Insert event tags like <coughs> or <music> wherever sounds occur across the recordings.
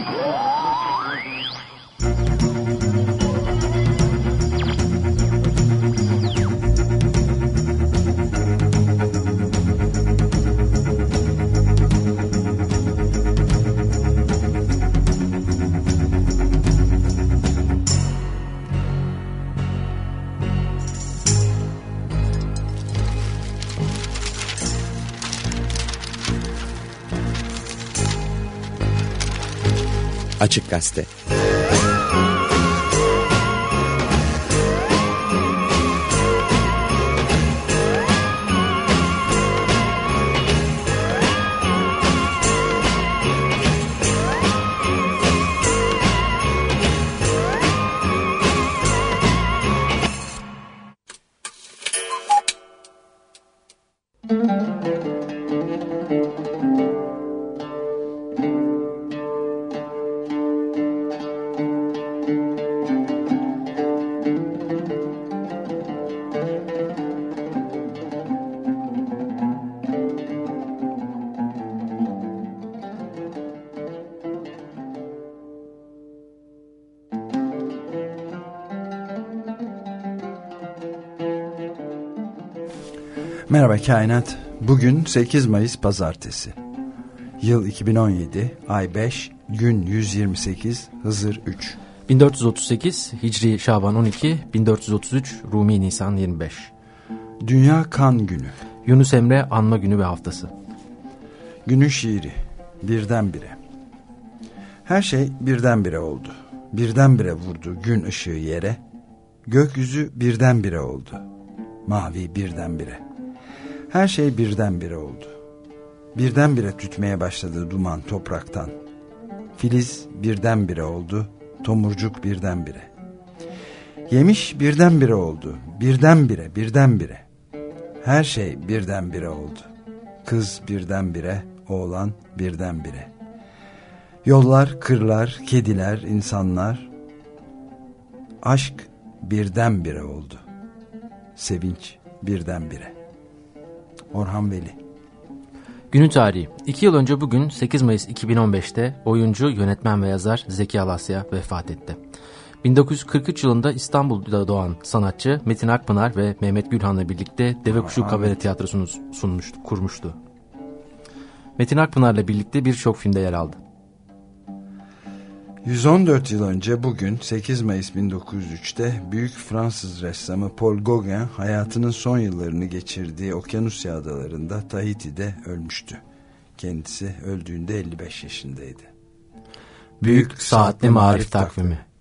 Whoa! Açık Gazete Merhaba Kainat. Bugün 8 Mayıs Pazartesi. Yıl 2017, ay 5, gün 128, Hızır 3. 1438 Hicri Şaban 12, 1433 Rumi Nisan 25. Dünya Kan Günü. Yunus Emre Anma Günü ve Haftası. Günün şiiri. Birdenbire. Her şey birdenbire oldu. Birdenbire vurdu gün ışığı yere. Gökyüzü birdenbire oldu. Mavi birdenbire. Her şey birdenbire oldu. Birdenbire tütmeye başladı duman topraktan. Filiz birdenbire oldu, tomurcuk birdenbire. Yemiş birdenbire oldu, birdenbire, birdenbire. Her şey birdenbire oldu. Kız birdenbire, oğlan birdenbire. Yollar, kırlar, kediler, insanlar. Aşk birdenbire oldu. Sevinç birdenbire. Orhan Veli Günün tarihi. İki yıl önce bugün 8 Mayıs 2015'te oyuncu, yönetmen ve yazar Zeki Alasya vefat etti. 1943 yılında İstanbul'da doğan sanatçı Metin Akpınar ve Mehmet Gülhan'la birlikte Deve Kuşu Kabare Tiyatrosu'nu sunmuştu, kurmuştu. Metin Akpınar'la birlikte birçok filmde yer aldı. 114 yıl önce bugün 8 Mayıs 1903'te büyük Fransız ressamı Paul Gauguin hayatının son yıllarını geçirdiği Okyanusya adalarında Tahiti'de ölmüştü. Kendisi öldüğünde 55 yaşındaydı. Büyük Saatli Marif Takvimi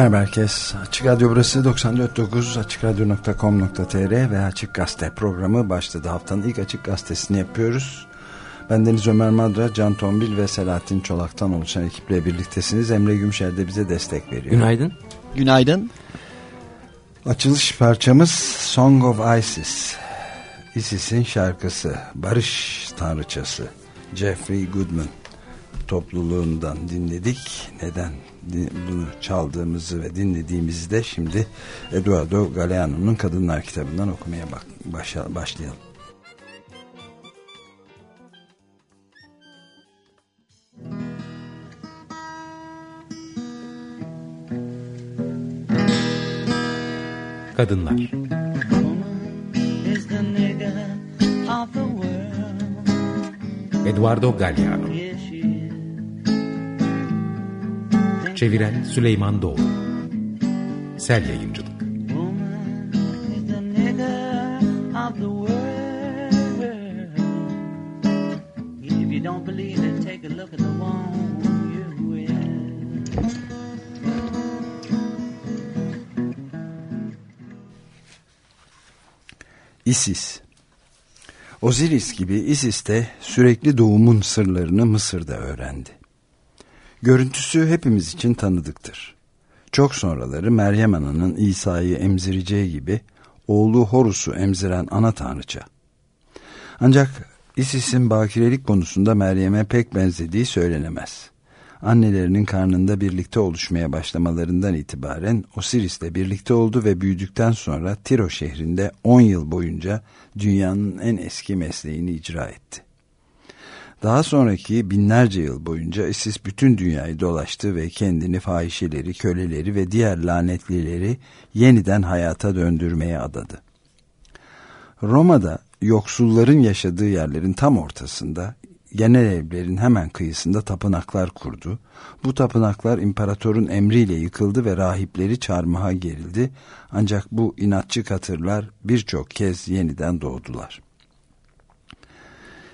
Merhaba herkes. Açık Radyo burası 94.9 AçıkRadyo.com.tr ve Açık Gazete programı başladı. Haftanın ilk Açık Gazetesini yapıyoruz. Ben Deniz Ömer Madra, Can Tombil ve Selahattin Çolak'tan oluşan ekiple birliktesiniz. Emre Gümşer de bize destek veriyor. Günaydın. Günaydın. Açılış parçamız Song of Isis. ISIS'in şarkısı, barış tanrıçası Jeffrey Goodman topluluğundan dinledik. Neden bunu çaldığımızı ve dinlediğimizi de şimdi Eduardo Galeano'nun Kadınlar kitabından okumaya bak başa, başlayalım. Kadınlar. Eduardo Galliano Çeviren Süleyman Doğru Sel Yayıncılık. ISIS. Osiris gibi ISIS de sürekli doğumun sırlarını Mısır'da öğrendi. Görüntüsü hepimiz için tanıdıktır. Çok sonraları Meryem Ana'nın İsa'yı emzireceği gibi oğlu Horus'u emziren ana tanrıça. Ancak ISIS'in bakirelik konusunda Meryem'e pek benzediği söylenemez. Annelerinin karnında birlikte oluşmaya başlamalarından itibaren Osiris'le birlikte oldu ve büyüdükten sonra Tiro şehrinde 10 yıl boyunca dünyanın en eski mesleğini icra etti. Daha sonraki binlerce yıl boyunca Isis bütün dünyayı dolaştı ve kendini fahişeleri, köleleri ve diğer lanetlileri yeniden hayata döndürmeye adadı. Roma'da yoksulların yaşadığı yerlerin tam ortasında genel evlerin hemen kıyısında tapınaklar kurdu. Bu tapınaklar imparatorun emriyle yıkıldı ve rahipleri çarmıha gerildi. Ancak bu inatçı katırlar birçok kez yeniden doğdular.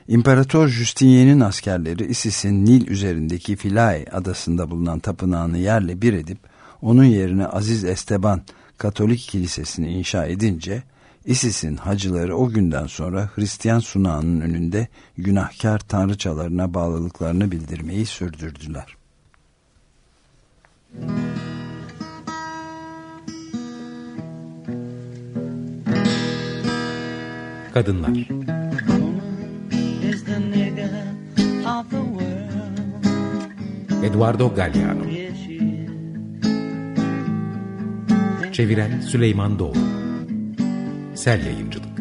İmparator Justinian'in askerleri Isis'in Nil üzerindeki Philae adasında bulunan tapınağını yerle bir edip onun yerine Aziz Esteban Katolik Kilisesi'ni inşa edince ISIS'in hacıları o günden sonra Hristiyan sunağının önünde günahkar tanrıçalarına bağlılıklarını bildirmeyi sürdürdüler. Kadınlar Eduardo Galliano Çeviren Süleyman Doğru. Sel Yayıncılık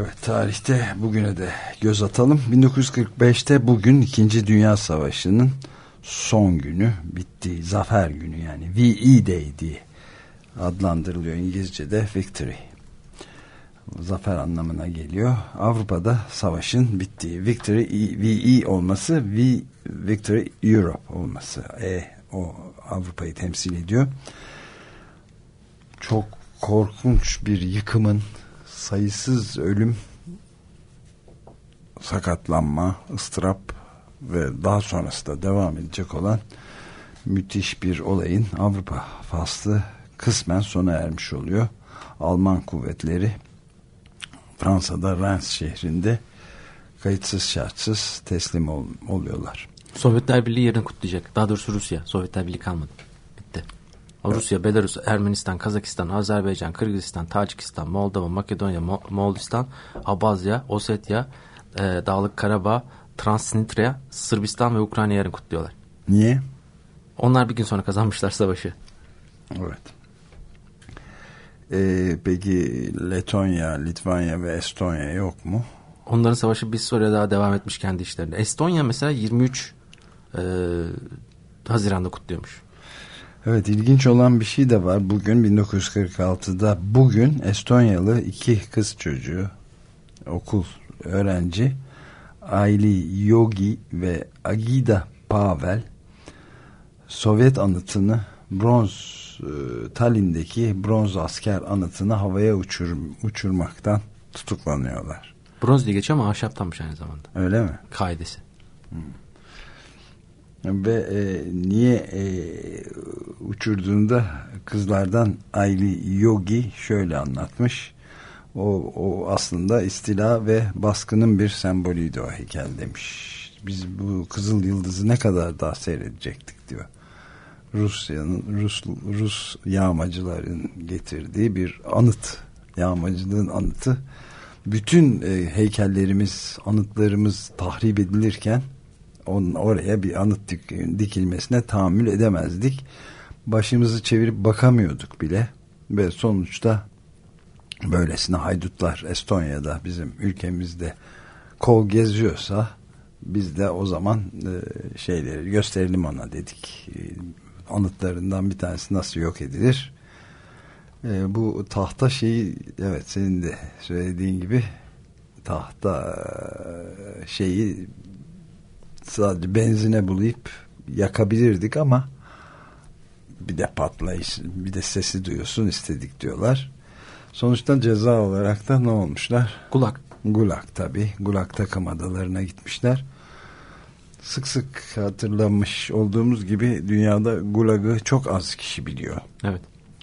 Evet tarihte bugüne de göz atalım. 1945'te bugün 2. Dünya Savaşı'nın son günü bitti. Zafer günü yani VE Day diye adlandırılıyor İngilizce'de victory. Zafer anlamına geliyor. Avrupa'da savaşın bittiği victory VE olması V victory Europe olması. E o Avrupa'yı temsil ediyor. Çok korkunç bir yıkımın sayısız ölüm sakatlanma, ıstırap ve daha sonrası da devam edecek olan müthiş bir olayın Avrupa faslı kısmen sona ermiş oluyor. Alman kuvvetleri Fransa'da Reims şehrinde kayıtsız şartsız teslim ol, oluyorlar. Sovyetler Birliği yerini kutlayacak. Daha doğrusu Rusya. Sovyetler Birliği kalmadı. Evet. Rusya, Belarus, Ermenistan, Kazakistan, Azerbaycan, Kırgızistan, Tacikistan, Moldova, Makedonya, Mo Moğolistan, Abazya, Osetya, e, Dağlık Karabağ, Transnistria, Sırbistan ve Ukrayna yarın kutluyorlar. Niye? Onlar bir gün sonra kazanmışlar savaşı. Evet. Ee, peki Letonya, Litvanya ve Estonya yok mu? Onların savaşı bir süre daha devam etmiş kendi işlerinde. Estonya mesela 23 e, Haziran'da kutluyormuş. Evet ilginç olan bir şey de var. Bugün 1946'da bugün Estonyalı iki kız çocuğu okul öğrenci Ayli Yogi ve Agida Pavel Sovyet anıtını bronz e, Tallinn'deki bronz asker anıtını havaya uçur, uçurmaktan tutuklanıyorlar. Bronz diye geçiyor ama ahşaptanmış aynı zamanda. Öyle mi? Kaidesi. Ve e, niye e, uçurduğunda kızlardan Ayli Yogi şöyle anlatmış. O, o aslında istila ve baskının bir sembolüydü o heykel demiş. Biz bu Kızıl Yıldız'ı ne kadar daha seyredecektik diyor. Rusya'nın Rus Rus yağmacıların getirdiği bir anıt yağmacılığın anıtı bütün e, heykellerimiz anıtlarımız tahrip edilirken on, oraya bir anıt dik, dikilmesine tahammül edemezdik başımızı çevirip bakamıyorduk bile. Ve sonuçta böylesine haydutlar Estonya'da bizim ülkemizde kol geziyorsa biz de o zaman e, şeyleri gösterelim ona dedik. E, anıtlarından bir tanesi nasıl yok edilir? E, bu tahta şeyi evet senin de söylediğin gibi tahta e, şeyi sadece benzine bulayıp yakabilirdik ama bir de patlayış bir de sesi duyuyorsun istedik diyorlar. Sonuçta ceza olarak da ne olmuşlar? Gulag. Gulag tabi Gulag takım adalarına gitmişler. Sık sık hatırlamış olduğumuz gibi dünyada Gulag'ı çok az kişi biliyor. Evet.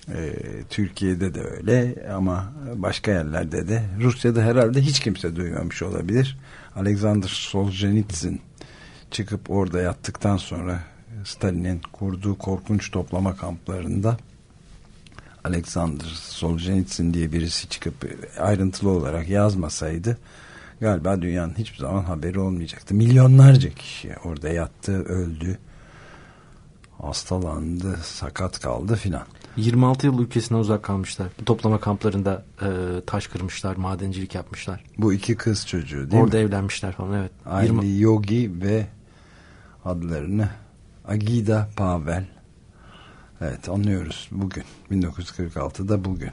Ee, Türkiye'de de öyle ama başka yerlerde de. Rusya'da herhalde hiç kimse duymamış olabilir. Alexander Solzhenitsyn çıkıp orada yattıktan sonra Stalin'in kurduğu korkunç toplama kamplarında Alexander Solzhenitsyn diye birisi çıkıp ayrıntılı olarak yazmasaydı galiba dünyanın hiçbir zaman haberi olmayacaktı. Milyonlarca kişi orada yattı, öldü, hastalandı, sakat kaldı filan. 26 yıl ülkesinden uzak kalmışlar. Bu toplama kamplarında e, taş kırmışlar, madencilik yapmışlar. Bu iki kız çocuğu değil Orada mi? evlenmişler falan evet. Ayli 20 Yogi ve adlarını Agida Pavel. Evet anlıyoruz bugün. 1946'da bugün.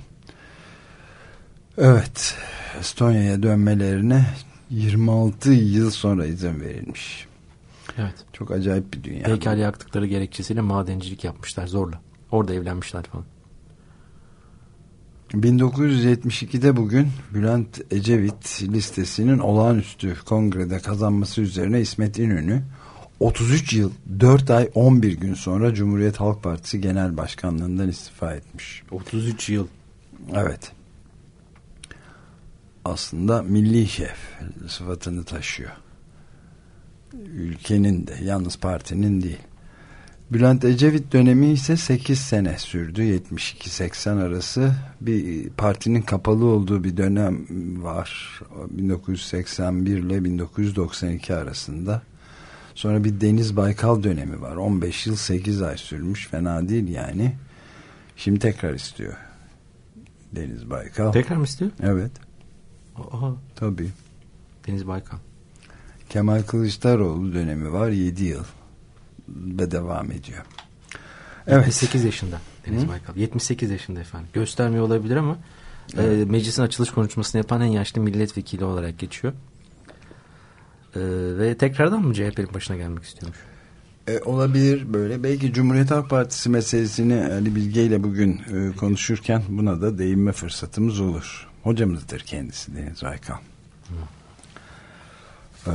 Evet. Estonya'ya dönmelerine 26 yıl sonra izin verilmiş. Evet. Çok acayip bir dünya. Heykel yaktıkları gerekçesiyle madencilik yapmışlar zorla. Orada evlenmişler falan. 1972'de bugün Bülent Ecevit listesinin olağanüstü kongrede kazanması üzerine İsmet İnönü 33 yıl 4 ay 11 gün sonra Cumhuriyet Halk Partisi Genel Başkanlığından istifa etmiş. 33 yıl. Evet. Aslında milli şef sıfatını taşıyor. Ülkenin de yalnız partinin değil. Bülent Ecevit dönemi ise 8 sene sürdü. 72-80 arası bir partinin kapalı olduğu bir dönem var. 1981 ile 1992 arasında. Sonra bir Deniz Baykal dönemi var. 15 yıl 8 ay sürmüş. Fena değil yani. Şimdi tekrar istiyor. Deniz Baykal. Tekrar mı istiyor? Evet. Aha, Tabii. Deniz Baykan. Kemal Kılıçdaroğlu dönemi var 7 yıl ve devam ediyor. Evet. 78 yaşında Deniz Hı? Baykal. 78 yaşında efendim. Göstermiyor olabilir ama e, meclisin açılış konuşmasını yapan en yaşlı milletvekili olarak geçiyor. E, ve tekrardan mı CHP'nin başına gelmek istiyormuş? E, olabilir böyle. Belki Cumhuriyet Halk Partisi meselesini Ali Bilge ile bugün e, konuşurken buna da değinme fırsatımız olur. Hocamızdır kendisi Deniz Baykal. Ee,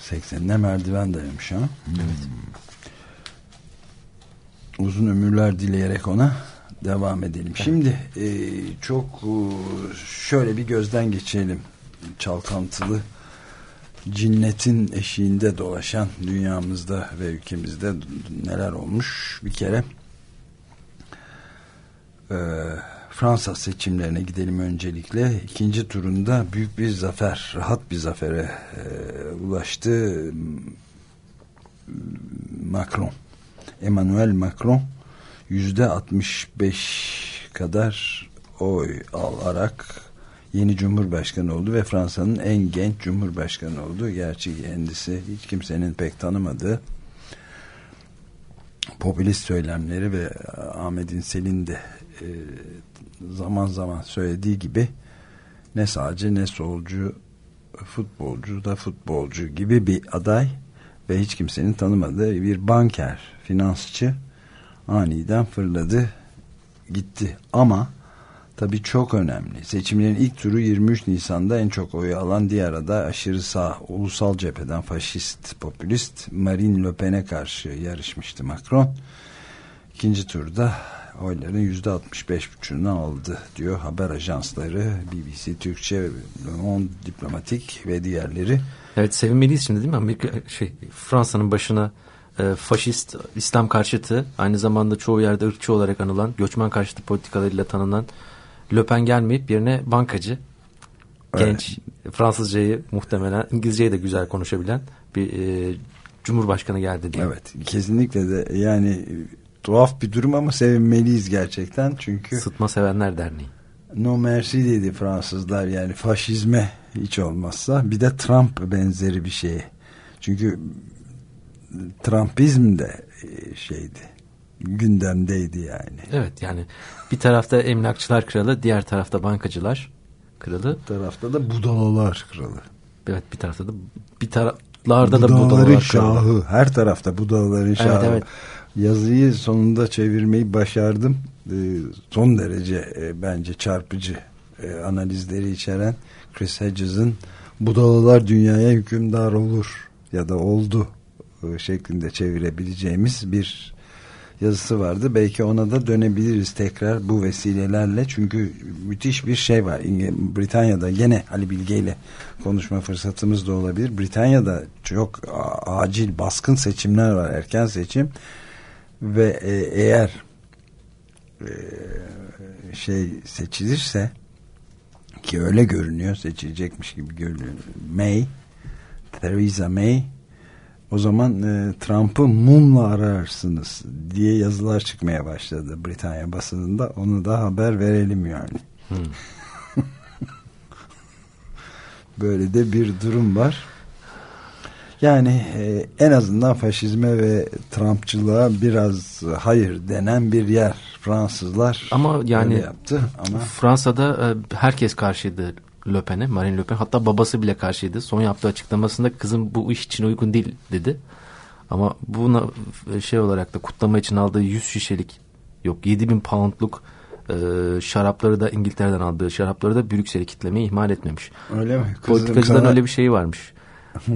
80'ine merdiven dayamış ha. Evet. Uzun ömürler dileyerek ona devam edelim. Şimdi e, çok e, şöyle bir gözden geçirelim. Çalkantılı cinnetin eşiğinde dolaşan dünyamızda ve ülkemizde neler olmuş? Bir kere e, Fransa seçimlerine gidelim öncelikle. İkinci turunda büyük bir zafer rahat bir zafere e, ulaştı Macron. Emmanuel Macron yüzde 65 kadar oy alarak yeni cumhurbaşkanı oldu ve Fransa'nın en genç cumhurbaşkanı oldu. Gerçi kendisi hiç kimsenin pek tanımadığı popülist söylemleri ve Ahmet İnsel'in de e, zaman zaman söylediği gibi ne sağcı ne solcu futbolcu da futbolcu gibi bir aday ve hiç kimsenin tanımadığı bir banker, finansçı aniden fırladı gitti. Ama tabii çok önemli. Seçimlerin ilk turu 23 Nisan'da en çok oyu alan diğer aday aşırı sağ ulusal cepheden faşist popülist Marine Le Pen'e karşı yarışmıştı Macron. İkinci turda oyların yüzde 65,5'unu aldı diyor haber ajansları BBC Türkçe, Le Monde Diplomatik ve diğerleri. Evet sevinmeliyiz şimdi değil mi? Amerika, şey, Fransa'nın başına e, faşist, İslam karşıtı, aynı zamanda çoğu yerde ırkçı olarak anılan, göçmen karşıtı politikalarıyla tanınan Le Pen gelmeyip yerine bankacı, genç, evet. Fransızcayı muhtemelen, İngilizceyi de güzel konuşabilen bir e, Cumhurbaşkanı geldi diye. Evet kesinlikle de yani tuhaf bir durum ama sevinmeliyiz gerçekten çünkü. Sıtma Sevenler Derneği. No mercy dedi Fransızlar yani faşizme hiç olmazsa bir de Trump benzeri bir şeye. Çünkü Trumpizm de e, şeydi gündemdeydi yani. Evet yani bir tarafta emlakçılar kralı diğer tarafta bankacılar kralı. Bir tarafta da budalalar kralı. Evet bir tarafta da bir taraflarda da budalalar şahı. Kralı. Her tarafta budalaların şahı. Evet, evet. Yazıyı sonunda çevirmeyi başardım. Ee, son derece e, bence çarpıcı e, analizleri içeren Chris Hedges'ın budalalar dünyaya hükümdar olur ya da oldu e, şeklinde çevirebileceğimiz bir yazısı vardı. Belki ona da dönebiliriz tekrar bu vesilelerle. Çünkü müthiş bir şey var. Britanya'da gene Ali Bilge ile konuşma fırsatımız da olabilir. Britanya'da çok acil baskın seçimler var. Erken seçim. Ve e, eğer e, şey seçilirse ki öyle görünüyor seçilecekmiş gibi görünüyor. May Theresa May o zaman e, Trump'ı mumla ararsınız diye yazılar çıkmaya başladı Britanya basınında. Onu da haber verelim yani. Hmm. <laughs> Böyle de bir durum var. Yani e, en azından faşizme ve Trumpçılığa biraz hayır denen bir yer Fransızlar ama yani yaptı ama Fransa'da e, herkes karşıydı Le Pen'e, Marine Le Pen. Hatta babası bile karşıydı. Son yaptığı açıklamasında kızım bu iş için uygun değil dedi. Ama buna şey olarak da kutlama için aldığı 100 şişelik yok 7000 poundluk e, şarapları da İngiltere'den aldığı şarapları da Brüksel'e kitlemeyi ihmal etmemiş. Öyle mi? Kızım Politikacıdan sana... öyle bir şey varmış. ee,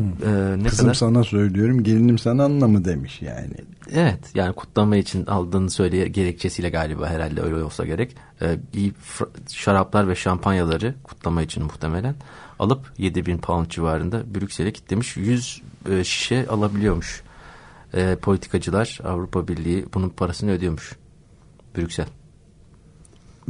ne Kızım kadar? sana söylüyorum gelinim sana anlamı demiş yani. Evet yani kutlama için aldığını söyleye gerekçesiyle galiba herhalde öyle olsa gerek. Ee, iyi şaraplar ve şampanyaları kutlama için muhtemelen alıp 7000 pound civarında Brüksel'e kitlemiş 100 e, şişe alabiliyormuş. E, politikacılar Avrupa Birliği bunun parasını ödüyormuş. Brüksel.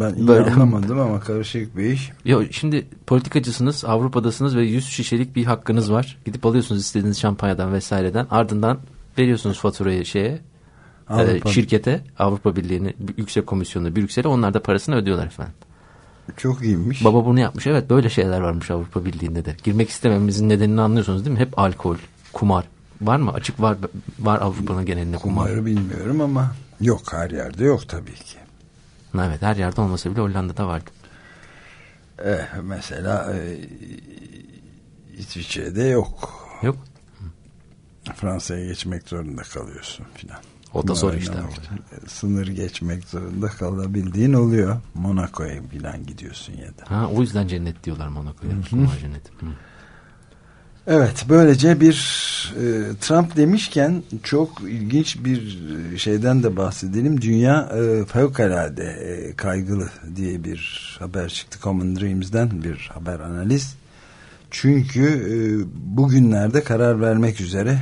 Ben iyi Böyle. anlamadım ama karışık bir iş. Yok şimdi politikacısınız, Avrupa'dasınız ve 100 şişelik bir hakkınız var. Gidip alıyorsunuz istediğiniz şampanyadan vesaireden. Ardından veriyorsunuz faturayı şeye, Avrupa. E, şirkete, Avrupa Birliği'ne, Yüksek Komisyonu'na, Brüksel'e onlar da parasını ödüyorlar efendim. Çok iyiymiş. Baba bunu yapmış. Evet böyle şeyler varmış Avrupa Birliği'nde de. Girmek istememizin nedenini anlıyorsunuz değil mi? Hep alkol, kumar. Var mı? Açık var var Avrupa'nın genelinde kumar. Kumarı bilmiyorum ama yok her yerde yok tabii ki. Evet her yerde olmasa bile Hollanda'da vardı. Eh, mesela e, İsviçre'de yok. Yok. Fransa'ya geçmek zorunda kalıyorsun filan. O da zor işte. Sınır geçmek zorunda kalabildiğin oluyor. Monaco'ya filan gidiyorsun ya da. Ha, o yüzden cennet diyorlar Monaco'ya. cennet. Hı. Evet böylece bir e, Trump demişken çok ilginç bir e, şeyden de bahsedelim. Dünya e, fevkalade e, kaygılı diye bir haber çıktı Common Dreams'den bir haber analiz. Çünkü e, bugünlerde karar vermek üzere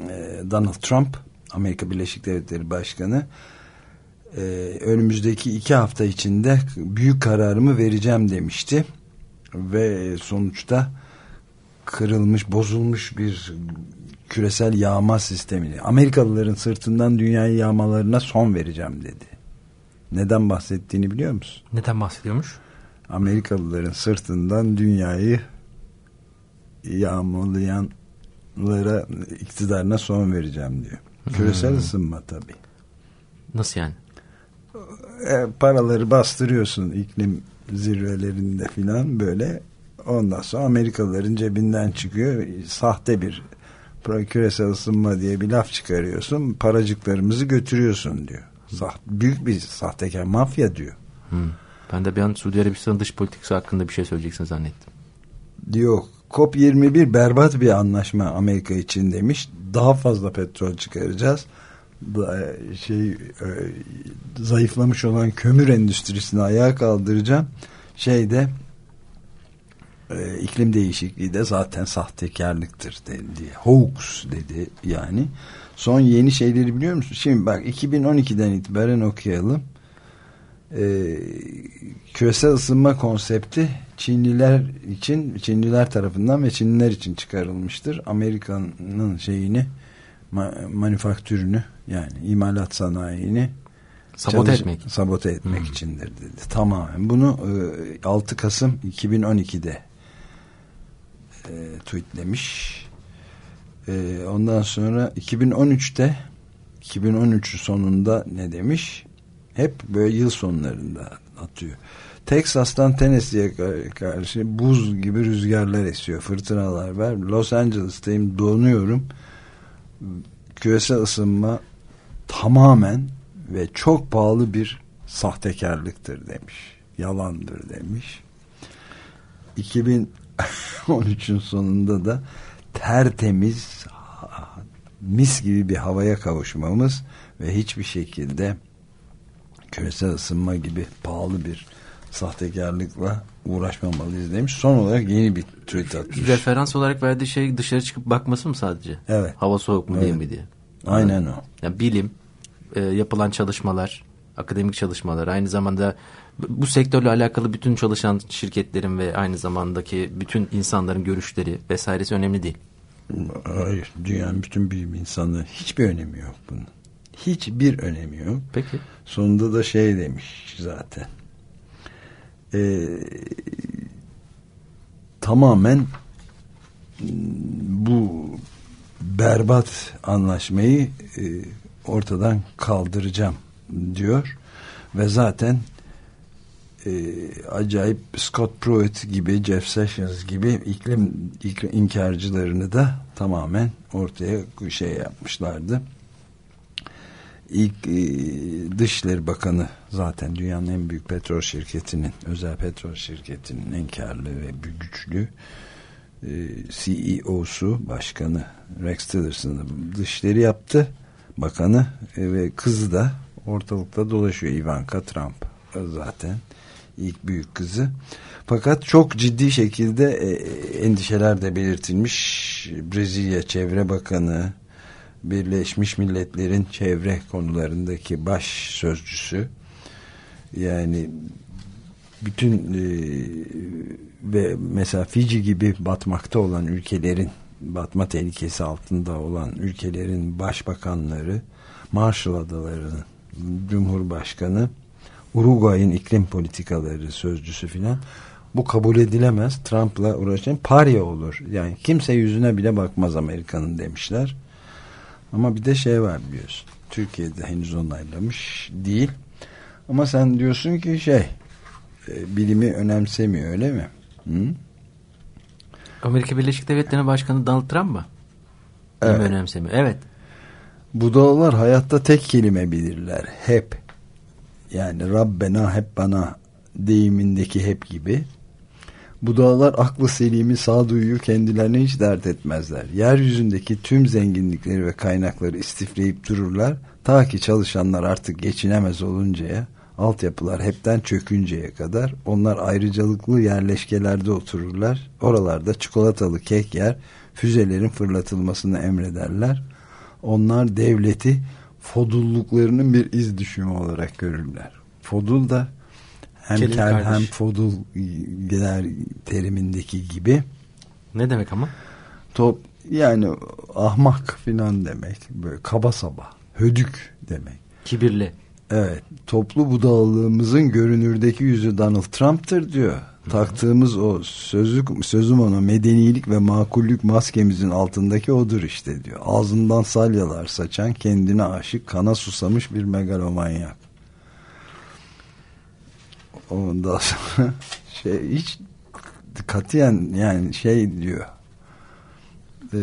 e, Donald Trump Amerika Birleşik Devletleri Başkanı e, önümüzdeki iki hafta içinde büyük kararımı vereceğim demişti. Ve sonuçta kırılmış, bozulmuş bir küresel yağma sistemini, Amerikalıların sırtından dünyayı yağmalarına son vereceğim dedi. Neden bahsettiğini biliyor musun? Neden bahsediyormuş? Amerikalıların sırtından dünyayı yağmalayanlara iktidarına son vereceğim diyor. Küresel hmm. ısınma tabii. Nasıl yani? E, paraları bastırıyorsun iklim zirvelerinde filan böyle Ondan sonra Amerikalıların cebinden çıkıyor. Sahte bir küresel ısınma diye bir laf çıkarıyorsun paracıklarımızı götürüyorsun diyor. Büyük bir sahtekar mafya diyor. Hmm. Ben de bir an Suudi Arabistan'ın dış politikası hakkında bir şey söyleyeceksin zannettim. Diyor COP21 berbat bir anlaşma Amerika için demiş. Daha fazla petrol çıkaracağız. Şey e, zayıflamış olan kömür endüstrisini ayağa kaldıracağım. Şeyde e, iklim değişikliği de zaten sahtekarlıktır dedi. Hoax dedi yani. Son yeni şeyleri biliyor musun? Şimdi bak 2012'den itibaren okuyalım. Ee, küresel ısınma konsepti Çinliler için, Çinliler tarafından ve Çinliler için çıkarılmıştır. Amerika'nın şeyini, ma manüfaktürünü yani imalat sanayini sabote etmek. Sabote etmek hmm. içindir dedi. Tamamen. Bunu e, 6 Kasım 2012'de e, tweetlemiş. E, ondan sonra 2013'te 2013 sonunda ne demiş? Hep böyle yıl sonlarında atıyor. Texas'tan Tennessee'ye karşı buz gibi rüzgarlar esiyor. Fırtınalar var. Los Angeles'tayım donuyorum. Küresel ısınma tamamen ve çok pahalı bir sahtekarlıktır demiş. Yalandır demiş. 2013'ün sonunda da tertemiz mis gibi bir havaya kavuşmamız ve hiçbir şekilde küresel ısınma gibi pahalı bir sahtekarlıkla uğraşmamalıyız demiş. Son olarak yeni bir tweet atmış. Referans olarak verdiği şey dışarı çıkıp bakması mı sadece? Evet. Hava soğuk mu evet. değil mi diye. Aynen o. Yani bilim, e, yapılan çalışmalar, akademik çalışmalar, aynı zamanda bu sektörle alakalı bütün çalışan şirketlerin ve aynı zamandaki bütün insanların görüşleri vesairesi önemli değil. Hayır. Dünyanın bütün bilim insanları hiçbir önemi yok bunun. Hiçbir önemi yok. Peki. Sonunda da şey demiş zaten. Ee, tamamen bu berbat anlaşmayı e, ortadan kaldıracağım diyor ve zaten e, acayip Scott Pruitt gibi Jeff Sessions gibi iklim, iklim inkarcılarını da tamamen ortaya şey yapmışlardı. İlk e, Dışişleri Bakanı zaten dünyanın en büyük petrol şirketinin özel petrol şirketinin en karlı ve güçlü e, CEO'su başkanı Rex Tillerson'ı dışişleri yaptı bakanı e, ve kızı da ortalıkta dolaşıyor Ivanka Trump zaten ilk büyük kızı. Fakat çok ciddi şekilde e, endişeler de belirtilmiş. Brezilya Çevre Bakanı, Birleşmiş Milletler'in çevre konularındaki baş sözcüsü yani bütün e, ve mesela Fiji gibi batmakta olan ülkelerin batma tehlikesi altında olan ülkelerin başbakanları Marshall Adaları'nın Cumhurbaşkanı Uruguay'ın iklim politikaları sözcüsü filan bu kabul edilemez. Trump'la uğraşan parya olur. Yani kimse yüzüne bile bakmaz Amerika'nın demişler. Ama bir de şey var biliyorsun. Türkiye'de henüz onaylamış değil. Ama sen diyorsun ki şey e, bilimi önemsemiyor öyle mi? Hı? Amerika Birleşik Devletleri Başkanı Donald Trump mı? Evet. önemsemiyor. Evet. Budalalar hayatta tek kelime bilirler. Hep. Yani Rabbena hep bana deyimindeki hep gibi. Budalalar aklı selimi sağduyuyu kendilerine hiç dert etmezler. Yeryüzündeki tüm zenginlikleri ve kaynakları istifleyip dururlar. Ta ki çalışanlar artık geçinemez oluncaya, altyapılar hepten çökünceye kadar onlar ayrıcalıklı yerleşkelerde otururlar. Oralarda çikolatalı kek yer, füzelerin fırlatılmasını emrederler. Onlar devleti fodulluklarının bir iz düşümü olarak görürler. Fodul da hem Kelim kel kardeş. hem fodul gider terimindeki gibi. Ne demek ama? Top yani ahmak filan demek. Böyle kaba saba. Hödük demek. Kibirli. Evet. Toplu budalığımızın görünürdeki yüzü Donald Trump'tır diyor. Hı. Taktığımız o sözlük, sözüm ona medenilik ve makullük maskemizin altındaki odur işte diyor. Ağzından salyalar saçan kendine aşık kana susamış bir megalomanyak. Ondan sonra <laughs> şey hiç katiyen yani şey diyor. E,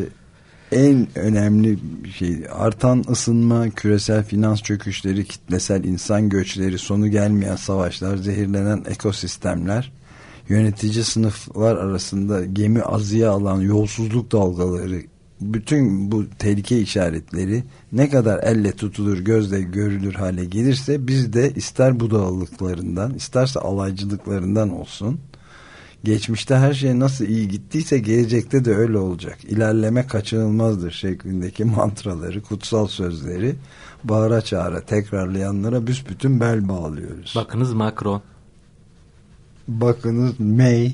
en önemli şey artan ısınma, küresel finans çöküşleri, kitlesel insan göçleri, sonu gelmeyen savaşlar, zehirlenen ekosistemler, yönetici sınıflar arasında gemi azıya alan yolsuzluk dalgaları, bütün bu tehlike işaretleri ne kadar elle tutulur, gözle görülür hale gelirse biz de ister budalalıklarından, isterse alaycılıklarından olsun geçmişte her şey nasıl iyi gittiyse gelecekte de öyle olacak. İlerleme kaçınılmazdır şeklindeki mantraları, kutsal sözleri bağıra çağıra tekrarlayanlara büsbütün bel bağlıyoruz. Bakınız Macron. Bakınız May.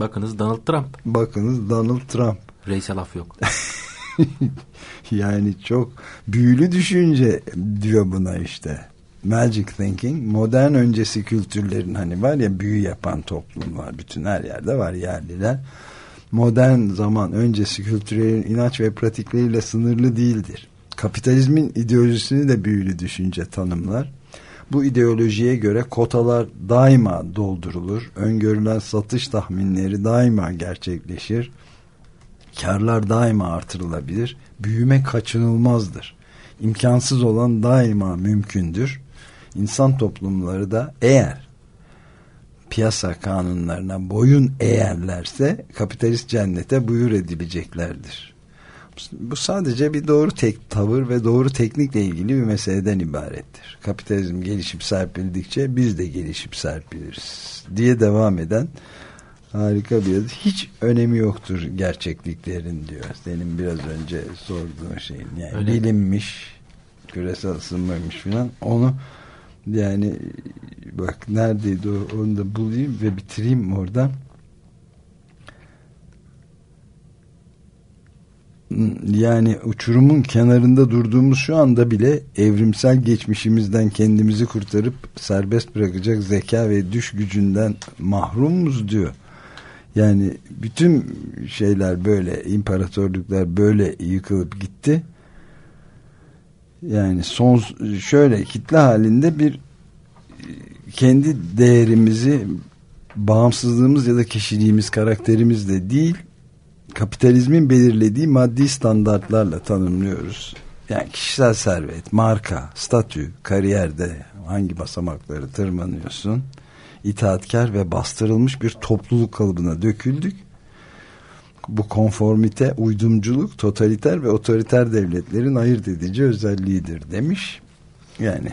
Bakınız Donald Trump. Bakınız Donald Trump. Reis'e laf yok. <laughs> yani çok büyülü düşünce diyor buna işte. Magic thinking modern öncesi kültürlerin hani var ya büyü yapan toplumlar bütün her yerde var yerliler. Modern zaman öncesi kültürlerin inanç ve pratikleriyle sınırlı değildir. Kapitalizmin ideolojisini de büyülü düşünce tanımlar. Bu ideolojiye göre kotalar daima doldurulur. Öngörülen satış tahminleri daima gerçekleşir. Karlar daima artırılabilir. Büyüme kaçınılmazdır. İmkansız olan daima mümkündür. İnsan toplumları da eğer piyasa kanunlarına boyun eğerlerse kapitalist cennete buyur edileceklerdir. Bu sadece bir doğru tek tavır ve doğru teknikle ilgili bir meseleden ibarettir. Kapitalizm gelişip serpildikçe biz de gelişip serpiliriz diye devam eden harika bir yazı. Hiç önemi yoktur gerçekliklerin diyor. Senin biraz önce sorduğun şeyin. Yani Öyle. bilinmiş, küresel ısınmaymış filan. Onu yani bak neredeydi o, onu da bulayım ve bitireyim orada. Yani uçurumun kenarında durduğumuz şu anda bile evrimsel geçmişimizden kendimizi kurtarıp serbest bırakacak zeka ve düş gücünden mahrumuz diyor. Yani bütün şeyler böyle, imparatorluklar böyle yıkılıp gitti. Yani son şöyle kitle halinde bir kendi değerimizi bağımsızlığımız ya da kişiliğimiz, karakterimizle değil kapitalizmin belirlediği maddi standartlarla tanımlıyoruz. Yani kişisel servet, marka, statü, kariyerde hangi basamakları tırmanıyorsun itaatkar ve bastırılmış bir topluluk kalıbına döküldük. Bu konformite, uydumculuk, totaliter ve otoriter devletlerin ayırt edici özelliğidir demiş. Yani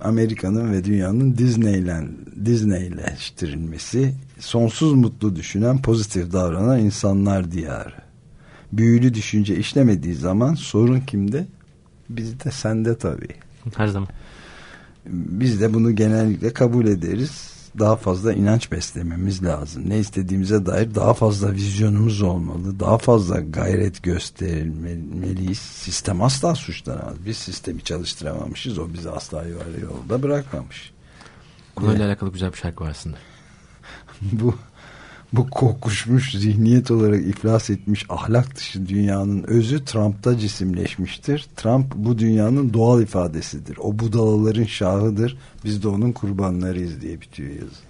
Amerika'nın ve dünyanın Disneyland, Disneyleştirilmesi, sonsuz mutlu düşünen, pozitif davranan insanlar diyarı. Büyülü düşünce işlemediği zaman sorun kimde? Bizde, sende tabii. Her zaman. Biz de bunu genellikle kabul ederiz. Daha fazla inanç beslememiz lazım. Ne istediğimize dair daha fazla vizyonumuz olmalı. Daha fazla gayret göstermeliyiz. Sistem asla suçlanamaz. Biz sistemi çalıştıramamışız. O bizi asla yolda bırakmamış. Konuyla alakalı güzel bir şarkı var aslında. <laughs> bu bu kokuşmuş zihniyet olarak iflas etmiş ahlak dışı dünyanın özü Trump'ta cisimleşmiştir. Trump bu dünyanın doğal ifadesidir. O budalaların şahıdır. Biz de onun kurbanlarıyız diye bitiyor yazı.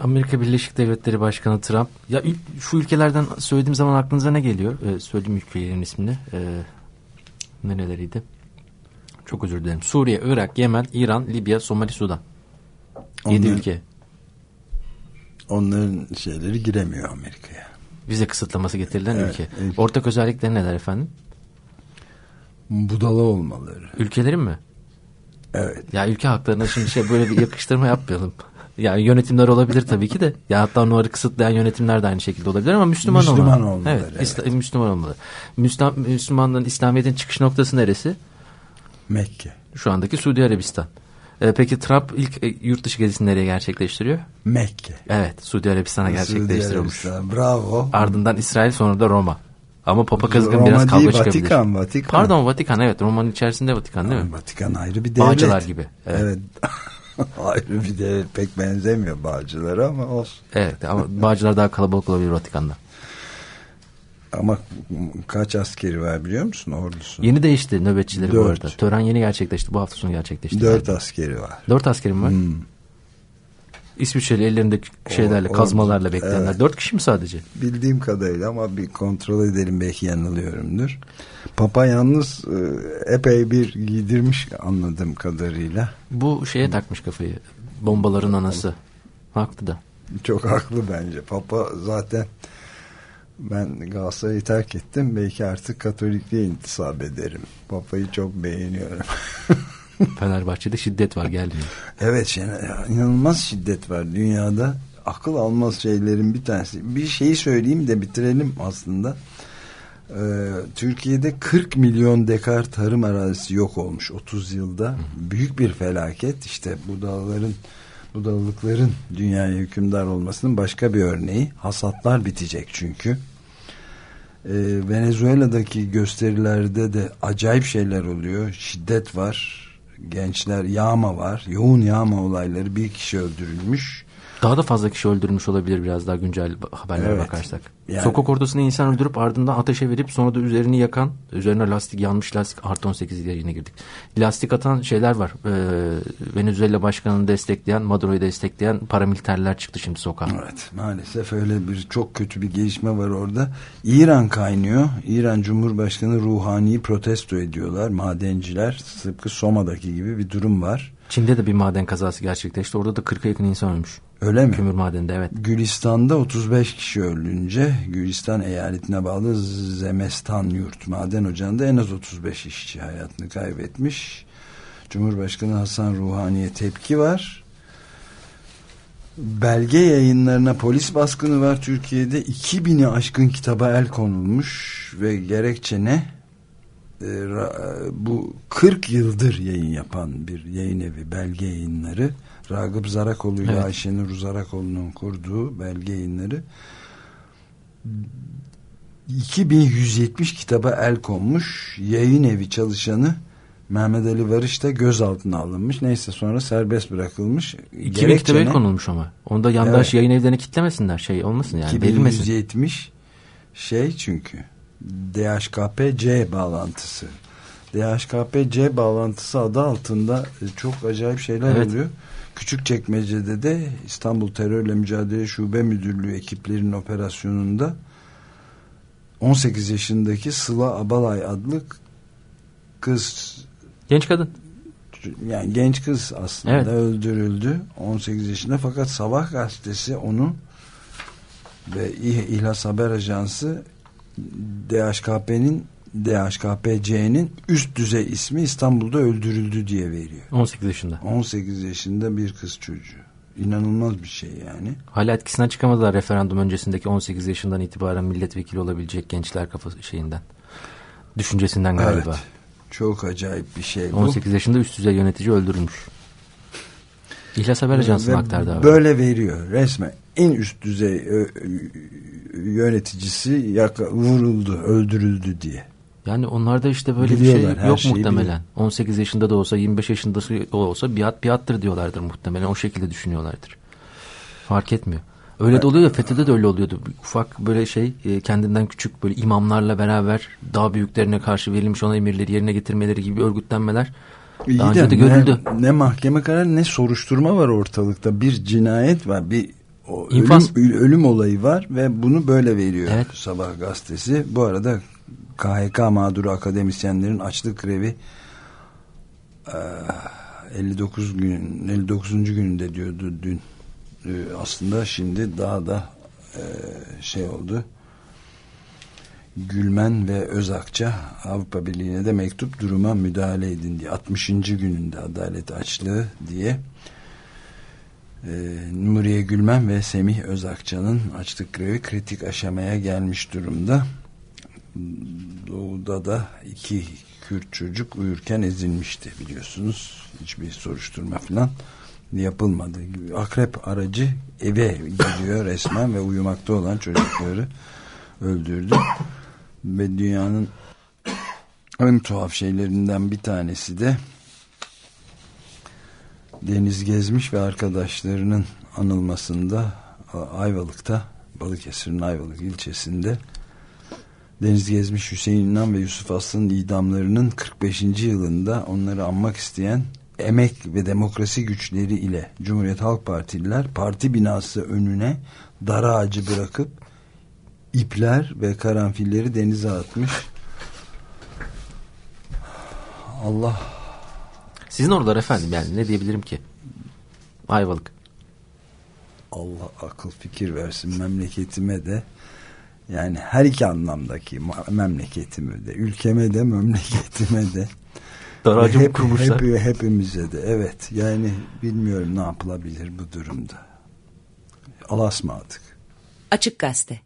Amerika Birleşik Devletleri Başkanı Trump ya şu ülkelerden söylediğim zaman aklınıza ne geliyor? Ee, söylediğim ülkelerin ismini. Ee, nereleriydi? Çok özür dilerim. Suriye, Irak, Yemen, İran, Libya, Somali, Sudan. Yedi ülke onların şeyleri giremiyor Amerika'ya. Vize kısıtlaması getirilen evet, ülke. ülke. Ortak özellikleri neler efendim? Budala olmaları. Ülkelerin mi? Evet. Ya ülke haklarına şimdi şey böyle bir yakıştırma yapmayalım. <laughs> Yani yönetimler olabilir tabii ki de. Ya hatta onları kısıtlayan yönetimler de aynı şekilde olabilir ama Müslüman, Müslüman olmalı. Evet, evet. Müslüman olmalı. Müslüman, Müslümanlığın İslamiyet'in çıkış noktası neresi? Mekke. Şu andaki Suudi Arabistan. E, peki Trump ilk e, yurt dışı gezisini nereye gerçekleştiriyor? Mekke. Evet Suudi Arabistan'a gerçekleştiriyormuş. Arabistan, bravo. Ardından İsrail sonra da Roma. Ama Papa kızgın Roma biraz kavga değil, çıkabilir. Vatikan, Vatikan. Pardon Vatikan evet Roma'nın içerisinde Vatikan değil mi? Vatikan ayrı bir devlet. Bağcılar gibi. Evet. evet. <laughs> ayrı bir devlet pek benzemiyor Bağcılara ama olsun. Evet ama Bağcılar daha kalabalık olabilir Vatikan'da. Ama kaç askeri var biliyor musun ordusu? Yeni değişti nöbetçileri Dört. bu arada. Tören yeni gerçekleşti. Bu hafta sonu gerçekleşti. Dört galiba. askeri var. Dört askeri mi var? Hmm. İsviçreli ellerindeki şeylerle, O- kazmalarla bekleyenler. evet. Dört kişi mi sadece? Bildiğim kadarıyla ama bir kontrol edelim belki yanılıyorumdur. Papa yalnız e, epey bir giydirmiş anladığım kadarıyla. Bu şeye takmış kafayı. Bombaların anası. Haklı da. Çok haklı bence. Papa zaten ben Galatasaray'ı terk ettim. Belki artık Katolikliğe intisap ederim. Papa'yı çok beğeniyorum. <laughs> Fenerbahçe'de şiddet var gelmiyor. evet inanılmaz şiddet var dünyada. Akıl almaz şeylerin bir tanesi. Bir şeyi söyleyeyim de bitirelim aslında. Ee, Türkiye'de 40 milyon dekar tarım arazisi yok olmuş 30 yılda. Büyük bir felaket. İşte bu dağların bu dağlıkların dünyaya hükümdar olmasının başka bir örneği. Hasatlar bitecek çünkü. Ee, Venezuela'daki gösterilerde de acayip şeyler oluyor. Şiddet var. Gençler yağma var. Yoğun yağma olayları bir kişi öldürülmüş. Daha da fazla kişi öldürülmüş olabilir biraz daha güncel haberlere Evet. bakarsak. Yani- Sokak ortasında insan öldürüp ardından ateşe verip sonra da üzerini yakan, üzerine lastik yanmış lastik artı 18 yayına girdik. Lastik atan şeyler var. Ee, Venezuela başkanını destekleyen, Maduro'yu destekleyen paramiliterler çıktı şimdi sokağa. Evet maalesef öyle bir çok kötü bir gelişme var orada. İran kaynıyor. İran Cumhurbaşkanı Ruhani'yi protesto ediyorlar. Madenciler tıpkı Soma'daki gibi bir durum var. Çin'de de bir maden kazası gerçekleşti. Orada da 40'a yakın insan ölmüş. Öyle mi? Kömür madeninde evet. Gülistan'da 35 kişi ölünce Gülistan eyaletine bağlı Zemestan yurt maden ocağında en az 35 işçi hayatını kaybetmiş. Cumhurbaşkanı Hasan Ruhani'ye tepki var. Belge yayınlarına polis baskını var Türkiye'de. 2000'i aşkın kitaba el konulmuş ve gerekçe ne? Ee, ra- bu 40 yıldır yayın yapan bir yayın evi belge yayınları Ragıp Zarakoğlu ile Evet. Ayşenur Zarakoğlu'nun kurduğu belge yayınları 2170 kitaba el konmuş yayın evi çalışanı Mehmet Ali Varış da gözaltına alınmış. Neyse sonra serbest bırakılmış. 2000 Gerekçe kitaba konulmuş ama. Onda yandaş Evet. yayın evlerini kitlemesinler. Şey olmasın yani. Verilmesin. 2170 şey çünkü DHKP-C bağlantısı. DHKP-C bağlantısı adı altında e, çok acayip şeyler Evet. oluyor. Küçükçekmece'de de İstanbul Terörle Mücadele Şube Müdürlüğü ekiplerinin operasyonunda 18 yaşındaki Sıla Abalay adlı kız Genç kadın. yani genç kız aslında Evet. öldürüldü 18 yaşında fakat Sabah gazetesi onu ve İh- İhlas Haber Ajansı DHKP'nin DHKPC'nin üst düzey ismi İstanbul'da öldürüldü diye veriyor. 18 yaşında. 18 yaşında bir kız çocuğu. İnanılmaz bir şey yani. Hala etkisinden çıkamadılar referandum öncesindeki 18 yaşından itibaren milletvekili olabilecek gençler kafası şeyinden. Düşüncesinden galiba. Evet. Çok acayip bir şey bu. 18 yaşında üst düzey yönetici öldürülmüş. İhlas Haber Ajansı'na Ve aktardı abi. Böyle veriyor resmen. En üst düzey yöneticisi yaka- vuruldu, öldürüldü diye. Yani onlarda işte böyle bir Biliyorlar, şey her yok muhtemelen. biliyor. 18 yaşında da olsa 25 yaşında da olsa biat biattır diyorlardır muhtemelen. O şekilde düşünüyorlardır. Fark etmiyor. Öyle de oluyor ya FETÖ'de de öyle oluyordu. Bir Ufak böyle şey e, kendinden küçük böyle imamlarla beraber daha büyüklerine karşı verilmiş ona emirleri yerine getirmeleri gibi örgütlenmeler İyi daha önce de ne- görüldü. Ne, mahkeme kararı ne soruşturma var ortalıkta. Bir cinayet var. Bir o İnfaz. ölüm, ölüm olayı var ve bunu böyle veriyor Evet. Sabah gazetesi. Bu arada KHK mağduru akademisyenlerin açlık grevi eee, 59 gün 59. gününde diyordu dün. Eee, Aslında şimdi daha da eee, şey oldu. Gülmen ve Özakça Avrupa Birliği'ne de mektup duruma müdahale edin diye 60. gününde adalet açlığı diye ee, Nuriye Gülmen ve Semih Özakça'nın açlık grevi kritik aşamaya gelmiş durumda. Doğu'da da iki Kürt çocuk uyurken ezilmişti biliyorsunuz. Hiçbir soruşturma falan yapılmadı. Akrep aracı eve gidiyor resmen ve uyumakta olan çocukları öldürdü. Ve dünyanın en tuhaf şeylerinden bir tanesi de Deniz Gezmiş ve arkadaşlarının anılmasında Ayvalık'ta Balıkesir'in Ayvalık ilçesinde Deniz Gezmiş Hüseyin İnan ve Yusuf Aslı'nın idamlarının 45. yılında onları anmak isteyen emek ve demokrasi güçleri ile Cumhuriyet Halk Partililer parti binası önüne dar ağacı bırakıp ipler ve karanfilleri denize atmış. Allah Sizin oralar efendim yani ne diyebilirim ki? Ayvalık. Allah akıl fikir versin memleketime de yani her iki anlamdaki memleketime de ülkeme de memleketime de Daracım hep, kurmuşlar. hep, hepimize de evet yani bilmiyorum ne yapılabilir bu durumda alasmadık Açık Gazete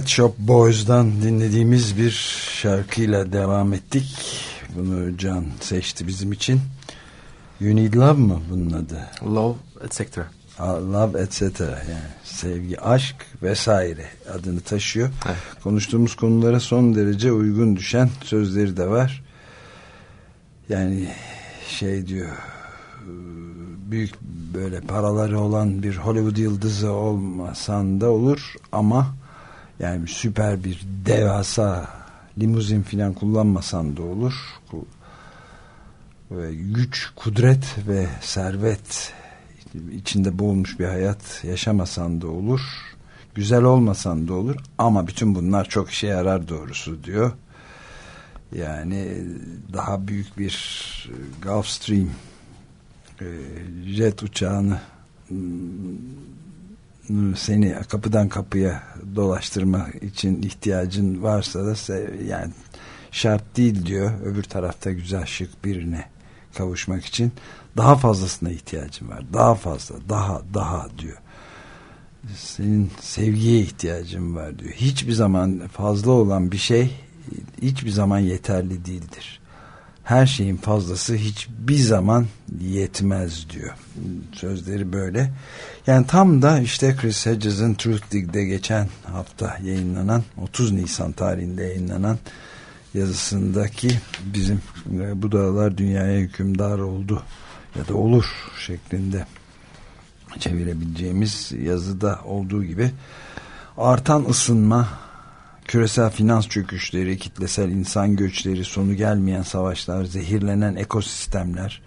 Pet Shop Boys'dan dinlediğimiz bir şarkıyla devam ettik. Bunu Can seçti bizim için. You Need Love mı bunun adı? Love etc. Love etc. Yani sevgi, aşk vesaire adını taşıyor. Evet. Konuştuğumuz konulara son derece uygun düşen sözleri de var. Yani şey diyor büyük böyle paraları olan bir Hollywood yıldızı olmasan da olur ama yani süper bir devasa limuzin filan kullanmasan da olur. Ve güç, kudret ve servet içinde boğulmuş bir hayat yaşamasan da olur. Güzel olmasan da olur ama bütün bunlar çok işe yarar doğrusu diyor. Yani daha büyük bir Gulfstream e, jet uçağını seni kapıdan kapıya dolaştırma için ihtiyacın varsa da yani şart değil diyor. Öbür tarafta güzel şık birine kavuşmak için daha fazlasına ihtiyacın var. Daha fazla, daha, daha diyor. Senin sevgiye ihtiyacın var diyor. Hiçbir zaman fazla olan bir şey hiçbir zaman yeterli değildir. Her şeyin fazlası hiçbir zaman yetmez diyor. Sözleri böyle. Yani tam da işte Chris Hedges'in Truth Dig'de geçen hafta yayınlanan 30 Nisan tarihinde yayınlanan yazısındaki bizim e, bu dağlar dünyaya hükümdar oldu ya da olur şeklinde çevirebileceğimiz yazıda olduğu gibi artan ısınma küresel finans çöküşleri, kitlesel insan göçleri, sonu gelmeyen savaşlar, zehirlenen ekosistemler,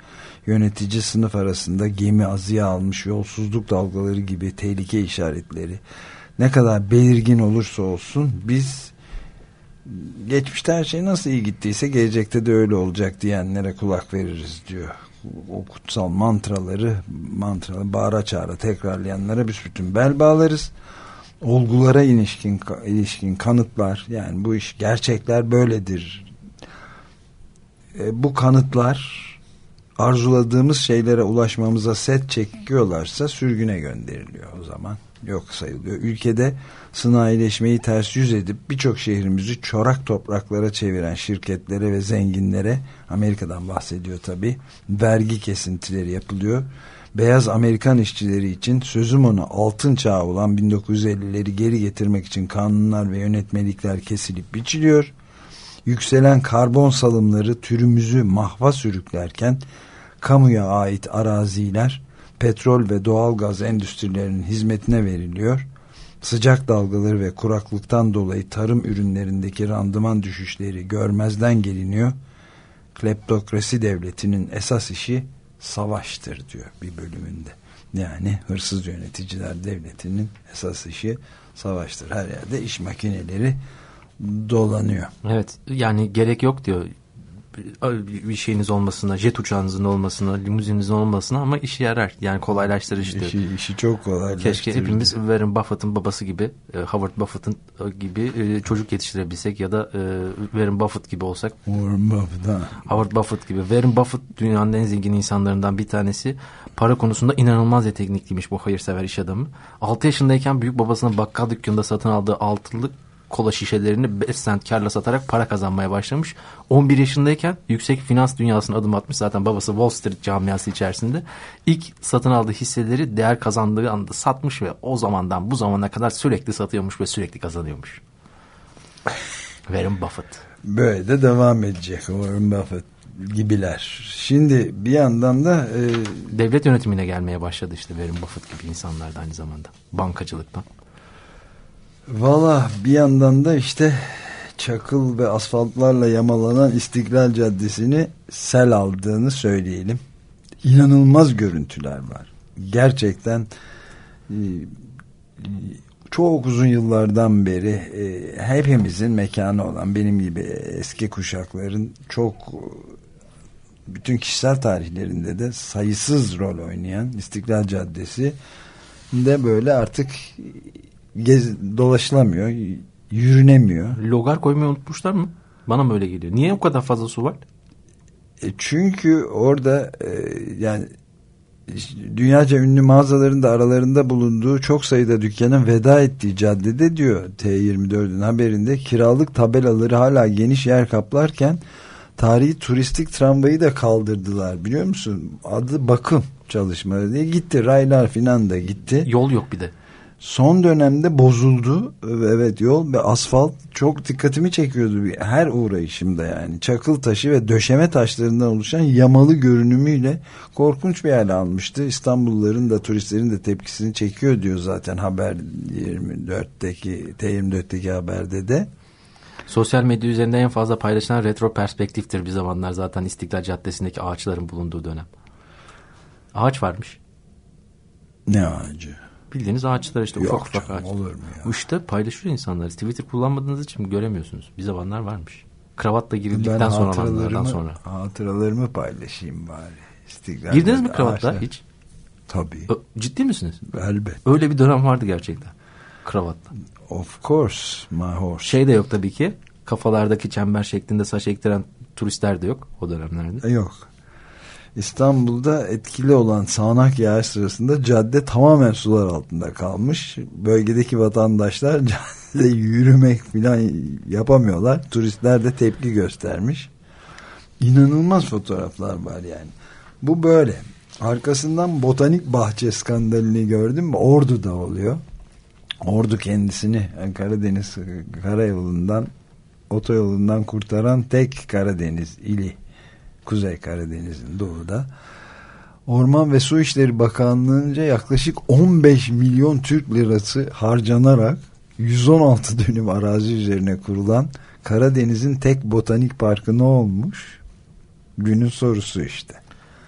yönetici sınıf arasında gemi azıya almış yolsuzluk dalgaları gibi tehlike işaretleri ne kadar belirgin olursa olsun biz geçmişte her şey nasıl iyi gittiyse gelecekte de öyle olacak diyenlere kulak veririz diyor. O kutsal mantraları mantraları bağıra çağıra tekrarlayanlara büsbütün bel bağlarız. Olgulara ilişkin, ilişkin kanıtlar yani bu iş gerçekler böyledir. E, bu kanıtlar arzuladığımız şeylere ulaşmamıza set çekiyorlarsa sürgüne gönderiliyor o zaman yok sayılıyor. Ülkede sanayileşmeyi ters yüz edip birçok şehrimizi çorak topraklara çeviren şirketlere ve zenginlere Amerika'dan bahsediyor tabi vergi kesintileri yapılıyor. Beyaz Amerikan işçileri için sözüm ona altın çağı olan 1950'leri geri getirmek için kanunlar ve yönetmelikler kesilip biçiliyor. Yükselen karbon salımları türümüzü mahva sürüklerken kamuya ait araziler petrol ve doğal gaz endüstrilerinin hizmetine veriliyor. Sıcak dalgaları ve kuraklıktan dolayı tarım ürünlerindeki randıman düşüşleri görmezden geliniyor. Kleptokrasi devletinin esas işi savaştır diyor bir bölümünde. Yani hırsız yöneticiler devletinin esas işi savaştır. Her yerde iş makineleri dolanıyor. Evet yani gerek yok diyor bir şeyiniz olmasına, jet uçağınızın olmasına, limuzininizin olmasına ama işe yarar. Yani kolaylaştırıcı. İşi, işi çok kolaylaştırıcı. Keşke hepimiz Warren Buffett'ın babası gibi, e, Howard Buffett'ın e, gibi e, çocuk yetiştirebilsek ya da Warren Buffett gibi olsak. Warren Buffett ha. Howard Buffett gibi. Warren Buffett dünyanın en zengin insanlarından bir tanesi. Para konusunda inanılmaz yetenekliymiş bu hayırsever iş adamı. 6 yaşındayken büyük babasının bakkal dükkanında satın aldığı altılık kola şişelerini 5 sent karla satarak para kazanmaya başlamış. 11 yaşındayken yüksek finans dünyasına adım atmış. Zaten babası Wall Street camiası içerisinde. ilk satın aldığı hisseleri değer kazandığı anda satmış ve o zamandan bu zamana kadar sürekli satıyormuş ve sürekli kazanıyormuş. Warren Buffett. Böyle de devam edecek Warren Buffett gibiler. Şimdi bir yandan da e... devlet yönetimine gelmeye başladı işte Warren Buffett gibi insanlar da aynı zamanda bankacılıktan. Valla bir yandan da işte çakıl ve asfaltlarla yamalanan İstiklal Caddesi'ni sel aldığını söyleyelim. İnanılmaz görüntüler var. Gerçekten e, çok uzun yıllardan beri e, hepimizin mekanı olan benim gibi eski kuşakların çok bütün kişisel tarihlerinde de sayısız rol oynayan İstiklal Caddesi de böyle artık gez, dolaşılamıyor, yürünemiyor. Logar koymayı unutmuşlar mı? Bana mı öyle geliyor? Niye o kadar fazla su var? E çünkü orada e, yani dünyaca ünlü mağazaların da aralarında bulunduğu çok sayıda dükkanın veda ettiği caddede diyor T24'ün haberinde kiralık tabelaları hala geniş yer kaplarken tarihi turistik tramvayı da kaldırdılar biliyor musun? Adı bakım çalışmaları diye gitti raylar filan da gitti. Yol yok bir de son dönemde bozuldu. Evet yol ve asfalt çok dikkatimi çekiyordu her uğrayışımda yani. Çakıl taşı ve döşeme taşlarından oluşan yamalı görünümüyle korkunç bir hale almıştı. İstanbulluların da turistlerin de tepkisini çekiyor diyor zaten haber 24'teki T24'teki haberde de. Sosyal medya üzerinde en fazla paylaşılan retro perspektiftir bir zamanlar zaten İstiklal Caddesi'ndeki ağaçların bulunduğu dönem. Ağaç varmış. Ne ağacı? Bildiğiniz ağaçlar işte Yok ufak ufak ağaç. Olur mu ya? İşte paylaşıyor insanlar. Twitter kullanmadığınız için göremiyorsunuz. Bir zamanlar varmış. Kravatla girildikten ben sonra hatıralarımı, sonra. Hatıralarımı paylaşayım bari. İstiklal Girdiniz mi kravatla ağaçlar. hiç? Tabii. Ciddi misiniz? Elbet. Öyle bir dönem vardı gerçekten. Kravatla. Of course my horse. Şey de yok tabii ki. Kafalardaki çember şeklinde saç ektiren turistler de yok o dönemlerde. Yok. İstanbul'da etkili olan sağanak yağış sırasında cadde tamamen sular altında kalmış. Bölgedeki vatandaşlar <laughs> caddede yürümek falan yapamıyorlar. Turistler de tepki göstermiş. İnanılmaz fotoğraflar var yani. Bu böyle. Arkasından botanik bahçe skandalini gördün mü? Ordu'da oluyor. Ordu kendisini Karadeniz karayolundan otoyolundan kurtaran tek Karadeniz ili. Kuzey Karadeniz'in doğuda. Orman ve Su İşleri Bakanlığı'nca yaklaşık 15 milyon Türk lirası harcanarak 116 <laughs> dönüm arazi üzerine kurulan Karadeniz'in tek botanik parkı ne olmuş? Günün sorusu işte.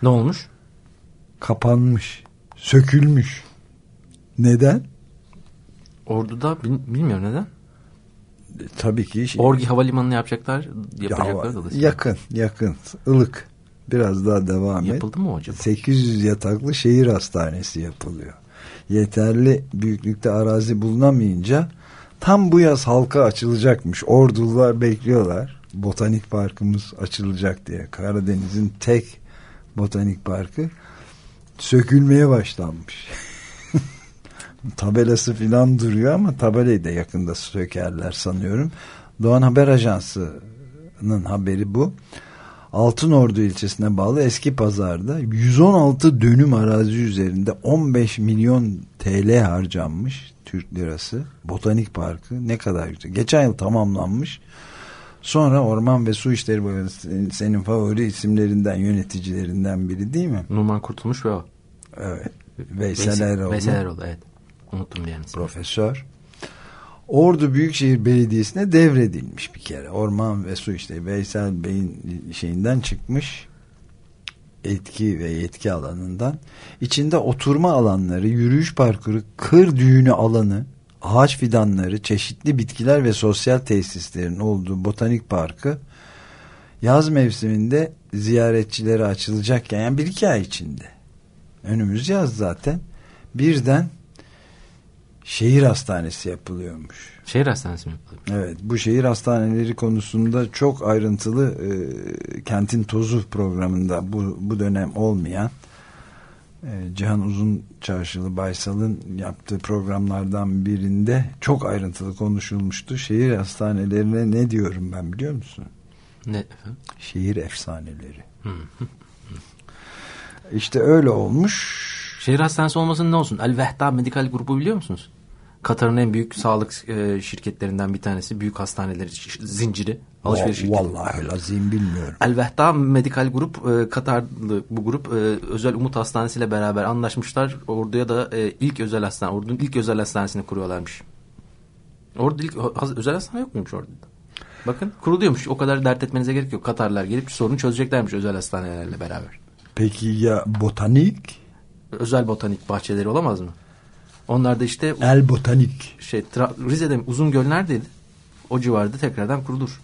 Ne olmuş? Kapanmış. Sökülmüş. Neden? Ordu'da bil, bilmiyorum neden. Tabii ki. Orgi Havalimanı'nı yapacaklar. Yapacaklar ya, dolayısıyla. Yakın, yakın. ılık. Biraz daha devam Yapıldı et. Yapıldı mı acaba? 800 yataklı şehir hastanesi yapılıyor. Yeterli büyüklükte arazi bulunamayınca tam bu yaz halka açılacakmış. Ordular bekliyorlar. Botanik parkımız açılacak diye. Karadeniz'in tek botanik parkı sökülmeye başlanmış. <laughs> tabelası filan duruyor ama tabelayı da yakında sökerler sanıyorum. Doğan Haber Ajansı'nın haberi bu. Altınordu ilçesine bağlı eski pazarda 116 dönüm arazi üzerinde 15 milyon TL harcanmış Türk lirası. Botanik Parkı ne kadar güzel. Geçen yıl tamamlanmış. Sonra Orman ve Su İşleri Bakanı senin favori isimlerinden yöneticilerinden biri değil mi? Numan Kurtulmuş ve o. Evet. Veysel Eroğlu. Veysel Eroğlu evet. Unuttum yani. Profesör. Ordu Büyükşehir Belediyesi'ne devredilmiş bir kere. Orman ve Su işte Veysel Bey'in şeyinden çıkmış etki ve yetki alanından. İçinde oturma alanları, yürüyüş parkuru, kır düğünü alanı, ağaç fidanları, çeşitli bitkiler ve sosyal tesislerin olduğu botanik parkı yaz mevsiminde ziyaretçilere açılacakken yani bir iki ay içinde önümüz yaz zaten birden şehir hastanesi yapılıyormuş. Şehir hastanesi mi yapılıyor? Evet bu şehir hastaneleri konusunda çok ayrıntılı e, kentin tozu programında bu, bu dönem olmayan e, Cihan Uzun Çarşılı Baysal'ın yaptığı programlardan birinde çok ayrıntılı konuşulmuştu. Şehir hastanelerine ne diyorum ben biliyor musun? Ne efendim? Şehir efsaneleri. işte öyle olmuş. Şehir hastanesi olmasın ne olsun? El Vehda Medikal Grubu biliyor musunuz? Katar'ın en büyük sağlık e, şirketlerinden bir tanesi. Büyük hastaneleri zinciri. Alışveriş şirketi. Vallahi lazim bilmiyorum. El Vehda Medikal Grup e, Katarlı bu grup e, Özel Umut Hastanesi ile beraber anlaşmışlar. Orduya da e, ilk özel hastane, Ordu'nun ilk özel hastanesini kuruyorlarmış. Orada ilk özel hastane yok muymuş orada? Bakın kuruluyormuş. O kadar dert etmenize gerek yok. Katarlar gelip sorunu çözeceklermiş özel hastanelerle beraber. Peki ya botanik? Özel botanik bahçeleri olamaz mı? Onlar da işte El Botanik. Şey Rize'de uzun göl neredeydi? O civarda tekrardan kurulur.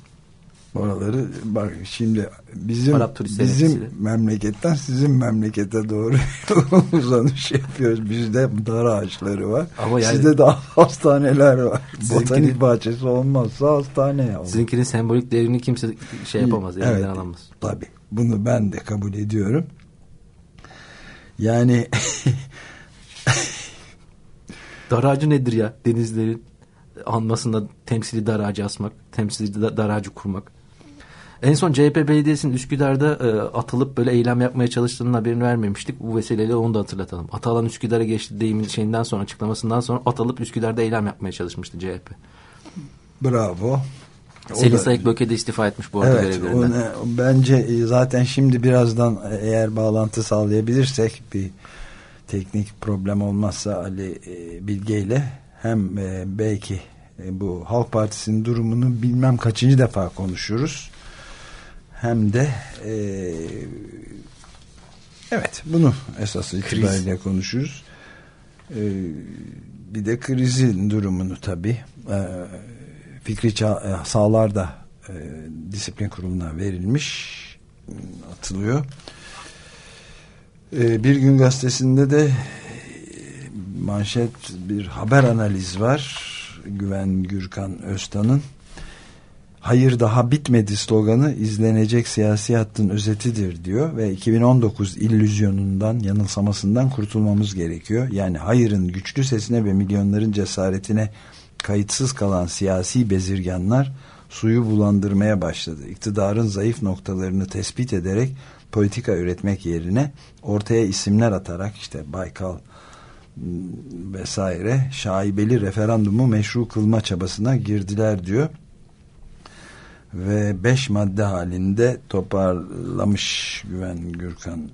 Oraları bak şimdi bizim bizim etkisiyle. memleketten sizin memlekete doğru <laughs> uzanış yapıyoruz. Bizde dar ağaçları var. Ama yani, Sizde daha hastaneler var. Botanik bahçesi olmazsa hastane. Olur. Sizinkinin sembolik değerini kimse şey yapamaz. Evet, alamaz. Tabii. Bunu ben de kabul ediyorum. Yani <laughs> Dar ağacı nedir ya? Denizlerin anmasında temsili dar ağacı asmak, temsili dar ağacı kurmak. En son CHP Belediyesi'nin Üsküdar'da e, atılıp böyle eylem yapmaya çalıştığının haberini vermemiştik. Bu vesileyle onu da hatırlatalım. Atalan Üsküdar'a geçti deyimin şeyinden sonra açıklamasından sonra atalıp Üsküdar'da eylem yapmaya çalışmıştı CHP. Bravo. Selin Sayık Böke de istifa etmiş bu arada evet, görevlerinden. Onu, bence e, zaten şimdi birazdan eğer bağlantı sağlayabilirsek bir teknik problem olmazsa Ali e, Bilge ile hem e, belki e, bu Halk Partisi'nin durumunu bilmem kaçıncı defa konuşuruz. Hem de e, evet bunu esas itibariyle konuşuruz. E, bir de krizin durumunu tabi e, Fikri e, Sağlar da e, disiplin kuruluna verilmiş atılıyor. Ee, bir gün gazetesinde de e, manşet bir haber analiz var. Güven Gürkan Öztan'ın hayır daha bitmedi sloganı izlenecek siyasi hattın özetidir diyor ve 2019 illüzyonundan yanılsamasından kurtulmamız gerekiyor. Yani hayırın güçlü sesine ve milyonların cesaretine kayıtsız kalan siyasi bezirganlar suyu bulandırmaya başladı. İktidarın zayıf noktalarını tespit ederek politika üretmek yerine ortaya isimler atarak işte Baykal vesaire şaibeli referandumu meşru kılma çabasına girdiler diyor. Ve beş madde halinde toparlamış Güven Gürkan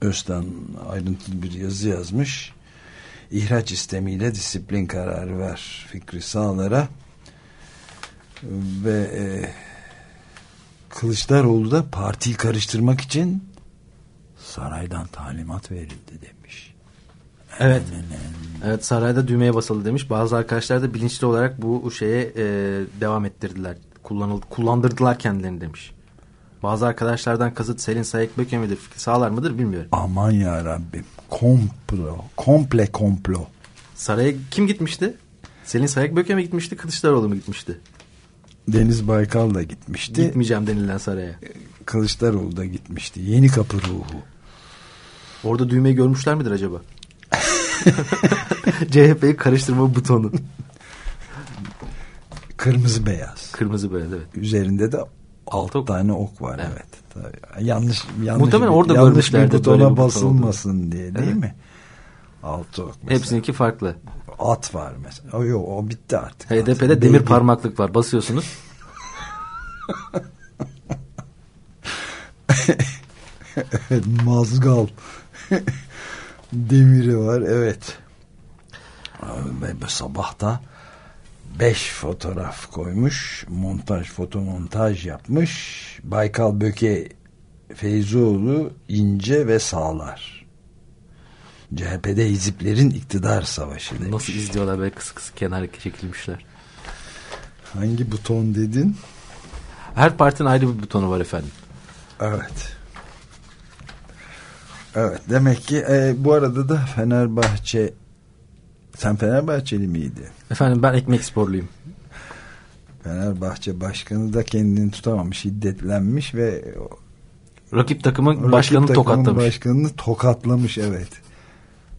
Öztan ayrıntılı bir yazı yazmış. İhraç istemiyle disiplin kararı ver Fikri Sağlar'a ve e, Kılıçdaroğlu da partiyi karıştırmak için saraydan talimat verildi demiş. Evet. Evet sarayda düğmeye basıldı demiş. Bazı arkadaşlar da bilinçli olarak bu şeye e, devam ettirdiler. Kullanıldı, kullandırdılar kendilerini demiş. Bazı arkadaşlardan kasıt Selin Sayık Böke midir, Fikri Sağlar mıdır bilmiyorum. Aman ya Rabbim. Komplo. Komple komplo. Saraya kim gitmişti? Selin Sayık Böke mi gitmişti, Kılıçdaroğlu mu gitmişti? Deniz Baykal da gitmişti. Gitmeyeceğim denilen saraya. Kılıçdaroğlu da gitmişti. Yeni kapı ruhu. Orada düğmeyi görmüşler midir acaba? <laughs> CHP'yi karıştırma butonu. Kırmızı beyaz. Kırmızı beyaz evet. Üzerinde de altı ok. tane ok var evet. evet. Tabii. Yanlış yanlış Muhtemelen orada yanlış bir butona basılmasın diye değil Evet. mi? Altı ok mesela. Hepsininki farklı. At var mesela. O yok o bitti artık. HDP'de At. demir Değil. parmaklık var. Basıyorsunuz. Evet, mazgal. Demiri var evet. Ve sabahta beş fotoğraf koymuş. Montaj, fotomontaj yapmış. Baykal Böke Feyzoğlu, İnce ve Sağlar. CHP'de hiziplerin iktidar savaşı demiş. Nasıl izliyorlar böyle kıs kıs kenara çekilmişler. Hangi buton dedin? Her partinin ayrı bir butonu var efendim. Evet. Evet demek ki e, bu arada da Fenerbahçe sen Fenerbahçeli miydi? Efendim ben ekmek sporluyum. Fenerbahçe başkanı da kendini tutamamış, şiddetlenmiş ve Rakip takımın rakip başkanını takımın tokatlamış. Başkanını tokatlamış evet.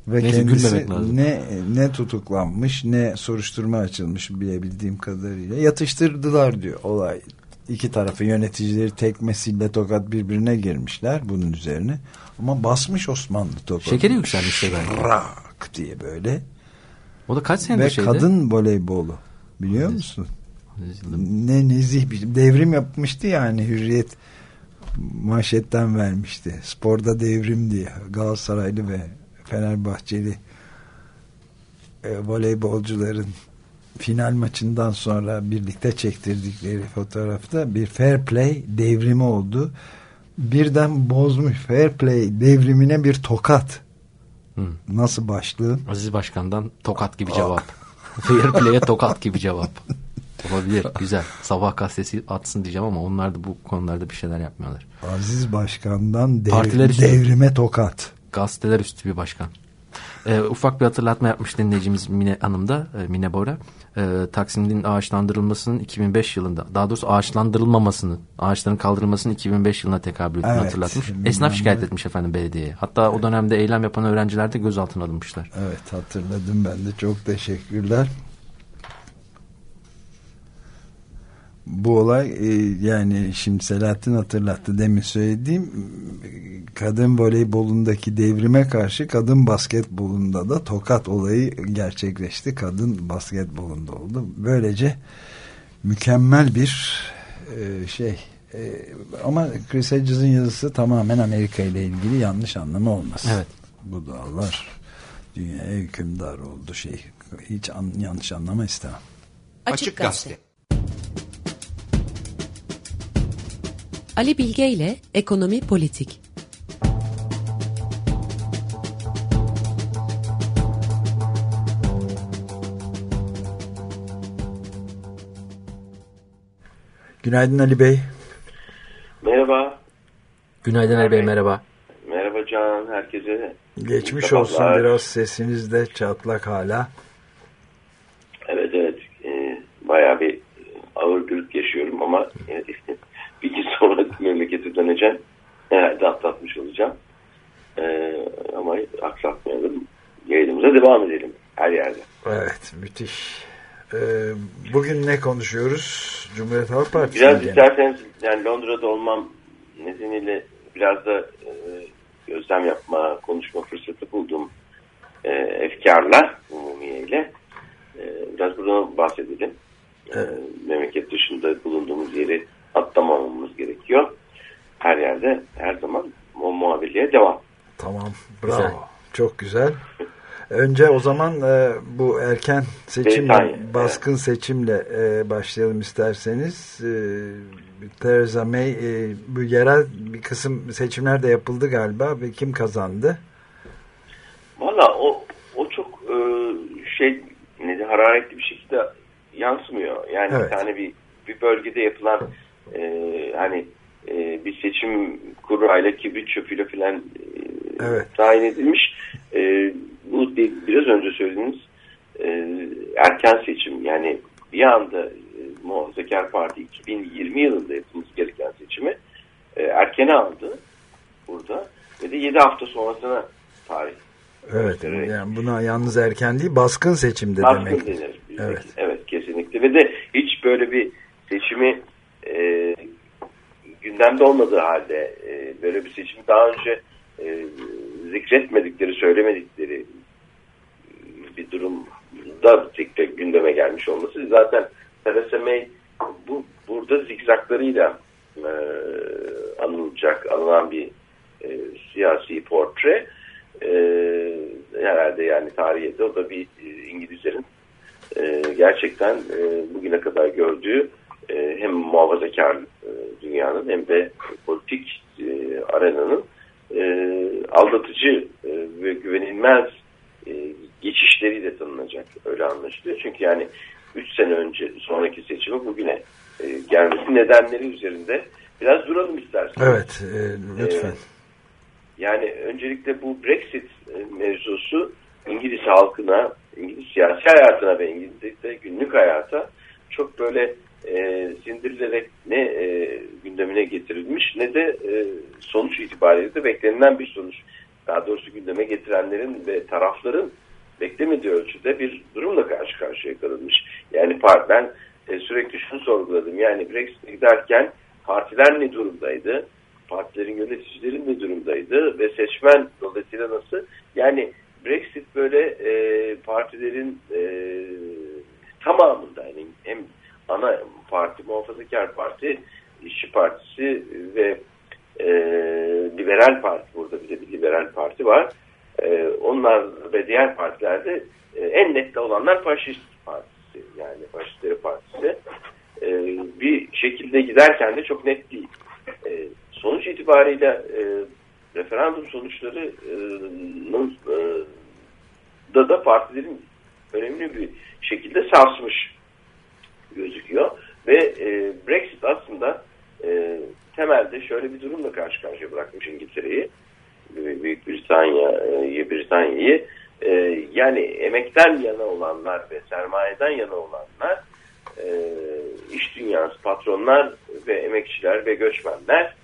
Ve Neyse, kendisi lazım. ne ne tutuklanmış ne soruşturma açılmış bilebildiğim kadarıyla yatıştırdılar diyor olay. İki tarafı yöneticileri tekmesiyle tokat birbirine girmişler bunun üzerine. Ama basmış Osmanlı tokat. Şekeri yükselmiş de galiba. Rak diye böyle. O da kaç senedir Ve şeyde? kadın voleybolu. Biliyor Hadi. musun? Ne nezih bir devrim yapmıştı yani Hürriyet manşetten vermişti. Sporda devrim diye Galatasaraylı ve Fenerbahçeli e, voleybolcuların final maçından sonra birlikte çektirdikleri fotoğrafta bir fair play devrimi oldu. Birden bozmuş fair play devrimine bir tokat. Hı. Nasıl başlığı? Aziz Başkan'dan tokat gibi cevap. <laughs> Fair play'e tokat gibi cevap. Olabilir. Güzel. Sabah gazetesi atsın diyeceğim ama onlar da bu konularda bir şeyler yapmıyorlar. Aziz Başkan'dan dev- Partiler devrime tokat. Gazeteler üstü bir başkan. Ee, ufak bir hatırlatma yapmış dinleyicimiz Mine Hanım da, e, Mine Bora. Ee, Taksim'in ağaçlandırılmasının 2005 yılında, daha doğrusu ağaçlandırılmamasının, ağaçların kaldırılmasının 2005 yılına tekabül ettiğini Evet, hatırlatmış. Esnaf şikayet etmiş efendim belediyeye. Hatta o dönemde eylem yapan öğrenciler de gözaltına alınmışlar. Evet hatırladım ben de çok teşekkürler. Bu olay e, yani şimdi Selahattin hatırlattı demin söylediğim kadın voleybolundaki devrime karşı kadın basketbolunda da tokat olayı gerçekleşti. Kadın basketbolunda oldu. Böylece mükemmel bir e, şey e, ama Chris Hedges'in yazısı tamamen Amerika ile ilgili yanlış anlama olmasın. Evet. Bu dağlar dünyaya hükümdar oldu şey. Hiç an, yanlış anlama istemem. Açık Gazete. Ali Bilge ile Ekonomi Politik. Günaydın Ali Bey. Merhaba. Günaydın Ali Bey merhaba. Merhaba Can, herkese. Geçmiş olsun biraz sesiniz de çatlak hala. Evet evet e, bayağı bir ağır gürültü yaşıyorum ama e, bir gün sonra döneceğim. Herhalde atlatmış olacağım. E, ama aksatmayalım. Yayınımıza devam edelim her yerde. Evet müthiş. E, bugün ne konuşuyoruz? Cumhuriyet Halk Partisi. Biraz isterseniz yani Londra'da olmam nedeniyle biraz da e, gözlem yapma, konuşma fırsatı buldum e, efkarla umumiyeyle. E, biraz buradan bahsedelim. E, memleket dışında bulunduğumuz yeri atlamamamız gerekiyor. Her yerde her zaman o muhabirliğe devam. Tamam bravo. Güzel. Çok güzel. Önce o zaman e, bu erken seçimle, baskın evet. seçimle e, başlayalım isterseniz. E, Theresa May, e, bu yerel bir kısım seçimler de yapıldı galiba ve kim kazandı? Valla o, o çok e, şey ne hararetli bir şekilde yansımıyor. Yani evet. bir tane bir, bir bölgede yapılan e, hani e, bir seçim kurayla kibrit çöpüyle filan e, evet. tayin edilmiş. E, bu biraz önce söylediğiniz e, erken seçim yani bir anda e, Muhafazakar Parti 2020 yılında yapılması gereken seçimi e, erkene aldı burada ve de 7 hafta sonrasına tarih. Evet yani buna yalnız erken değil baskın seçimde baskın demek. denir. Evet. evet kesinlikle ve de hiç böyle bir seçimi e, gündemde olmadığı halde e, böyle bir seçim daha önce e, zikretmedikleri, söylemedikleri bir durumda tekrar gündeme gelmiş olması. Zaten Theresa May bu burada zikzaklarıyla e, anılacak, anılan bir e, siyasi portre. E, herhalde yani tarihte o da bir e, İngilizlerin e, gerçekten e, bugüne kadar gördüğü e, hem muhafazakar e, dünyanın hem de politik e, arenanın e, aldatıcı e, ve güvenilmez e, geçişleriyle tanınacak. Öyle anlaşılıyor. Çünkü yani 3 sene önce sonraki seçimi bugüne e, gelmesi nedenleri üzerinde biraz duralım isterseniz. Evet, e, lütfen. E, yani öncelikle bu Brexit mevzusu İngiliz halkına, İngiliz siyasi hayatına ve İngiliz'de günlük hayata çok böyle e, sindirilerek ne e, gündemine getirilmiş ne de e, sonuç itibariyle de beklenilen bir sonuç. Daha doğrusu gündeme getirenlerin ve tarafların beklemediği ölçüde bir durumla karşı karşıya kalınmış. Yani ben e, sürekli şunu sorguladım. Yani Brexit'e giderken partiler ne durumdaydı? Partilerin yöneticileri ne durumdaydı? Ve seçmen dolayısıyla nasıl? Yani Brexit böyle e, partilerin e, tamamında yani hem ana parti, muhafazakar parti, işçi partisi ve e, liberal parti burada bir de bir liberal parti var. E, onlar ve diğer partilerde e, en nette olanlar faşist partisi yani faşistleri partisi. E, bir şekilde giderken de çok net değil. E, sonuç itibariyle e, referandum sonuçlarının e, da da partilerin önemli bir şekilde sarsmış gözüküyor. Ve e, Brexit aslında e, temelde şöyle bir durumla karşı karşıya bırakmış İngiltere'yi. Büyük Britanya'yı, Britanya'yı e, yani emekten yana olanlar ve sermayeden yana olanlar e, iş dünyası, patronlar ve emekçiler ve göçmenler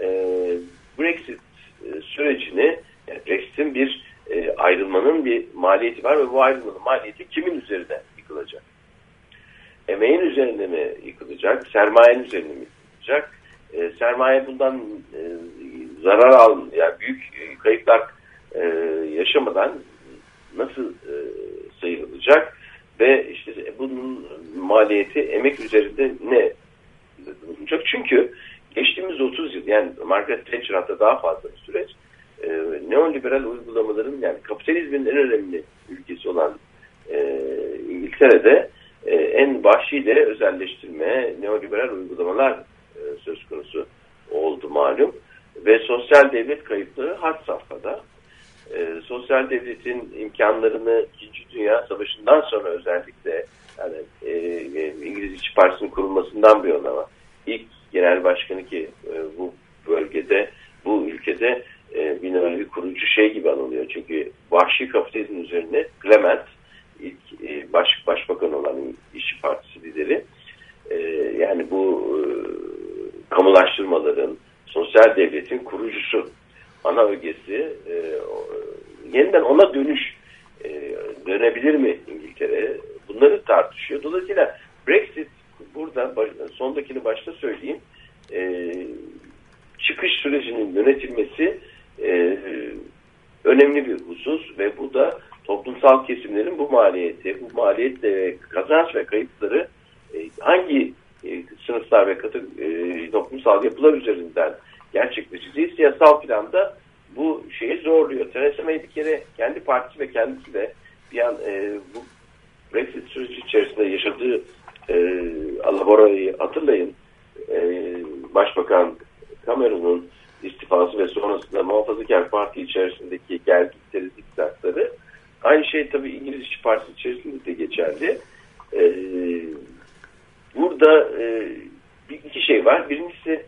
e, Brexit e, sürecini yani Brexit'in bir e, ayrılmanın bir maliyeti var ve bu ayrılmanın maliyeti kimin üzerinde yıkılacak? Emeğin üzerinde mi yıkılacak, sermayenin üzerinde mi yıkılacak? E, sermaye bundan e, zarar al, yani büyük e, kayıplar e, yaşamadan nasıl e, sıyrılacak? Ve işte bunun maliyeti emek üzerinde ne bulunacak? Çünkü geçtiğimiz 30 yıl yani Margaret Thatcher hatta daha fazla bir süreç e, neoliberal uygulamaların yani kapitalizmin en önemli ülkesi olan e, İngiltere'de e, en vahşiyle özelleştirme, neoliberal uygulamalar e, söz konusu oldu malum. Ve sosyal devlet kayıpları had safhada. E, sosyal devletin imkanlarını İkinci Dünya Savaşı'ndan sonra özellikle yani e, e, İngiliz İşçi Partisi'nin kurulmasından bir yana ilk genel başkanı ki e, bu bölgede, bu ülkede e, bir kurucu şey gibi anılıyor. Çünkü vahşi kapitalizm üzerine Clement ilk e, baş, başbakan olan İşçi Partisi lideri. E, yani bu e, kamulaştırmaların sosyal devletin kurucusu ana ögesi yeniden ona dönüş dönebilir mi İngiltere? Bunları tartışıyor. Dolayısıyla Brexit burada sondakini başta söyleyeyim. Çıkış sürecinin yönetilmesi önemli bir husus ve bu da toplumsal kesimlerin bu maliyeti, bu maliyetle kazanç ve kayıpları e, hangi e, sınıflar ve katı e, toplumsal yapılar üzerinden gerçekleşeceği siyasal planda bu şeyi zorluyor. Theresa May bir kere kendi partisi ve kendisi de bir an e, bu Brexit süreci içerisinde yaşadığı e, alaborayı hatırlayın. E, Başbakan Cameron'un istifası ve sonrasında Muhafazakar Parti içerisindeki geldikleri zikzakları aynı şey tabii İngiliz İşçi Partisi içerisinde de geçerli. E, burada e, iki şey var. Birincisi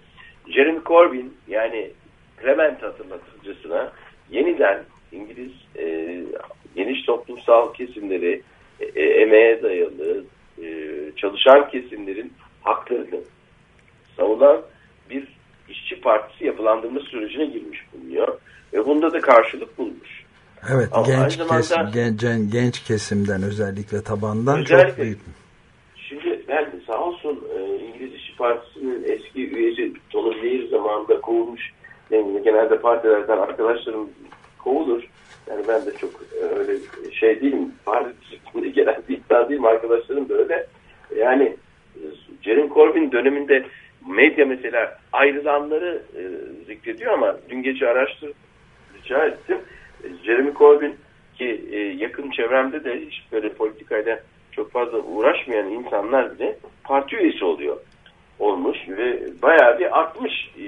Jeremy Corbyn yani Clement hatırlatıcısına yeniden İngiliz e, geniş toplumsal kesimleri e, emeğe dayalı e, çalışan kesimlerin haklarını savunan bir işçi partisi yapılandırma sürecine girmiş bulunuyor. Ve bunda da karşılık bulmuş. Evet Ama genç, kesim, genç, genç kesimden özellikle tabandan özellikle, çok büyük. Şimdi ben sağ olsun e, İngiliz İşçi Partisi'nin eski üyesi Tony Blair zamanında kovulmuş. Yani genelde partilerden arkadaşlarım kovulur. Yani ben de çok e, öyle şey değilim. Parti gelen bir iddia değilim. Arkadaşlarım da öyle. Yani Jeremy Corbyn döneminde medya mesela ayrılanları e, zikrediyor ama dün gece araştır rica ettim. Jeremy Corbyn ki e, yakın çevremde de hiç böyle politikayla çok fazla uğraşmayan insanlar bile parti üyesi oluyor olmuş ve bayağı bir artmış e,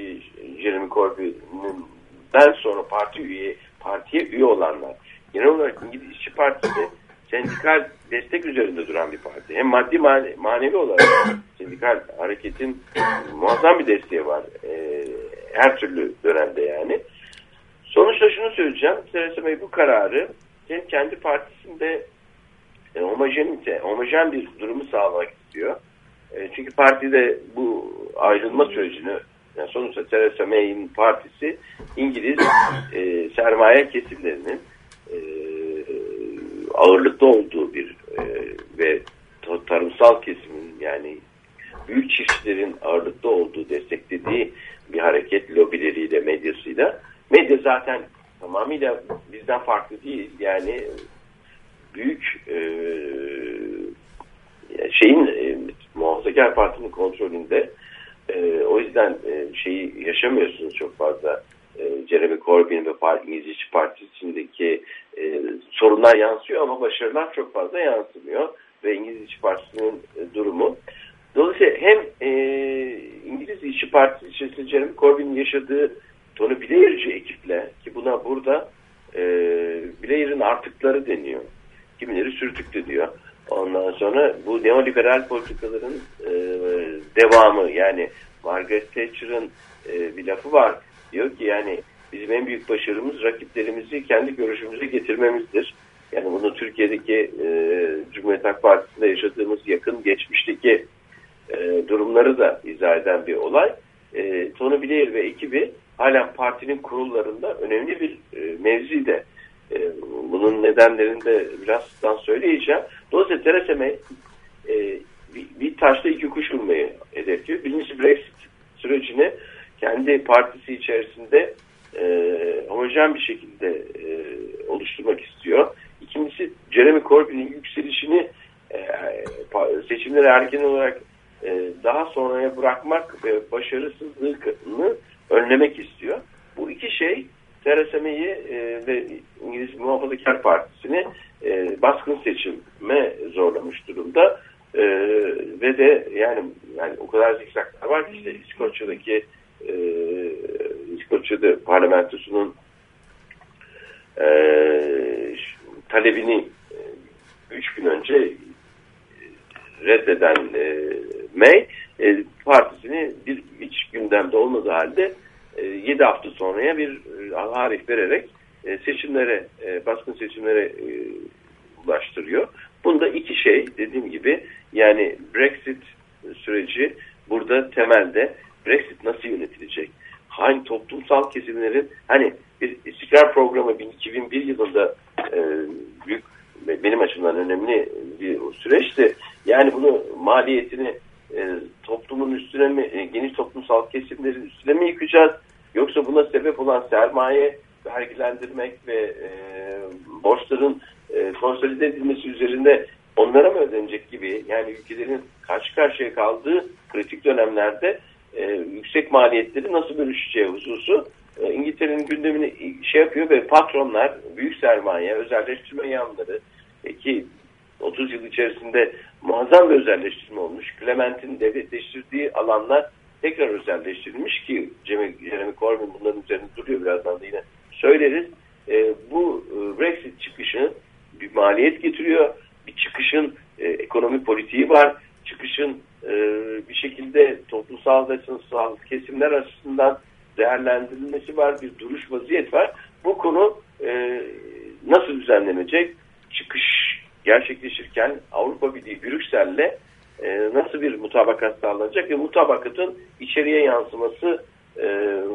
Jeremy Corbyn'den sonra parti üye partiye üye olanlar. Genel olarak İngiliz İşçi Partisi sendikal destek üzerinde duran bir parti. Hem maddi mane, manevi olarak sendikal hareketin muazzam bir desteği var. E, her türlü dönemde yani. Sonuçta şunu söyleyeceğim. Theresa May bu kararı hem kendi partisinde e, homojenite, homojen bir durumu sağlamak istiyor. E, çünkü partide bu ayrılma sürecini yani sonuçta Theresa May'in partisi İngiliz <coughs> e, sermaye kesimlerinin e, ağırlıkta olduğu bir e, ve tarımsal kesimin yani büyük çiftçilerin ağırlıkta olduğu, desteklediği bir hareket lobileriyle, medyasıyla. Medya zaten tamamıyla bizden farklı değil. Yani büyük e, şeyin e, muhafazakar partinin kontrolünde e, o yüzden e, şeyi yaşamıyorsunuz çok fazla. E, Jeremy Corbyn ve İngiliz İşçi Partisi'ndeki e, sorunlar yansıyor ama başarılar çok fazla yansımıyor. Ve İngiliz İşçi Partisi'nin e, durumu. Dolayısıyla hem e, İngiliz İşçi Partisi içerisinde Jeremy Corbyn'in yaşadığı Tony Blair'ci ekiple ki buna burada e, Blair'in artıkları deniyor. Kimileri sürtüklü diyor. Ondan sonra bu neoliberal politikaların e, devamı yani Margaret Thatcher'ın e, bir lafı var. Diyor ki yani bizim en büyük başarımız rakiplerimizi kendi görüşümüze getirmemizdir. Yani bunu Türkiye'deki e, Cumhuriyet Halk Partisi'nde yaşadığımız yakın geçmişteki e, durumları da izah eden bir olay. E, Tony Blair ve ekibi halen partinin kurullarında önemli bir e, mevzide. E, bunun nedenlerini de birazdan söyleyeceğim. Dolayısıyla Theresa May e, bir, bir taşla iki kuş vurmayı hedefliyor. Birincisi Brexit sürecini kendi partisi içerisinde e, homojen bir şekilde e, oluşturmak istiyor. İkincisi Jeremy Corbyn'in yükselişini e, seçimleri erken olarak e, daha sonraya bırakmak ve başarısızlığını önlemek istiyor. Bu iki şey Theresa May'i e, ve İngiliz Muhafazakar Partisi'ni e, baskın seçime zorlamış durumda. E, ve de yani yani o kadar zikzaklar var ki işte İskoçya'daki e, İskoçya'da parlamentosunun e, talebini e, üç gün önce reddeden e, May e, partisini bir hiç gündemde olmadığı halde e, 7 hafta sonraya bir e, tarih vererek e, seçimlere, e, baskın seçimlere e, ulaştırıyor. Bunda iki şey dediğim gibi yani Brexit süreci burada temelde Brexit nasıl yönetilecek? Hangi toplumsal kesimlerin hani bir istikrar programı 2001 yılında e, büyük benim açımdan önemli bir süreçti. Yani bunu maliyetini e, toplumun üstüne mi, e, geniş toplumsal kesimlerin üstüne mi yıkacağız? Yoksa buna sebep olan sermaye vergilendirmek ve e, borçların e, konsolide edilmesi üzerinde onlara mı ödenecek gibi yani ülkelerin karşı karşıya kaldığı kritik dönemlerde e, yüksek maliyetleri nasıl bölüşeceği hususu e, İngiltere'nin gündemini şey yapıyor ve patronlar, büyük sermaye, özelleştirme yanları e, ki 30 yıl içerisinde muazzam bir özelleştirme olmuş. Clement'in devletleştirdiği alanlar tekrar özelleştirilmiş ki Jeremy Corbyn bunların üzerinde duruyor birazdan da yine söyleriz. E, bu e, Brexit çıkışı bir maliyet getiriyor. Bir çıkışın e, ekonomi politiği var. Çıkışın e, bir şekilde toplumsal ve sınıfsal kesimler açısından değerlendirilmesi var. Bir duruş vaziyet var. Bu konu e, nasıl düzenlenecek? Çıkış gerçekleşirken Avrupa Birliği Brüksel'le e, nasıl bir mutabakat sağlanacak ve mutabakatın içeriye yansıması e,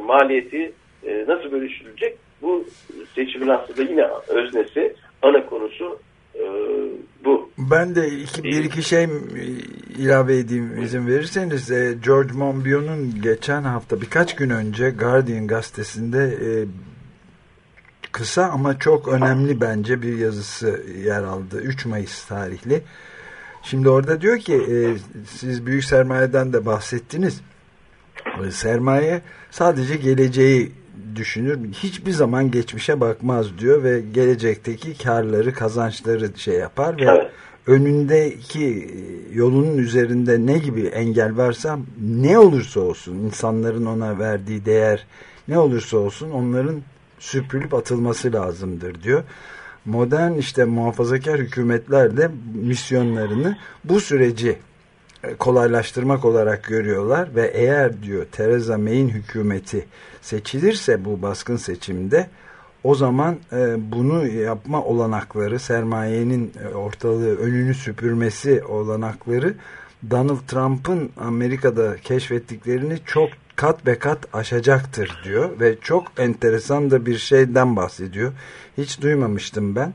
maliyeti e, nasıl bölüşülecek? Bu seçimin aslında yine öznesi, ana konusu e, bu. Ben de iki, bir iki şey ilave edeyim izin verirseniz. E, George Monbiot'un geçen hafta birkaç gün önce Guardian gazetesinde e, kısa ama çok önemli bence bir yazısı yer aldı. 3 Mayıs tarihli. Şimdi orada diyor ki e, siz büyük sermayeden de bahsettiniz. E, sermaye sadece geleceği düşünür. Hiçbir zaman geçmişe bakmaz diyor ve gelecekteki karları, kazançları şey yapar ve evet. önündeki yolunun üzerinde ne gibi engel varsa ne olursa olsun insanların ona verdiği değer ne olursa olsun onların süpürülüp atılması lazımdır diyor. Modern işte muhafazakar hükümetler de misyonlarını bu süreci e, kolaylaştırmak olarak görüyorlar ve eğer diyor Theresa May'in hükümeti seçilirse bu baskın seçimde o zaman e, bunu yapma olanakları sermayenin e, ortalığı önünü süpürmesi olanakları Donald Trump'ın Amerika'da keşfettiklerini çok kat be kat aşacaktır diyor ve çok enteresan da bir şeyden bahsediyor. Hiç duymamıştım ben.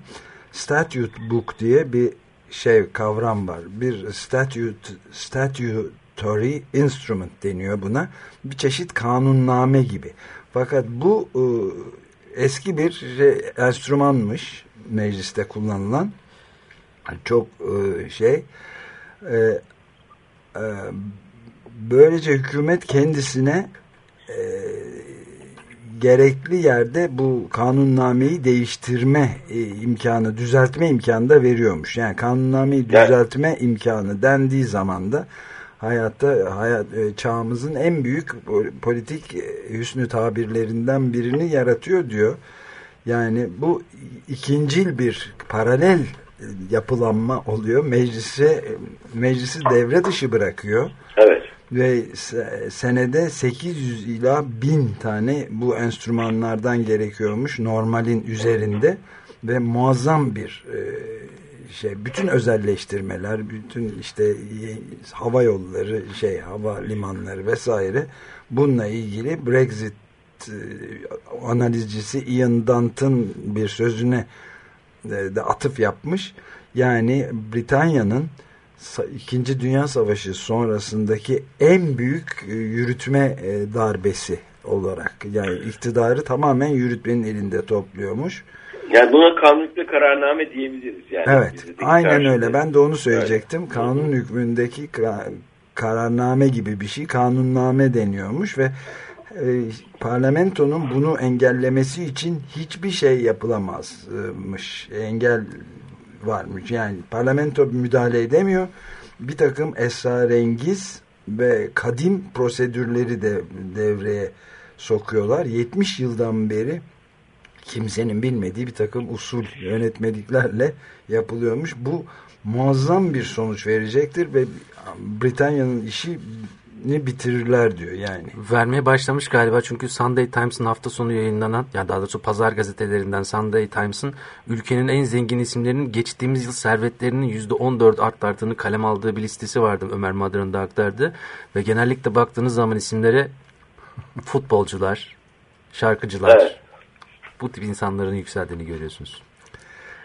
Statute Book diye bir şey kavram var. Bir statute, statutory instrument deniyor buna. Bir çeşit kanunname gibi. Fakat bu e, eski bir şey, enstrümanmış mecliste kullanılan. Çok e, şey e, böylece hükümet kendisine e, gerekli yerde bu kanunnnameyi değiştirme e, imkanı, düzeltme imkanı da veriyormuş. Yani kanunnameyi düzeltme evet. imkanı dendiği zaman da hayatta hayat e, çağımızın en büyük politik e, hüsnü tabirlerinden birini yaratıyor diyor. Yani bu ikincil bir paralel e, yapılanma oluyor. Meclise e, meclisi devre dışı bırakıyor. Evet ve senede 800 ila 1000 tane bu enstrümanlardan gerekiyormuş normalin üzerinde. Ve muazzam bir e, şey bütün özelleştirmeler bütün işte hava yolları şey hava limanları vesaire. Bununla ilgili Brexit e, analizcisi Ian Dant'ın bir sözüne e, de atıf yapmış. Yani Britanya'nın İkinci Dünya Savaşı sonrasındaki en büyük e, yürütme e, darbesi olarak yani iktidarı tamamen yürütmenin elinde topluyormuş. Yani buna kanunlukla kararname diyebiliriz. Yani evet aynen öyle ben de onu söyleyecektim. Evet. Kanun hükmündeki kararname gibi bir şey kanunname deniyormuş ve e, parlamentonun bunu engellemesi için hiçbir şey yapılamazmış. Engel varmış. Yani parlamento müdahale edemiyor. Bir takım esrarengiz ve kadim prosedürleri de devreye sokuyorlar. 70 yıldan beri kimsenin bilmediği bir takım usul yönetmeliklerle yapılıyormuş. Bu muazzam bir sonuç verecektir ve Britanya'nın işi ne bitirirler diyor yani. Vermeye başlamış galiba çünkü Sunday Times'ın hafta sonu yayınlanan yani daha doğrusu pazar gazetelerinden Sunday Times'ın ülkenin en zengin isimlerinin geçtiğimiz yıl servetlerinin %14 arttardığını kalem aldığı bir listesi vardı Ömer Madır'ın da aktardı. Ve genellikle baktığınız zaman isimlere futbolcular, şarkıcılar Evet. bu tip insanların yükseldiğini görüyorsunuz.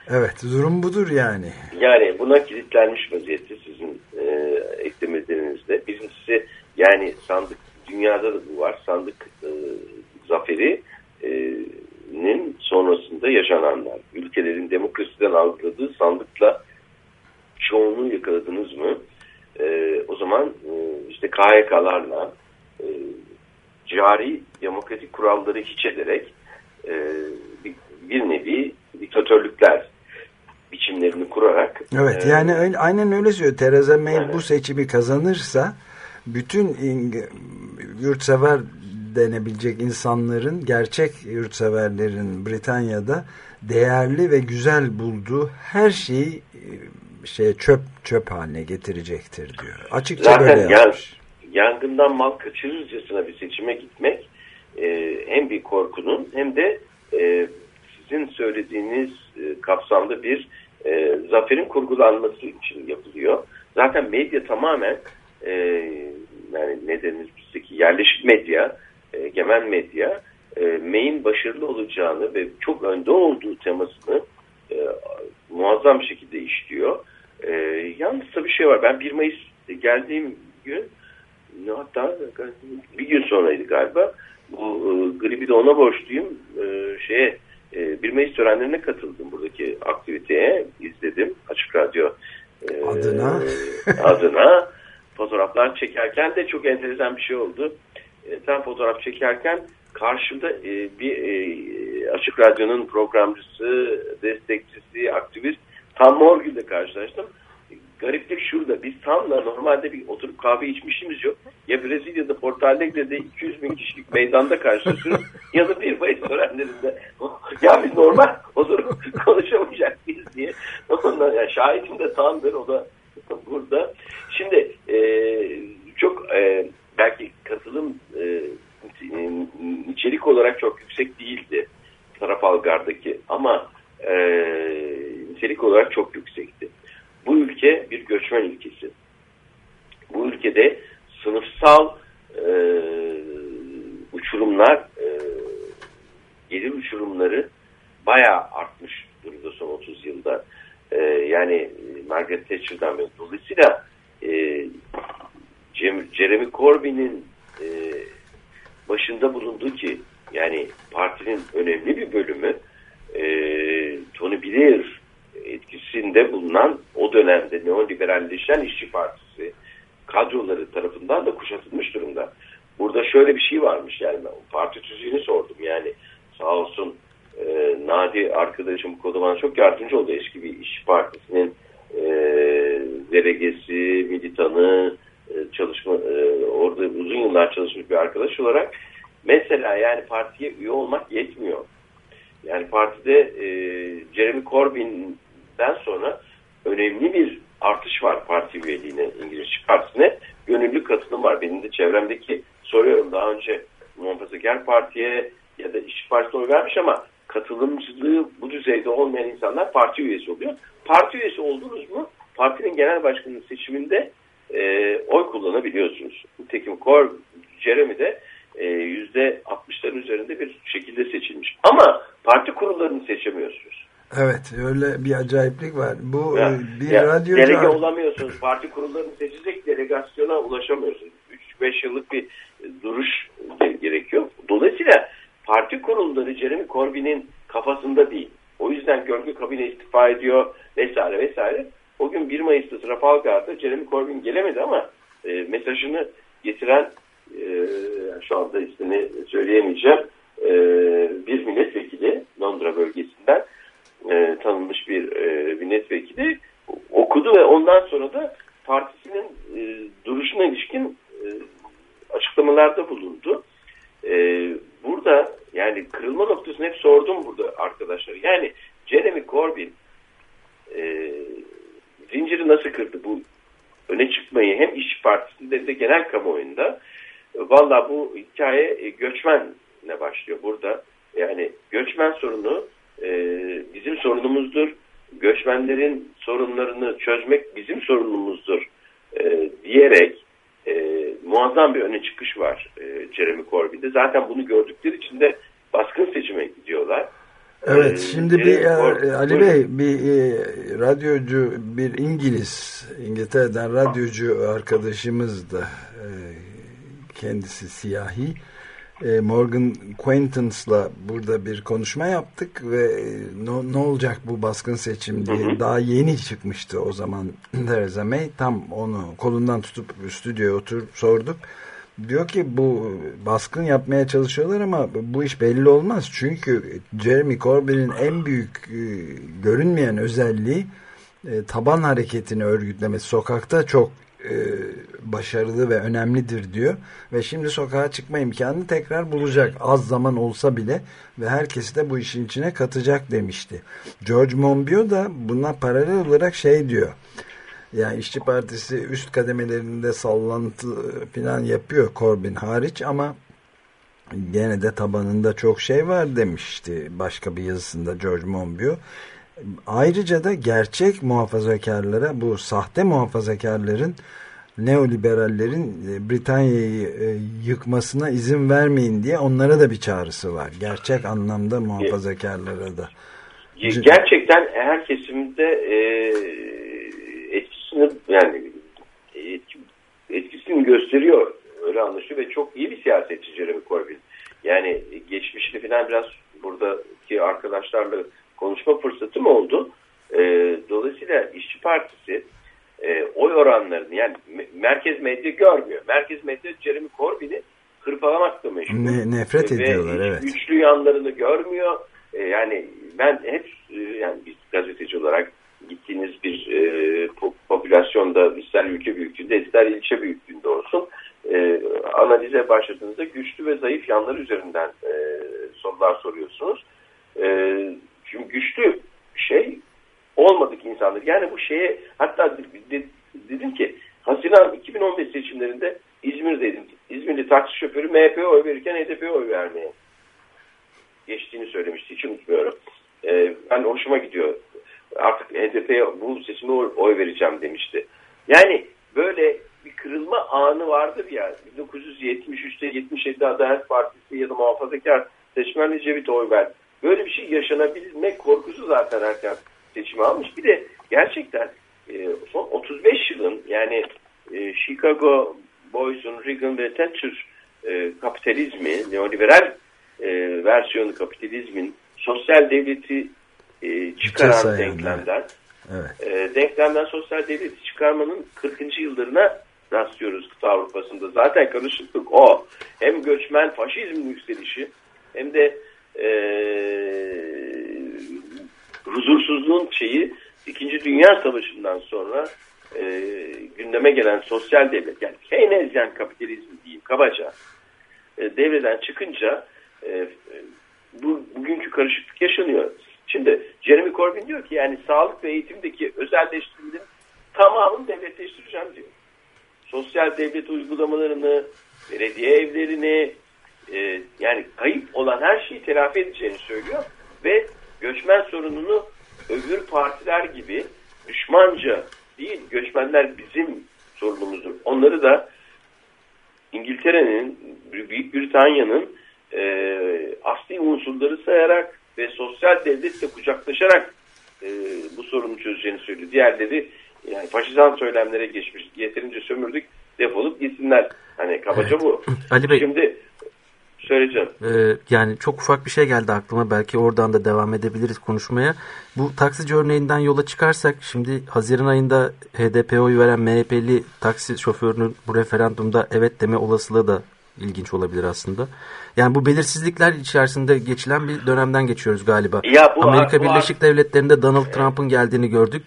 Evet durum budur yani. Yani buna kilitlenmiş vaziyette sizin e, eklemelerinizde. Birincisi yani sandık dünyada da bu var. Sandık e, zaferinin sonrasında yaşananlar. Ülkelerin demokrasiden algıladığı sandıkla çoğunluğu yakaladınız mı? E, o zaman e, işte KHK'larla e, cari demokratik kuralları hiç ederek e, bir, bir nevi diktatörlükler biçimlerini kurarak Evet e, yani öyle, aynen öyle söylüyor. Theresa May Evet. bu seçimi kazanırsa bütün yurtsever denebilecek insanların, gerçek yurtseverlerin Britanya'da değerli ve güzel bulduğu her şeyi e, şey çöp çöp haline getirecektir diyor. Açıkça Zaten böyle yapmış. yangından mal kaçırırcasına bir seçime gitmek e, hem bir korkunun hem de e, sizin söylediğiniz e, kapsamda bir e, zaferin kurgulanması için yapılıyor. Zaten medya tamamen e, yani ne denir bizdeki yerleşik medya, e, genel medya e, May'in başarılı olacağını ve çok önde olduğu temasını e, muazzam bir şekilde işliyor. E, yalnız tabii şey var. Ben 1 Mayıs geldiğim gün hatta bir gün sonraydı galiba. Bu e, gribi de ona borçluyum. E, şeye e, 1 Mayıs törenlerine katıldım buradaki aktiviteye. izledim. Açık Radyo e, Adına. adına fotoğraflar çekerken de çok enteresan bir şey oldu. E, tam fotoğraf çekerken karşımda e, bir e, Açık Radyo'nun programcısı, destekçisi, aktivist Tam Morgül ile karşılaştım. Gariplik şurada. Biz Tam'la normalde bir oturup kahve içmişimiz yok. Ya Brezilya'da Porto Alegre'de 200 bin kişilik meydanda karşılaşıyoruz ya da bir Mayıs törenlerinde. ya biz normal oturup konuşamayacak mıyız diye. Ondan, yani şahidim de Tam'dır o da burada. Şimdi e, çok e, belki katılım e, içerik olarak çok yüksek değildi Trafalgar'daki ama e, nitelik olarak çok yüksekti. Bu ülke bir göçmen ülkesi. Bu ülkede sınıfsal e, uçurumlar, e, gelir uçurumları bayağı artmış durumda son 30 yılda. E, yani Margaret Thatcher'dan beri. Dolayısıyla e, Jeremy Corbyn'in e, başında bulunduğu ki yani partinin önemli bir bölümü e, Tony Blair etkisinde bulunan o dönemde neoliberalleşen işçi partisi kadroları tarafından da kuşatılmış durumda. Burada şöyle bir şey varmış yani parti tüzüğünü sordum yani sağ olsun e, Nadi arkadaşım kodu bana çok yardımcı oldu eski bir işçi partisinin e, delegesi, militanı e, çalışma e, orada uzun yıllar çalışmış bir arkadaş olarak mesela yani partiye üye olmak yetmiyor. Yani partide e, Jeremy Corbyn'den sonra önemli bir artış var parti üyeliğine İngiliz İşçi Partisi'ne. Gönüllü katılım var. Benim de çevremdeki soruyorum daha önce Muhafazakar Parti'ye ya da İşçi Partisi'ne oy vermiş ama katılımcılığı bu düzeyde olmayan insanlar parti üyesi oluyor. Parti üyesi oldunuz mu partinin genel başkanı seçiminde e, oy kullanabiliyorsunuz. Nitekim Cor Jeremy de e, yüzde 60'ların üzerinde bir şekilde seçilmiş. Ama parti kurullarını seçemiyorsunuz. Evet öyle bir acayiplik var. Bu Ya, e, bir ya, radyocu delege olamıyorsunuz. Parti kurullarını seçecek delegasyona ulaşamıyorsunuz. 3-5 yıllık bir duruş ge- gerekiyor. Dolayısıyla parti kurulları Jeremy Corbyn'in kafasında değil. O yüzden gölge kabine istifa ediyor vesaire vesaire. O gün 1 Mayıs'ta Trafalgar'da Jeremy Corbyn gelemedi ama e, mesajını getiren e, şu anda ismini söyleyemeyeceğim e, bir milletvekili Londra bölgesinden e, tanınmış bir e, milletvekili okudu ve ondan sonra da partisinin e, duruşuna ilişkin e, açıklamalarda bulundu. E, burada yani kırılma noktasını hep sordum burada arkadaşlar. Yani Jeremy Corbyn e, zinciri nasıl kırdı bu öne çıkmayı hem iş Partisi'nde de genel kamuoyunda valla bu hikaye göçmenle başlıyor burada. Yani göçmen sorunu e, bizim sorunumuzdur. Göçmenlerin sorunlarını çözmek bizim sorunumuzdur e, diyerek e, muazzam bir öne çıkış var e, Jeremy Corbyn'de. Zaten bunu gördükleri için de baskın seçime gidiyorlar. Evet, ee, şimdi bir e, Ali Bey bir e, radyocu, bir İngiliz, İngiltere'den radyocu arkadaşımız da e, kendisi siyahi. E, Morgan Quaintance'la burada bir konuşma yaptık ve e, ne, ne olacak bu baskın seçim diye hı hı. daha yeni çıkmıştı o zaman Theresa May. Tam onu kolundan tutup stüdyoya oturup sorduk diyor ki bu baskın yapmaya çalışıyorlar ama bu iş belli olmaz. Çünkü Jeremy Corbyn'in en büyük e, görünmeyen özelliği e, taban hareketini örgütlemesi. Sokakta çok e, başarılı ve önemlidir diyor. Ve şimdi sokağa çıkma imkanını tekrar bulacak. Az zaman olsa bile ve herkesi de bu işin içine katacak demişti. George Monbiot da buna paralel olarak şey diyor yani İşçi Partisi üst kademelerinde sallantı falan yapıyor Corbyn hariç ama gene de tabanında çok şey var demişti başka bir yazısında George Monbiot. Ayrıca da gerçek muhafazakarlara bu sahte muhafazakarların neoliberallerin e, Britanya'yı e, yıkmasına izin vermeyin diye onlara da bir çağrısı var. Gerçek anlamda muhafazakarlara da. Gerçekten her kesimde e, etkisini yani etki, etkisini gösteriyor öyle anlaşılıyor ve çok iyi bir siyasetçi Jeremy Corbyn. Yani geçmişini falan biraz buradaki arkadaşlarla konuşma fırsatım oldu. E, dolayısıyla İşçi Partisi e, oy oranlarını yani merkez medya görmüyor. Merkez medya Jeremy Corbyn'i hırpalamakla meşgul. Ne, nefret e, ediyorlar ve evet. Güçlü yanlarını görmüyor. E, yani ben hep e, yani bir gazeteci olarak gittiğiniz bir e, popülasyonda ister ülke büyüklüğünde ister ilçe büyüklüğünde olsun e, analize başladığınızda güçlü ve zayıf yanları üzerinden e, sorular soruyorsunuz. E, çünkü güçlü şey olmadık insanlar. Yani bu şeye hatta dedim ki Haziran 2015 seçimlerinde İzmir'deydim. İzmirli taksi şoförü MHP'ye oy verirken HDP'ye oy vermeye geçtiğini söylemişti. Hiç unutmuyorum. Ee, ben hoşuma gidiyor. Artık HDP'ye bu seçime oy vereceğim demişti. Yani böyle bir kırılma anı vardır ya. 1973'te 77 Adalet Partisi ya da muhafazakar seçmenli Cevit oy verdi. Böyle bir şey yaşanabilmek korkusu zaten erken seçimi almış. Bir de gerçekten e, son 35 yılın yani e, Chicago Boys'un Reagan ve Thatcher e, kapitalizmi, neoliberal e, versiyonu kapitalizmin sosyal devleti e, çıkaran denklemden evet. e, denklemden sosyal devleti çıkarmanın 40. yıllarına rastlıyoruz kıta Avrupa'sında. Zaten karışıklık o. Hem göçmen faşizmin yükselişi hem de e, huzursuzluğun şeyi İkinci Dünya Savaşı'ndan sonra e, gündeme gelen sosyal devlet yani Keynesyen kapitalizm diyeyim kabaca e, devreden çıkınca e, bu bugünkü karışıklık yaşanıyor. Şimdi Jeremy Corbyn diyor ki yani sağlık ve eğitimdeki özelleştirmenin tamamını devletleştireceğim diyor. Sosyal devlet uygulamalarını, belediye evlerini, e, yani kayıp olan her şeyi telafi edeceğini söylüyor ve göçmen sorununu öbür partiler gibi düşmanca değil, göçmenler bizim sorunumuzdur. Onları da İngiltere'nin, Büyük Britanya'nın e, asli unsurları sayarak ve sosyal devletle kucaklaşarak e, bu sorunu çözeceğini söylüyor. Diğerleri yani faşizan söylemlere geçmiş, yeterince sömürdük, defolup gitsinler. Hani kabaca evet. bu. <clears throat> Ali Bey, Şimdi söyleyeceğim. Ee, yani çok ufak bir şey geldi aklıma. Belki oradan da devam edebiliriz konuşmaya. Bu taksici örneğinden yola çıkarsak şimdi Haziran ayında HDP'ye oy veren MHP'li taksi şoförünün bu referandumda evet deme olasılığı da ilginç olabilir aslında. Yani bu belirsizlikler içerisinde geçilen bir dönemden geçiyoruz galiba. Ya bu Amerika bu Birleşik Devletleri'nde Donald Trump'ın geldiğini gördük.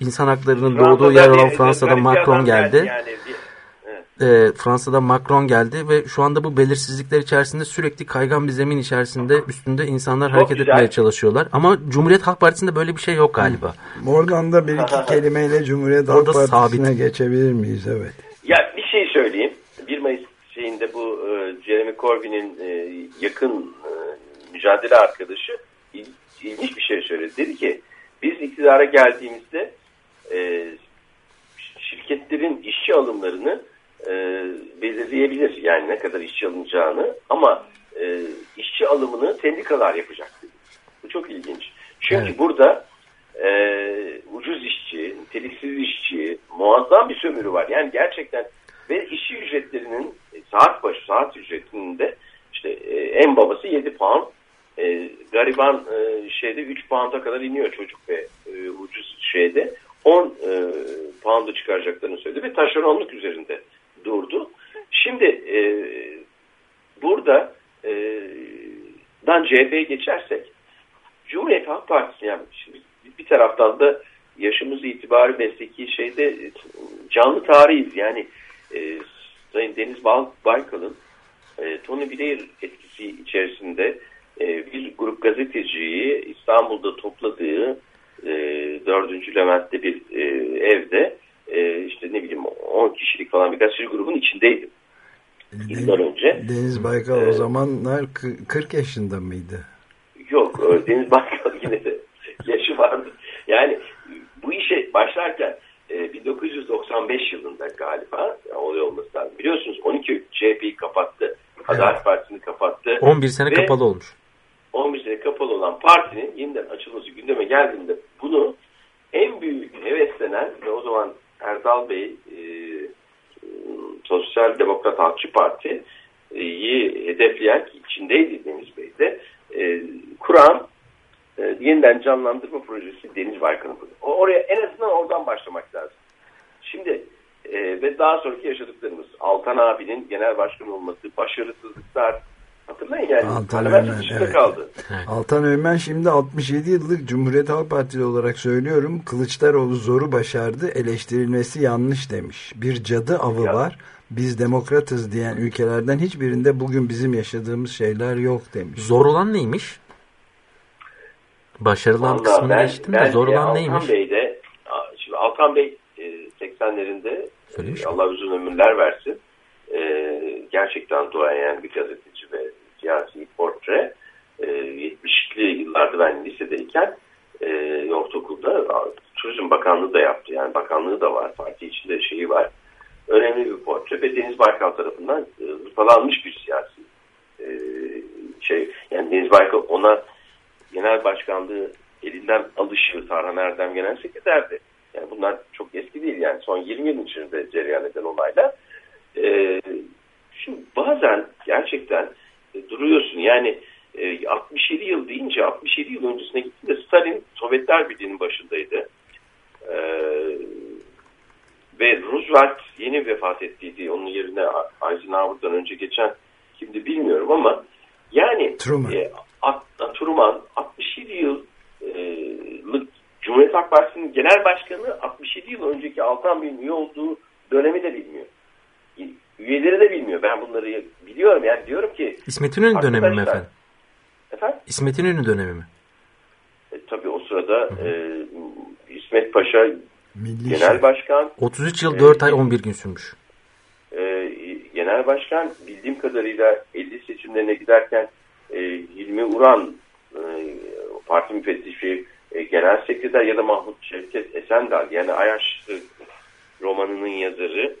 İnsan haklarının doğduğu yer olan Fransa'da Macron geldi. Yani e, Fransa'da Macron geldi ve şu anda bu belirsizlikler içerisinde sürekli kaygan bir zemin içerisinde üstünde insanlar Çok hareket güzel. etmeye çalışıyorlar. Ama Cumhuriyet Halk Partisi'nde böyle bir şey yok galiba. Oradan da bir iki <laughs> kelimeyle Cumhuriyet Halk Partisi'ne sabit. geçebilir miyiz? Evet. Ya bir şey söyleyeyim. 1 Mayıs şeyinde bu e, Jeremy Corbyn'in e, yakın e, mücadele arkadaşı il, ilginç bir şey söyledi. Dedi ki biz iktidara geldiğimizde e, şirketlerin işçi alımlarını e, belirleyebilir. Yani ne kadar işçi alınacağını ama e, işçi alımını sendikalar yapacak dedi. Bu çok ilginç. Çünkü evet. burada e, ucuz işçi, niteliksiz işçi, muazzam bir sömürü var. Yani gerçekten ve işçi ücretlerinin e, saat başı saat ücretinde işte e, en babası 7 pound, e, gariban şeyde 3 pound'a kadar iniyor çocuk ve ucuz şeyde 10 e, çıkaracaklarını söyledi ve taşeronluk üzerinde durdu. Şimdi e, burada dan CHP'ye geçersek Cumhuriyet Halk Partisi yani şimdi bir taraftan da yaşımız itibari mesleki şeyde canlı tarihiz. Yani e, Sayın Deniz Baykal'ın e, Tony Blair etkisi içerisinde e, bir grup gazeteciyi İstanbul'da topladığı e, 4. Levent'te bir e, evde e, işte ne bileyim 10 kişilik falan bir gazeteci grubun içindeydim. Yıllar önce. Deniz Baykal ee, o zamanlar 40 yaşında mıydı? Yok Deniz Baykal <laughs> yine de yaşı vardı. Yani bu işe başlarken e, 1995 yılında galiba oluyor olması lazım. Biliyorsunuz 12 CHP'yi kapattı. Adalet evet. Partisi'ni kapattı. 11 sene kapalı olmuş. 11 sene kapalı olan partinin yeniden açılması gündeme geldiğinde bunu en büyük heveslenen ve o zaman Erdal Bey e, Sosyal Demokrat Halkçı Parti'yi hedefleyen içindeydi Deniz Bey de e, kuran e, yeniden canlandırma projesi Deniz Baykan'ın. Oraya en azından oradan başlamak lazım. Şimdi e, ve daha sonraki yaşadıklarımız Altan abinin genel başkan olması, başarısızlıklar yani. Altan Öğmen, evet. kaldı. Altan Öğmen şimdi 67 yıllık Cumhuriyet Halk Partili olarak söylüyorum. Kılıçdaroğlu zoru başardı, eleştirilmesi yanlış demiş. Bir cadı avı ya. var. Biz demokratız diyen ülkelerden hiçbirinde bugün bizim yaşadığımız şeyler yok demiş. Zor olan neymiş? Başarılan Vallahi kısmını ben, geçtim de zor olan neymiş? Altan Bey de, şimdi Altan Bey 80'lerinde e, Allah uzun ömürler versin. E, gerçekten duayen bir gazeteci ve siyasi portre. E, 70'li yıllarda ben lisedeyken e, ortaokulda Turizm Bakanlığı da yaptı. Yani bakanlığı da var. Parti içinde şeyi var. Önemli bir portre ve Deniz Baykal tarafından e, hırpalanmış bir siyasi e, şey. Yani Deniz Baykal ona genel başkanlığı elinden alışı Tarhan Erdem Genel Sekreterdi. Yani bunlar çok eski değil yani son 20 yıl içinde cereyan eden olaylar. Ee, şimdi bazen gerçekten e, duruyorsun yani e, 67 yıl deyince 67 yıl öncesine gittiğinde Stalin Sovyetler Birliği'nin başındaydı. Ee, ve Roosevelt yeni vefat ettiydi. Onun yerine Eisenhower'dan önce geçen kimdi bilmiyorum ama yani Truman. E, Truman 67 yıllık Cumhuriyet Halk Partisi'nin genel başkanı 67 yıl önceki Altan Bey'in üye olduğu dönemi de bilmiyor. Üyeleri de bilmiyor. Ben bunları biliyorum. Yani diyorum ki... İsmet İnönü dönemi mi efendim? Efendim? İsmet İnönü dönemi mi? E, tabii o sırada e, İsmet Paşa Milli genel şey. başkan... 33 yıl 4 e, ay 11 gün sürmüş. E, genel başkan bildiğim kadarıyla 50 seçimlerine giderken e, Hilmi Uran e, parti müfettişi e, genel sekreter ya da Mahmut Şevket Esendal yani Ayaş romanının yazarı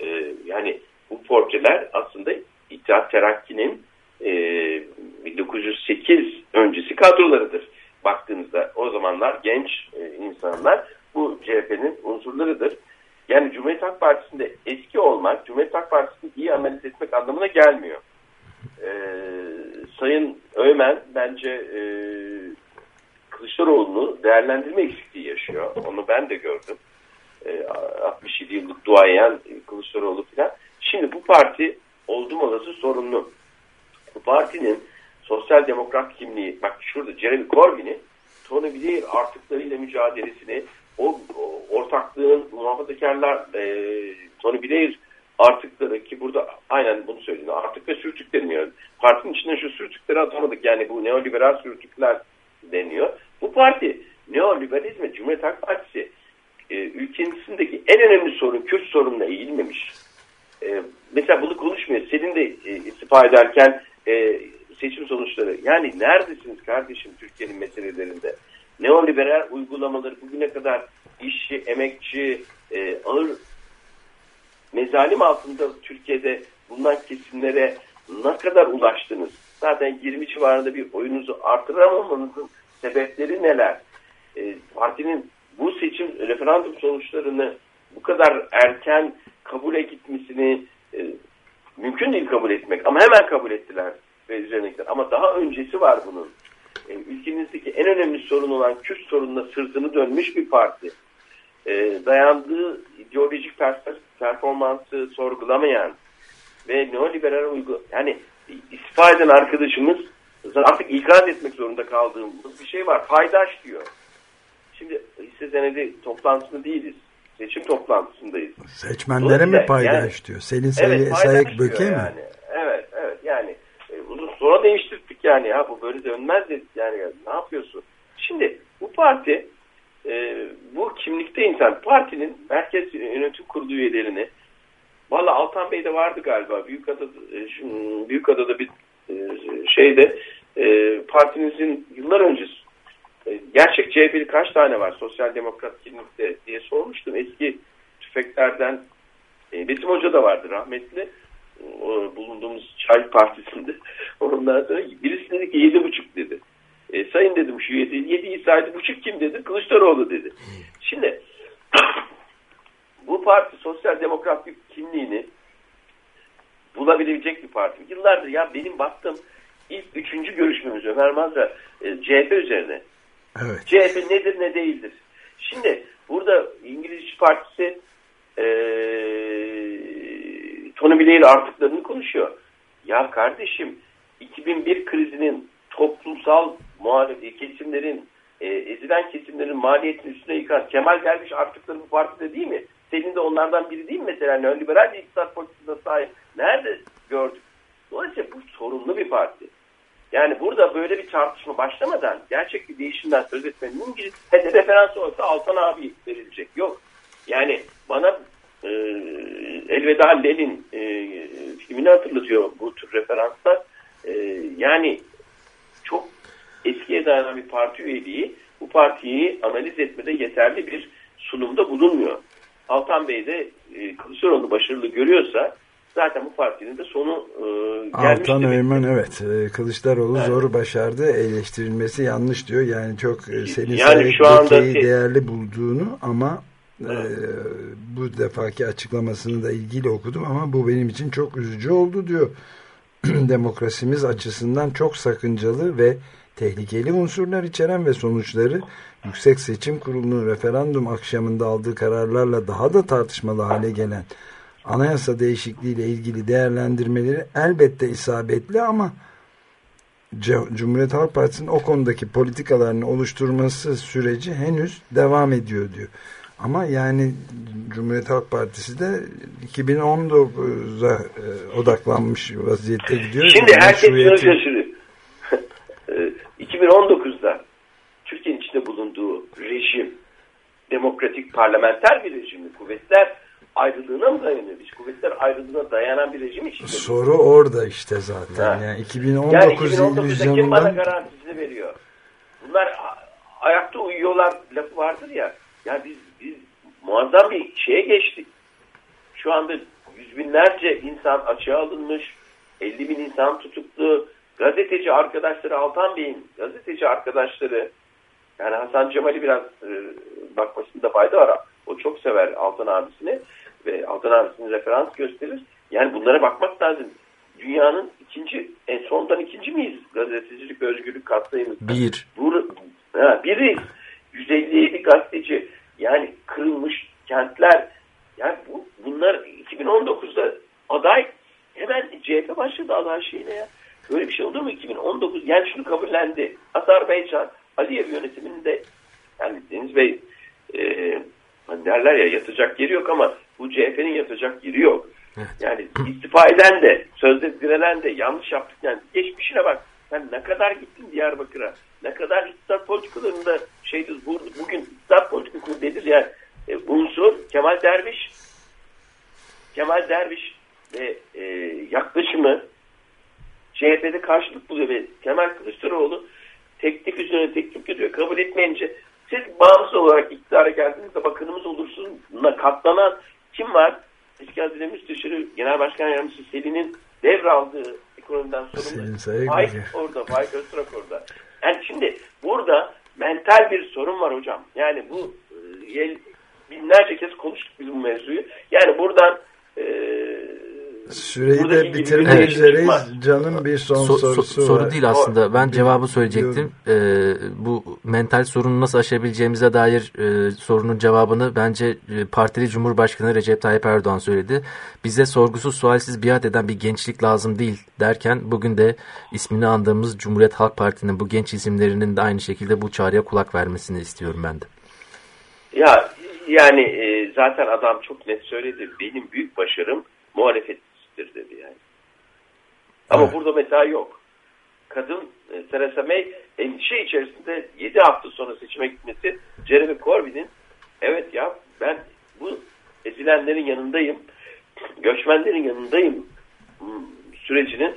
e, yani bu portreler aslında İttihat Terakki'nin e, 1908 öncesi kadrolarıdır. Baktığınızda o zamanlar genç e, insanlar bu CHP'nin unsurlarıdır. Yani Cumhuriyet Halk Partisi'nde eski olmak, Cumhuriyet Halk Partisi'ni iyi analiz etmek anlamına gelmiyor. Ee, Sayın Öğmen bence e, Kılıçdaroğlu'nu değerlendirme eksikliği yaşıyor. Onu ben de gördüm. E, 67 yıllık duayen Kılıçdaroğlu falan. Şimdi bu parti oldum olası sorunlu. Bu partinin sosyal demokrat kimliği, bak şurada Jeremy Corbyn'i Tony Blair artıklarıyla mücadelesini, o, o ortaklığın muhafazakarlar e, Tony Blair artıkları ki burada aynen bunu söylüyor. Artık ve sürtük deniyor. Partinin içinde şu sürtükleri atamadık. Yani bu neoliberal sürtükler deniyor. Bu parti neoliberalizme Cumhuriyet Halk Partisi e, ülkesindeki en önemli sorun Kürt sorununa eğilmemiş. E, mesela bunu konuşmuyor. Senin de e, istifa ederken e, seçim sonuçları. Yani neredesiniz kardeşim Türkiye'nin meselelerinde? Neoliberal uygulamaları bugüne kadar işçi, emekçi, e, ağır mezalim altında Türkiye'de bulunan kesimlere ne kadar ulaştınız? Zaten 20 civarında bir oyunuzu artıramamanızın sebepleri neler? E, partinin bu seçim referandum sonuçlarını bu kadar erken kabule gitmesini e, mümkün değil kabul etmek ama hemen kabul ettiler ve üzerine Ama daha öncesi var bunun. E, ülkemizdeki en önemli sorun olan Kürt sorununa sırtını dönmüş bir parti. E, dayandığı ideolojik performansı sorgulamayan ve neoliberal uygu yani istifa eden arkadaşımız artık ikaz etmek zorunda kaldığımız bir şey var. Paydaş diyor. Şimdi hisse senedi toplantısında değiliz. Seçim toplantısındayız. Seçmenlere mi paydaş yani, diyor? Selin evet, Sayık Böke mi? Yani. Evet, evet yani bunu sonra değiştirdik yani ya bu böyle dönmez dedik yani ne yapıyorsun? Şimdi bu parti e, bu kimlikte insan partinin merkez yönetim kurulu üyelerini valla Altan Bey de vardı galiba Büyükada'da, e, Büyükada'da bir e, şeyde e, partinizin yıllar öncesi e, gerçek CHP'li kaç tane var sosyal demokrat kimlikte diye sormuştum. Eski tüfeklerden e, Hoca da vardı rahmetli. O, bulunduğumuz çay partisinde. <laughs> Ondan sonra birisi dedi ki yedi buçuk dedi. E, sayın dedim şu yedi, yedi saydı buçuk kim dedi? Kılıçdaroğlu dedi. Şimdi <clears throat> bu parti sosyal demokrat bir kimliğini bulabilecek bir parti. Yıllardır ya benim baktım ilk üçüncü görüşmemiz Ömer Mazra e, CHP üzerine. Evet. CHP nedir ne değildir. Şimdi burada İngiliz Partisi e, Tony Blair artıklarını konuşuyor. Ya kardeşim 2001 krizinin toplumsal muhalefet kesimlerin e, ezilen kesimlerin maliyetini üstüne yıkan Kemal gelmiş artıkları bu partide değil mi? Senin de onlardan biri değil mi mesela? Neoliberal bir iktisat politikasına sahip. Nerede gördük? Dolayısıyla bu sorunlu bir parti. Yani burada böyle bir tartışma başlamadan gerçek bir değişimden söz etmenin İngiliz referans olsa Altan abi verilecek. Yok. Yani bana e, Elveda Lenin e, filmini hatırlatıyor bu tür referanslar. E, yani çok eskiye dayanan bir parti üyeliği bu partiyi analiz etmede yeterli bir sunumda bulunmuyor. Altan Bey de e, Kılıçdaroğlu başarılı görüyorsa zaten bu partinin de sonu e, gelmiş. Altan Öymen evet e, Kılıçdaroğlu evet. zoru başardı eleştirilmesi yanlış diyor. Yani çok e, senin yani şu anda değerli bulduğunu ama evet. e, bu defaki açıklamasını da ilgili okudum ama bu benim için çok üzücü oldu diyor. <clears throat> Demokrasimiz açısından çok sakıncalı ve tehlikeli unsurlar içeren ve sonuçları Yüksek Seçim Kurulu'nun referandum akşamında aldığı kararlarla daha da tartışmalı hale gelen anayasa değişikliği ile ilgili değerlendirmeleri elbette isabetli ama Cumhuriyet Halk Partisi'nin o konudaki politikalarını oluşturması süreci henüz devam ediyor diyor. Ama yani Cumhuriyet Halk Partisi de 2019'a e, odaklanmış vaziyette gidiyor. Şimdi herkes şunu şaşırıyor. 2019'da Türkiye'nin içinde bulunduğu rejim demokratik parlamenter bir rejimli kuvvetler ayrılığına mı dayanıyor? Biz kuvvetler ayrılığına dayanan bir rejim için. Soru orada işte zaten. Ha. Yani 2019 yani 2019'da kim bana garantisini veriyor? Bunlar ayakta uyuyorlar lafı vardır ya. Ya biz, biz muazzam bir şeye geçtik. Şu anda yüz binlerce insan açığa alınmış. 50 bin insan tutuklu. Gazeteci arkadaşları Altan Bey'in gazeteci arkadaşları yani Hasan Cemal'i biraz e, bakmasında fayda var. O çok sever Altan abisini ve Altan abisini referans gösterir. Yani bunlara bakmak lazım. Dünyanın ikinci, en sondan ikinci miyiz? Gazetecilik özgürlük katsayımızda. Bir. Bu, ha, biri. 157 gazeteci. Yani kırılmış kentler. Yani bu, bunlar 2019'da aday hemen CHP başladı aday şeyine ya. Böyle bir şey olur mu 2019? Yani şunu kabullendi. Azerbaycan, Aliyev yönetiminde yani Deniz Bey e, hani derler ya yatacak yeri yok ama bu CHP'nin yatacak yeri yok. Evet. Yani istifa eden de, sözde direnen de yanlış yaptık. Yani geçmişine bak. Sen ne kadar gittin Diyarbakır'a? Ne kadar iktisat politikalarında şeydir, bugün iktisat politikası nedir yani? E, unsur Kemal Derviş. Kemal Derviş ve e, yaklaşımı CHP'de karşılık buluyor ve Kemal Kılıçdaroğlu teklif üzerine teklif ediyor. Kabul etmeyince siz bağımsız olarak iktidara geldiğinizde bakanımız olursunuz katlanan kim var? Eski Hazine Müsteşarı Genel Başkan Yardımcısı Selin'in devraldığı ekonomiden sorumlu. Faik orada, Faik Öztürk orada. Yani şimdi burada mental bir sorun var hocam. Yani bu e, binlerce kez konuştuk biz bu mevzuyu. Yani buradan e, Süreyi de bitirmek evet. üzereyiz. Canım bir son so, sorusu so, Soru var. değil aslında. Ben cevabı söyleyecektim. Ee, bu mental sorunu nasıl aşabileceğimize dair e, sorunun cevabını bence e, partili Cumhurbaşkanı Recep Tayyip Erdoğan söyledi. Bize sorgusuz sualsiz biat eden bir gençlik lazım değil derken bugün de ismini andığımız Cumhuriyet Halk Parti'nin bu genç isimlerinin de aynı şekilde bu çağrıya kulak vermesini istiyorum ben de. Ya yani e, zaten adam çok net söyledi. Benim büyük başarım muhalefet eşittir dedi yani. Ama evet. burada mesela yok. Kadın e, Theresa May endişe içerisinde 7 hafta sonra seçime gitmesi Jeremy Corbyn'in evet ya ben bu ezilenlerin yanındayım, göçmenlerin yanındayım hmm, sürecinin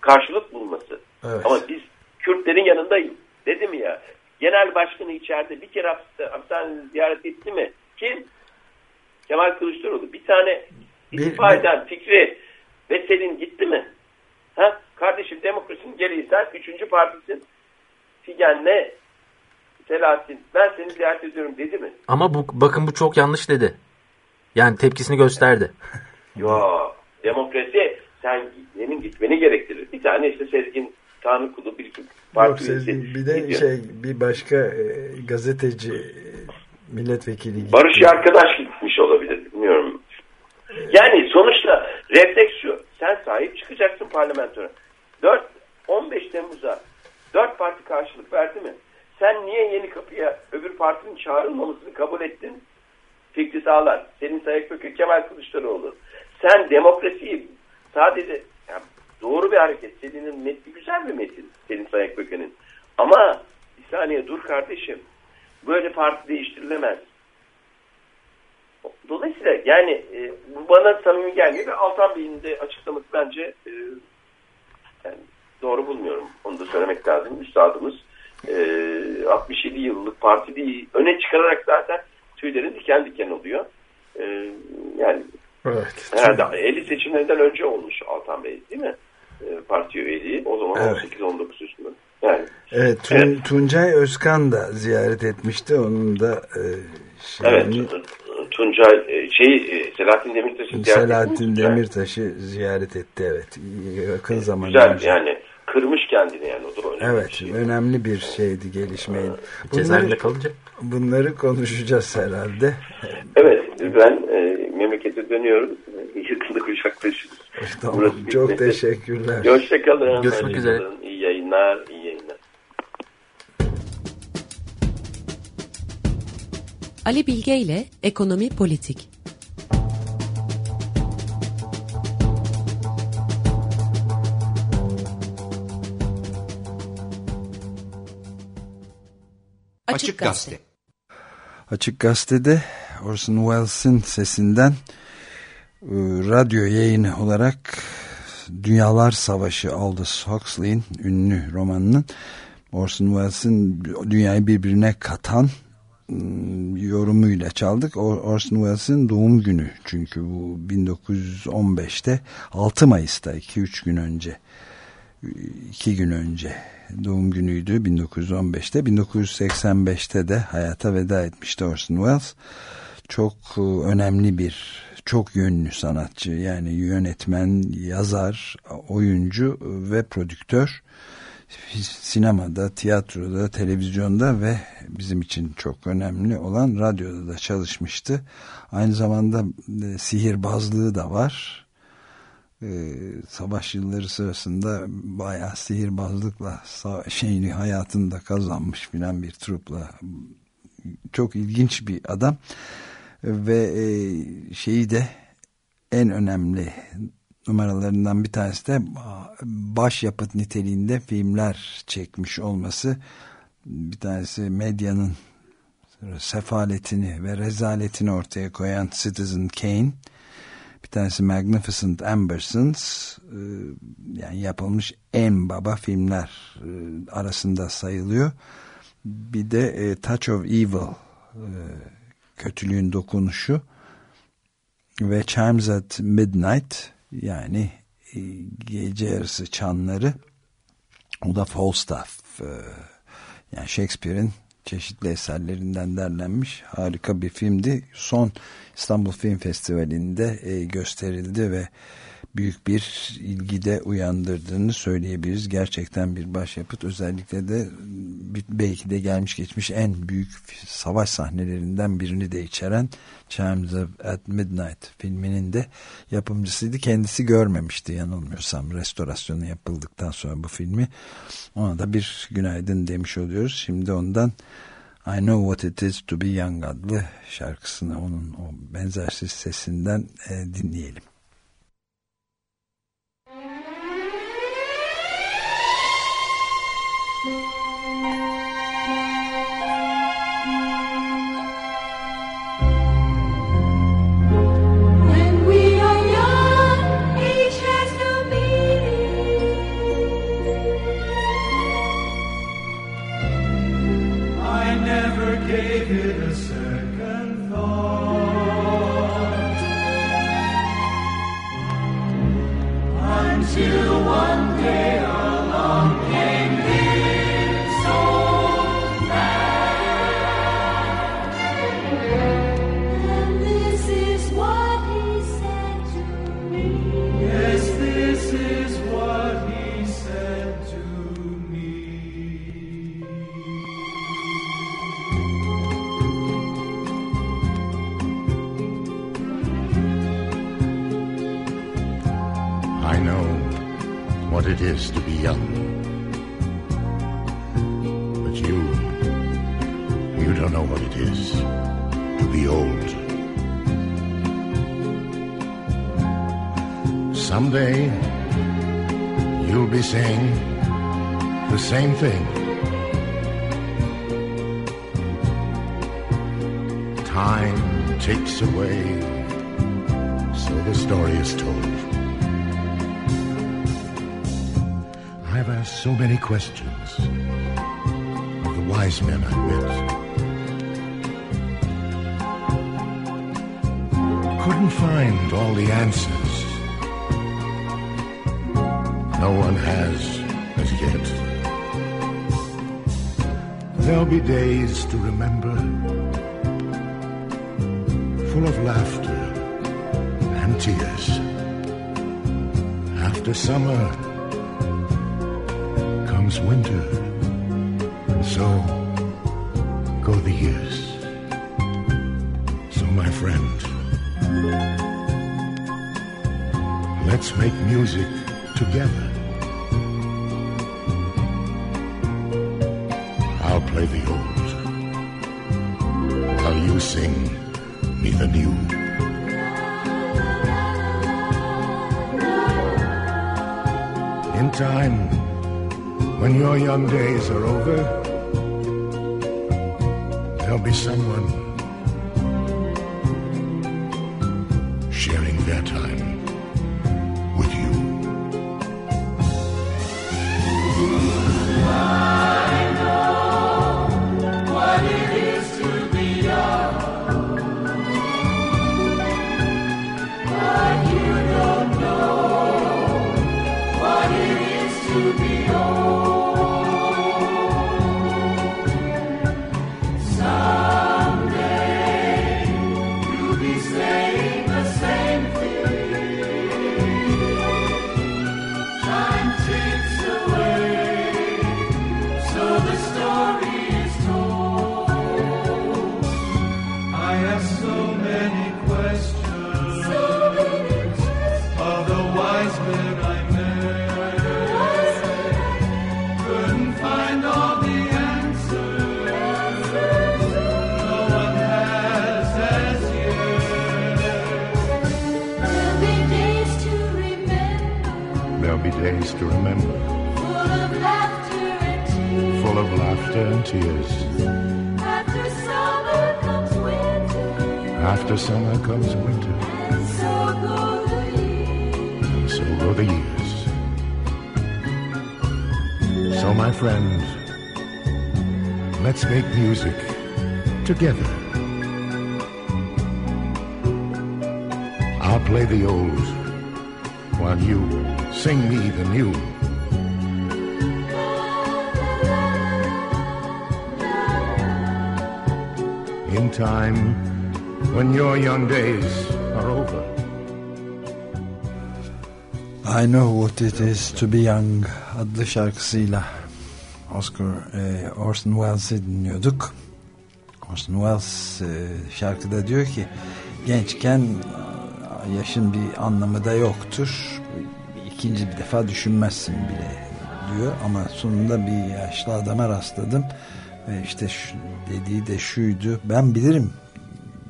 karşılık bulması. Evet. Ama biz Kürtlerin yanındayım. Dedim ya genel başkanı içeride bir kere hapishanede ziyaret etti mi? Kim? Kemal Kılıçdaroğlu. Bir tane istifa eden fikri ve senin gitti mi? Ha? Kardeşim demokrasinin gereği sen üçüncü partisin. Figen'le Selahattin ben seni ziyaret ediyorum dedi mi? Ama bu bakın bu çok yanlış dedi. Yani tepkisini gösterdi. <laughs> Yo demokrasi sen senin gitmeni gerektirir. Bir tane işte Sezgin Tanrı Kulu bir parti Yok, Sezgin, bir de gidiyor. şey bir başka e, gazeteci e, milletvekili gitti. Barış arkadaş gitmiş olabilir bilmiyorum. Yani sonuçta refleks şu. Sen sahip çıkacaksın parlamentoya. 4, 15 Temmuz'a 4 parti karşılık verdi mi? Sen niye yeni kapıya öbür partinin çağrılmamasını kabul ettin? Fikri Sağlar, Senin Sayık Böke, Kemal Kılıçdaroğlu. Sen demokrasiyi sadece yani doğru bir hareket. Selin'in metni güzel bir metin. Senin Sayık Böke'nin. Ama bir saniye dur kardeşim. Böyle parti değiştirilemez. Dolayısıyla yani e, bu bana samimi gelmiyor ve Altan Bey'in de açıklaması bence e, yani doğru bulmuyorum. Onu da söylemek lazım. Üstadımız e, 67 yıllık parti değil. Öne çıkararak zaten tüylerin diken diken oluyor. E, yani evet, herhalde 50 seçimlerinden önce olmuş Altan Bey değil mi? E, parti üyeliği. O zaman evet. 18-19 yaşında. Yani, evet, Tun, evet. Tuncay Özkan da ziyaret etmişti. Onun da e, şeyini... Evet, Tuncay e, şey e, Selahattin Demirtaş'ı ziyaret Selahattin Demirtaş'ı ziyaret etti evet. Yakın zaman Güzel önce. yani kırmış kendini yani o da önemli Evet bir şey. önemli bir şeydi gelişmeyin. Cezaevinde kalınca. Bunları konuşacağız herhalde. Evet ben e, memlekete dönüyorum. Yakında kucaklaşırız. Tamam, çok teşekkürler. Hoşçakalın. Görüşmek üzere. Ali Bilge ile Ekonomi Politik. Açık Gazete. Açık Gazete'de Orson Welles'in sesinden e, radyo yayını olarak Dünyalar Savaşı Aldous Huxley'in ünlü romanının Orson Welles'in dünyayı birbirine katan yorumuyla çaldık. Orson Welles'in doğum günü çünkü bu 1915'te 6 Mayıs'ta 2-3 gün önce 2 gün önce doğum günüydü 1915'te 1985'te de hayata veda etmişti Orson Welles. Çok ıı, önemli bir çok yönlü sanatçı. Yani yönetmen yazar oyuncu ve prodüktör sinemada, tiyatroda, televizyonda ve bizim için çok önemli olan radyoda da çalışmıştı. Aynı zamanda e, sihirbazlığı da var. E, savaş yılları sırasında bayağı sihirbazlıkla şeyini hayatını da kazanmış filan bir trupla çok ilginç bir adam ve e, şeyi de en önemli numaralarından bir tanesi de başyapıt niteliğinde filmler çekmiş olması. Bir tanesi medyanın sefaletini ve rezaletini ortaya koyan Citizen Kane bir tanesi Magnificent Ambersons e, yani yapılmış en baba filmler e, arasında sayılıyor. Bir de e, Touch of Evil kötülüğün dokunuşu ve Chimes at Midnight yani gece yarısı çanları o da Falstaff yani Shakespeare'in çeşitli eserlerinden derlenmiş harika bir filmdi. Son İstanbul Film Festivali'nde e, gösterildi ve büyük bir ilgide uyandırdığını söyleyebiliriz. Gerçekten bir başyapıt özellikle de belki de gelmiş geçmiş en büyük savaş sahnelerinden birini de içeren Chimes at Midnight filminin de yapımcısıydı. Kendisi görmemişti yanılmıyorsam restorasyonu yapıldıktan sonra bu filmi. Ona da bir günaydın demiş oluyoruz. Şimdi ondan I Know What It Is To Be Young adlı şarkısını onun o benzersiz sesinden e, dinleyelim. Questions of the wise men I've met. Couldn't find all the answers. No one has as yet. There'll be days to remember, laughter and tears. After summer, comes winter, and so go the years. So, my friend, let's make music together. Your young days are over, the years. So, my friends, let's make music together. I'll play the old while you sing me the new. In time, when your young days are over. I Know What It Is To Be Young adlı şarkısıyla Oscar e, Orson Welles'i dinliyorduk. Orson Welles e, şarkıda diyor ki gençken e, yaşın bir anlamı da yoktur. İkinci bir defa düşünmezsin bile diyor ama sonunda bir yaşlı adama rastladım ve işte şu, dediği de şuydu ben bilirim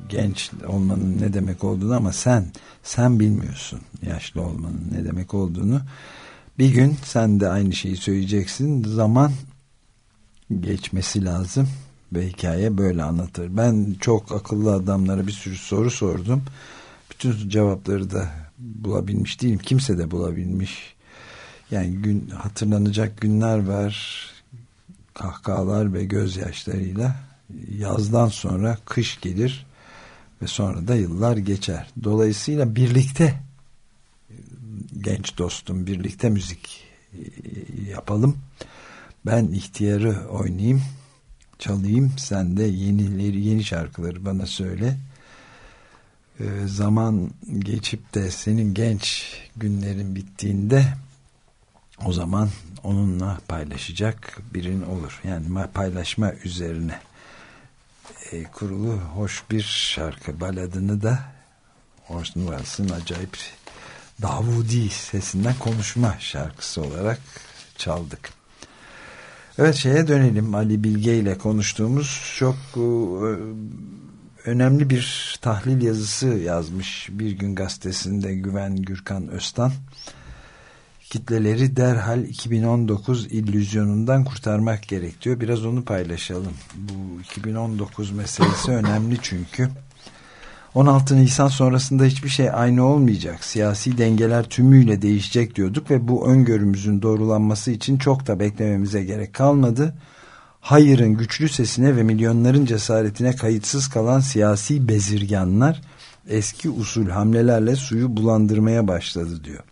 genç olmanın ne demek olduğunu ama sen sen bilmiyorsun yaşlı olmanın ne demek olduğunu. Bir gün sen de aynı şeyi söyleyeceksin. Zaman geçmesi lazım ve hikaye böyle anlatır. Ben çok akıllı adamlara bir sürü soru sordum. Bütün cevapları da bulabilmiş değilim. Kimse de bulabilmiş. Yani gün hatırlanacak günler var. Kahkahalar ve gözyaşlarıyla. Yazdan sonra kış gelir ve sonra da yıllar geçer. Dolayısıyla birlikte genç dostum birlikte müzik yapalım. Ben ihtiyarı oynayayım, çalayım. Sen de yenileri, yeni şarkıları bana söyle. Ee, zaman geçip de senin genç günlerin bittiğinde o zaman onunla paylaşacak birin olur. Yani paylaşma üzerine e, kurulu hoş bir şarkı. Baladını da Orson Welles'ın acayip Davudi sesinden konuşma şarkısı olarak çaldık. Evet şeye dönelim. Ali Bilge ile konuştuğumuz çok e, önemli bir tahlil yazısı yazmış Bir Gün Gazetesi'nde Güven Gürkan Öztan kitleleri derhal 2019 illüzyonundan kurtarmak gerekiyor. Biraz onu paylaşalım. Bu 2019 meselesi önemli çünkü. 16 Nisan sonrasında hiçbir şey aynı olmayacak. Siyasi dengeler tümüyle değişecek diyorduk ve bu öngörümüzün doğrulanması için çok da beklememize gerek kalmadı. Hayırın güçlü sesine ve milyonların cesaretine kayıtsız kalan siyasi bezirganlar eski usul hamlelerle suyu bulandırmaya başladı diyor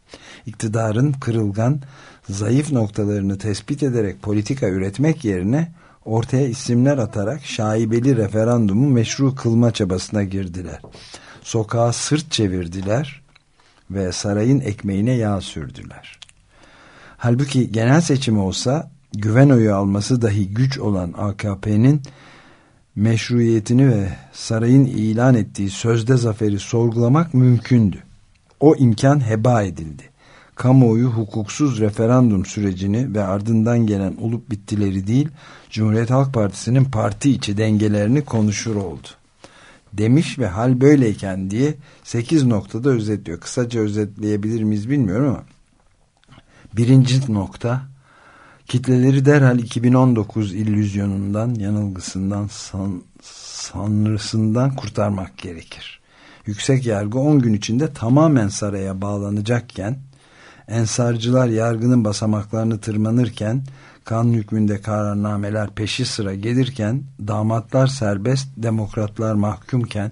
iktidarın kırılgan, zayıf noktalarını tespit ederek politika üretmek yerine ortaya isimler atarak şaibeli referandumu meşru kılma çabasına girdiler. Sokağa sırt çevirdiler ve sarayın ekmeğine yağ sürdüler. Halbuki genel seçim olsa güven oyu alması dahi güç olan AKP'nin meşruiyetini ve sarayın ilan ettiği sözde zaferi sorgulamak mümkündü. O imkan heba edildi kamuoyu hukuksuz referandum sürecini ve ardından gelen olup bittileri değil, Cumhuriyet Halk Partisi'nin parti içi dengelerini konuşur oldu. Demiş ve hal böyleyken diye 8 noktada özetliyor. Kısaca özetleyebilir miyiz bilmiyorum ama birinci nokta kitleleri derhal 2019 illüzyonundan, yanılgısından, san, sanrısından kurtarmak gerekir. Yüksek yargı 10 gün içinde tamamen saraya bağlanacakken ensarcılar yargının basamaklarını tırmanırken kanun hükmünde kararnameler peşi sıra gelirken damatlar serbest demokratlar mahkumken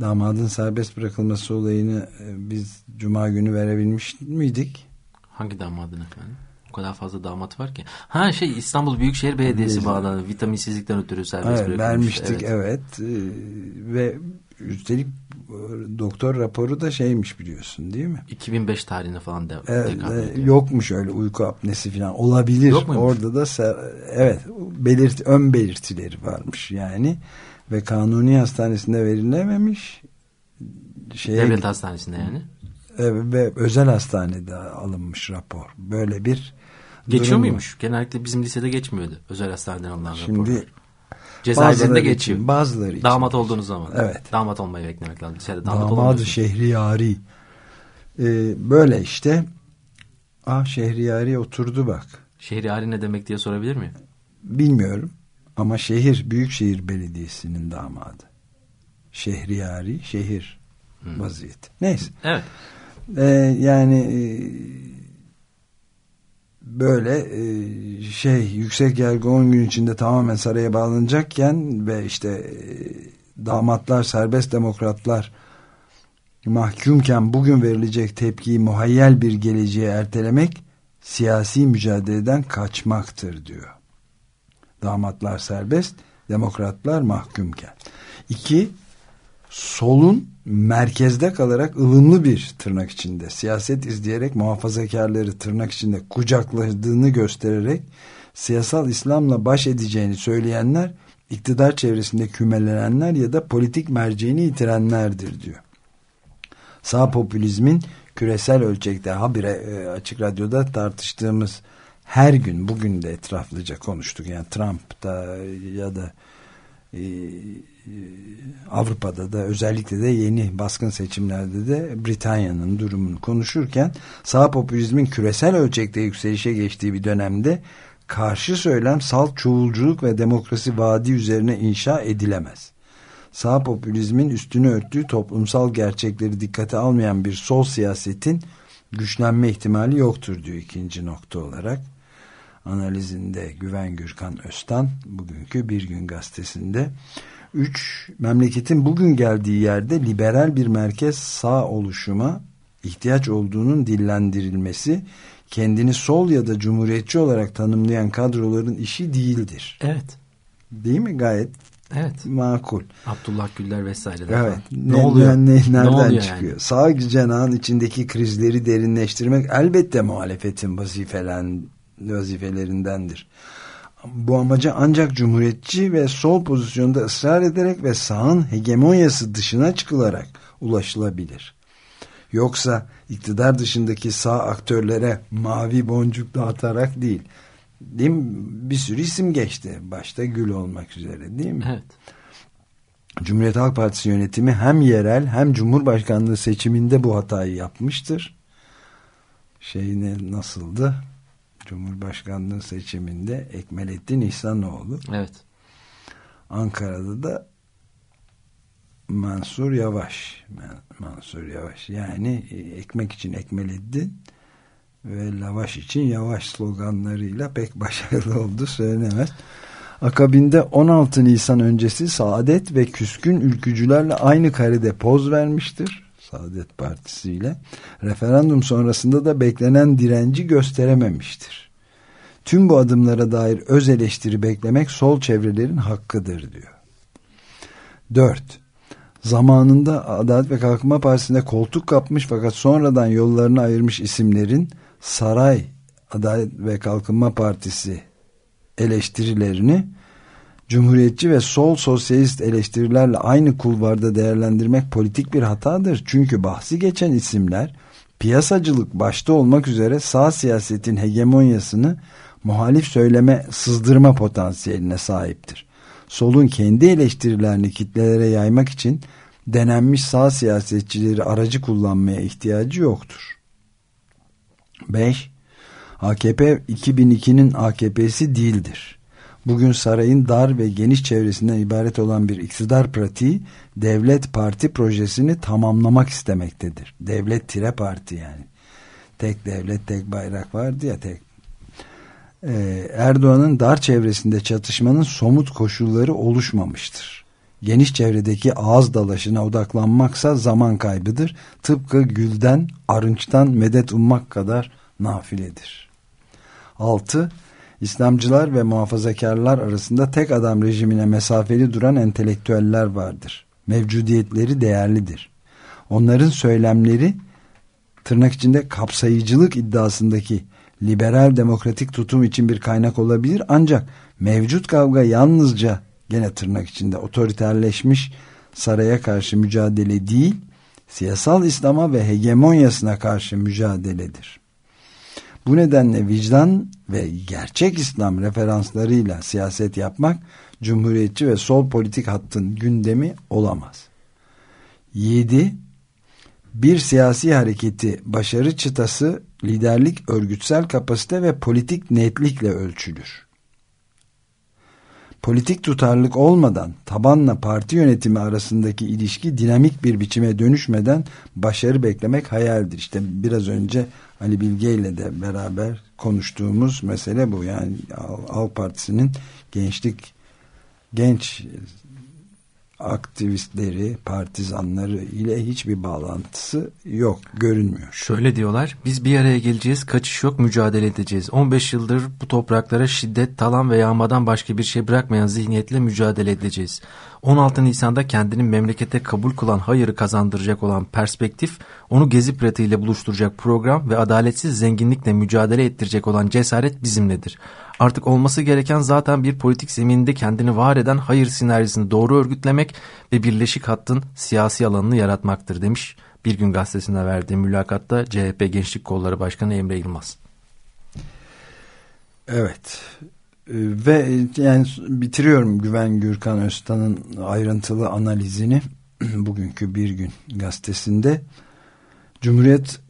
damadın serbest bırakılması olayını e, biz cuma günü verebilmiş miydik? Hangi damadın efendim? O kadar fazla damat var ki. Ha şey İstanbul Büyükşehir Belediyesi bağlandı. Vitaminsizlikten ötürü serbest evet, bırakılmış. Vermiştik evet. evet. Ee, ve üstelik doktor raporu da şeymiş biliyorsun değil mi? 2005 tarihine falan de, evet, e, yokmuş öyle uyku apnesi falan olabilir. Yok Orada da evet belirt ön belirtileri varmış yani ve kanuni hastanesinde verilememiş. Şeye, Devlet hastanesinde yani. E, ve özel hastanede alınmış rapor. Böyle bir Geçiyor muymuş? Genellikle bizim lisede geçmiyordu. Özel hastaneden alınan Şimdi, raporlar. Cezaevlerinde geçiyor. Için, bazıları için. Damat olduğunuz zaman. Evet. Damat olmayı beklemek lazım. Lisede damat Damadı Şehriyari. Ee, böyle işte. Ah Şehriyari oturdu bak. Şehriyari ne demek diye sorabilir miyim? Bilmiyorum. Ama şehir, Büyükşehir Belediyesi'nin damadı. Şehriyari, şehir vaziyeti. Neyse. Evet. Ee, yani e, böyle e, şey yüksek yargı 10 gün içinde tamamen saraya bağlanacakken ve işte e, damatlar serbest demokratlar mahkumken bugün verilecek tepkiyi muhayyel bir geleceğe ertelemek siyasi mücadeleden kaçmaktır diyor. Damatlar serbest, demokratlar mahkumken. İki, solun merkezde kalarak ılımlı bir tırnak içinde siyaset izleyerek muhafazakarları tırnak içinde kucakladığını göstererek siyasal İslam'la baş edeceğini söyleyenler iktidar çevresinde kümelenenler ya da politik merceğini yitirenlerdir diyor. Sağ popülizmin küresel ölçekte habire e, açık radyoda tartıştığımız her gün bugün de etraflıca konuştuk. Yani Trump'ta ya da e, Avrupa'da da özellikle de yeni baskın seçimlerde de Britanya'nın durumunu konuşurken sağ popülizmin küresel ölçekte yükselişe geçtiği bir dönemde karşı söylem salt çoğulculuk ve demokrasi vaadi üzerine inşa edilemez. Sağ popülizmin üstünü örttüğü toplumsal gerçekleri dikkate almayan bir sol siyasetin güçlenme ihtimali yoktur diyor ikinci nokta olarak. Analizinde Güven Gürkan Öztan bugünkü Bir Gün Gazetesi'nde 3. Memleketin bugün geldiği yerde liberal bir merkez sağ oluşuma ihtiyaç olduğunun dillendirilmesi kendini sol ya da cumhuriyetçi olarak tanımlayan kadroların işi değildir. Evet. Değil mi? Gayet Evet. makul. Abdullah Güller vesaire. Evet. Ne, Ne, oluyor? ne- nereden ne oluyor çıkıyor? Yani? Sağ cenahın içindeki krizleri derinleştirmek elbette muhalefetin vazifelen, vazifelerindendir. Bu amaca ancak cumhuriyetçi ve sol pozisyonda ısrar ederek ve sağın hegemonyası dışına çıkılarak ulaşılabilir. Yoksa iktidar dışındaki sağ aktörlere mavi boncuk dağıtarak değil. Değil mi? Bir sürü isim geçti. Başta Gül olmak üzere değil mi? Evet. Cumhuriyet Halk Partisi yönetimi hem yerel hem Cumhurbaşkanlığı seçiminde bu hatayı yapmıştır. Şey ne nasıldı? Cumhurbaşkanlığı seçiminde Ekmelettin İhsanoğlu. Evet. Ankara'da da Mansur Yavaş. Man- Mansur Yavaş. Yani e, ekmek için Ekmelettin ve lavaş için yavaş sloganlarıyla pek <laughs> başarılı oldu söylenemez. Akabinde 16 Nisan öncesi Saadet ve Küskün ülkücülerle aynı karede poz vermiştir. Saadet Partisi ile. Referandum sonrasında da beklenen direnci gösterememiştir. Tüm bu adımlara dair öz eleştiri beklemek sol çevrelerin hakkıdır diyor. 4. Zamanında Adalet ve Kalkınma Partisi'nde koltuk kapmış fakat sonradan yollarını ayırmış isimlerin Saray Adalet ve Kalkınma Partisi eleştirilerini Cumhuriyetçi ve sol sosyalist eleştirilerle aynı kulvarda değerlendirmek politik bir hatadır. Çünkü bahsi geçen isimler piyasacılık başta olmak üzere sağ siyasetin hegemonyasını muhalif söyleme sızdırma potansiyeline sahiptir. Solun kendi eleştirilerini kitlelere yaymak için denenmiş sağ siyasetçileri aracı kullanmaya ihtiyacı yoktur. 5. AKP 2002'nin AKP'si değildir. Bugün sarayın dar ve geniş çevresinden ibaret olan bir iktidar pratiği devlet parti projesini tamamlamak istemektedir. Devlet tire parti yani. Tek devlet tek bayrak vardı ya tek. Ee, Erdoğan'ın dar çevresinde çatışmanın somut koşulları oluşmamıştır. Geniş çevredeki ağız dalaşına odaklanmaksa zaman kaybıdır. Tıpkı gülden, arınçtan medet ummak kadar nafiledir. 6. İslamcılar ve muhafazakarlar arasında tek adam rejimine mesafeli duran entelektüeller vardır. Mevcudiyetleri değerlidir. Onların söylemleri tırnak içinde kapsayıcılık iddiasındaki liberal demokratik tutum için bir kaynak olabilir ancak mevcut kavga yalnızca gene tırnak içinde otoriterleşmiş saraya karşı mücadele değil siyasal İslam'a ve hegemonyasına karşı mücadeledir. Bu nedenle vicdan ve gerçek İslam referanslarıyla siyaset yapmak cumhuriyetçi ve sol politik hattın gündemi olamaz. 7. Bir siyasi hareketi başarı çıtası liderlik, örgütsel kapasite ve politik netlikle ölçülür. Politik tutarlılık olmadan tabanla parti yönetimi arasındaki ilişki dinamik bir biçime dönüşmeden başarı beklemek hayaldir. İşte biraz önce Ali Bilge ile de beraber konuştuğumuz mesele bu. Yani Halk Partisi'nin gençlik genç aktivistleri, partizanları ile hiçbir bağlantısı yok, görünmüyor. Şöyle diyorlar, biz bir araya geleceğiz, kaçış yok, mücadele edeceğiz. 15 yıldır bu topraklara şiddet, talan ve yağmadan başka bir şey bırakmayan zihniyetle mücadele edeceğiz. 16 Nisan'da kendini memlekete kabul kılan hayırı kazandıracak olan perspektif, onu gezi pratiğiyle buluşturacak program ve adaletsiz zenginlikle mücadele ettirecek olan cesaret bizimledir. Artık olması gereken zaten bir politik zemininde kendini var eden hayır sineryasını doğru örgütlemek ve birleşik hattın siyasi alanını yaratmaktır demiş. Bir gün gazetesine verdiği mülakatta CHP Gençlik Kolları Başkanı Emre Yılmaz. Evet ee, ve yani bitiriyorum Güven Gürkan Öztan'ın ayrıntılı analizini <clears throat> bugünkü Bir Gün gazetesinde Cumhuriyet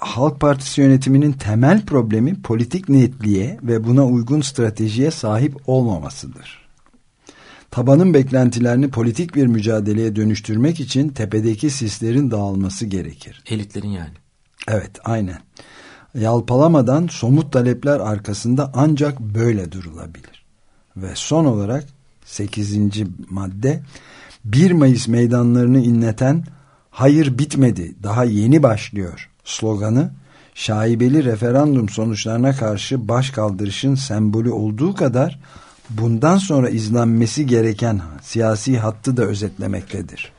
Halk Partisi yönetiminin temel problemi politik netliğe ve buna uygun stratejiye sahip olmamasıdır. Tabanın beklentilerini politik bir mücadeleye dönüştürmek için tepedeki sislerin dağılması gerekir. Elitlerin yani. Evet aynen. Yalpalamadan somut talepler arkasında ancak böyle durulabilir. Ve son olarak 8. madde 1 Mayıs meydanlarını inleten hayır bitmedi daha yeni başlıyor sloganı şaibeli referandum sonuçlarına karşı baş kaldırışın sembolü olduğu kadar bundan sonra izlenmesi gereken siyasi hattı da özetlemektedir.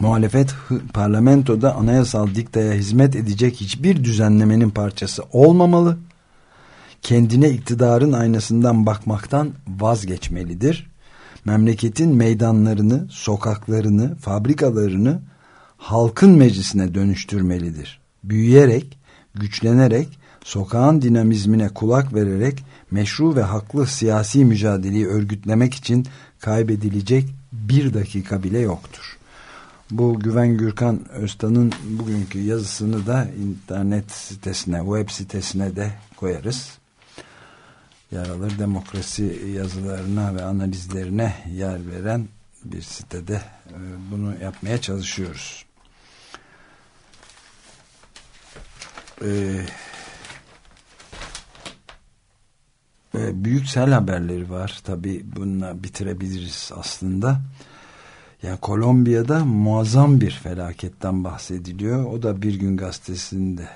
Muhalefet parlamentoda anayasal diktaya hizmet edecek hiçbir düzenlemenin parçası olmamalı. Kendine iktidarın aynasından bakmaktan vazgeçmelidir. Memleketin meydanlarını, sokaklarını, fabrikalarını halkın meclisine dönüştürmelidir. Büyüyerek, güçlenerek, sokağın dinamizmine kulak vererek meşru ve haklı siyasi mücadeleyi örgütlemek için kaybedilecek bir dakika bile yoktur. Bu Güven Gürkan Öztan'ın bugünkü yazısını da internet sitesine, web sitesine de koyarız. Yer demokrasi yazılarına ve analizlerine yer veren bir sitede e, bunu yapmaya çalışıyoruz. Ee, e, büyük sel haberleri var. Tabi bununla bitirebiliriz aslında. Yani Kolombiya'da muazzam bir felaketten bahsediliyor. O da bir gün gazetesinde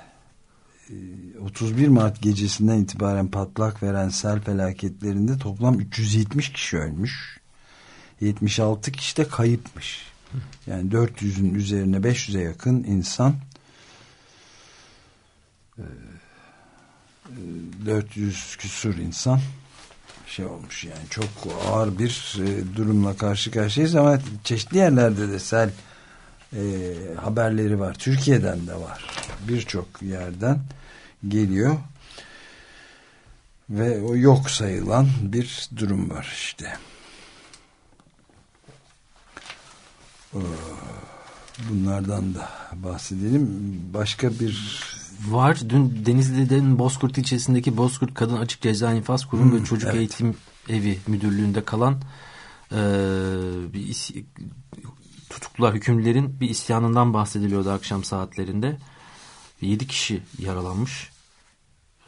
31 ee, Mart gecesinden itibaren patlak veren sel felaketlerinde toplam 370 kişi ölmüş. 76 kişi de kayıpmış. Yani 400'ün üzerine 500'e yakın insan 400 küsur insan şey olmuş yani çok ağır bir e, durumla karşı karşıyayız ama çeşitli yerlerde de sel e, haberleri var. Türkiye'den de var. Birçok yerden geliyor ve o yok sayılan bir durum var işte. Bunlardan da bahsedelim. Başka bir var. Dün Denizli'den Bozkurt ilçesindeki Bozkurt Kadın Açık Ceza İnfaz Kurum hmm, ve Çocuk evet. Eğitim Evi Müdürlüğü'nde kalan e, bir is, tutuklular, hükümlülerin bir isyanından bahsediliyordu akşam saatlerinde. 7 kişi yaralanmış.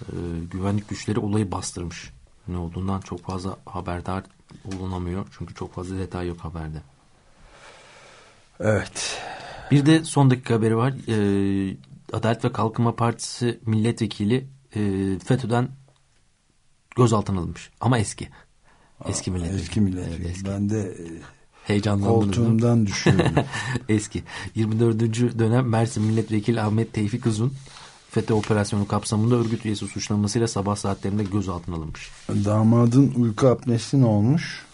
E, güvenlik güçleri olayı bastırmış. Ne olduğundan çok fazla haberdar olunamıyor. Çünkü çok fazla detay yok haberde. Evet. Bir de son dakika haberi var. Ee, Adalet ve Kalkınma Partisi milletvekili e, FETÖ'den gözaltına alınmış. Ama eski. Eski milletvekili. Eski milletvekili. Evet, eski. Ben de e, heyecanlandınız koltuğumdan <laughs> düşürdüm. eski. 24. dönem Mersin Milletvekili Ahmet Tevfik Uzun FETÖ operasyonu kapsamında örgüt üyesi suçlamasıyla sabah saatlerinde gözaltına alınmış. Damadın uyku apnesi ne olmuş?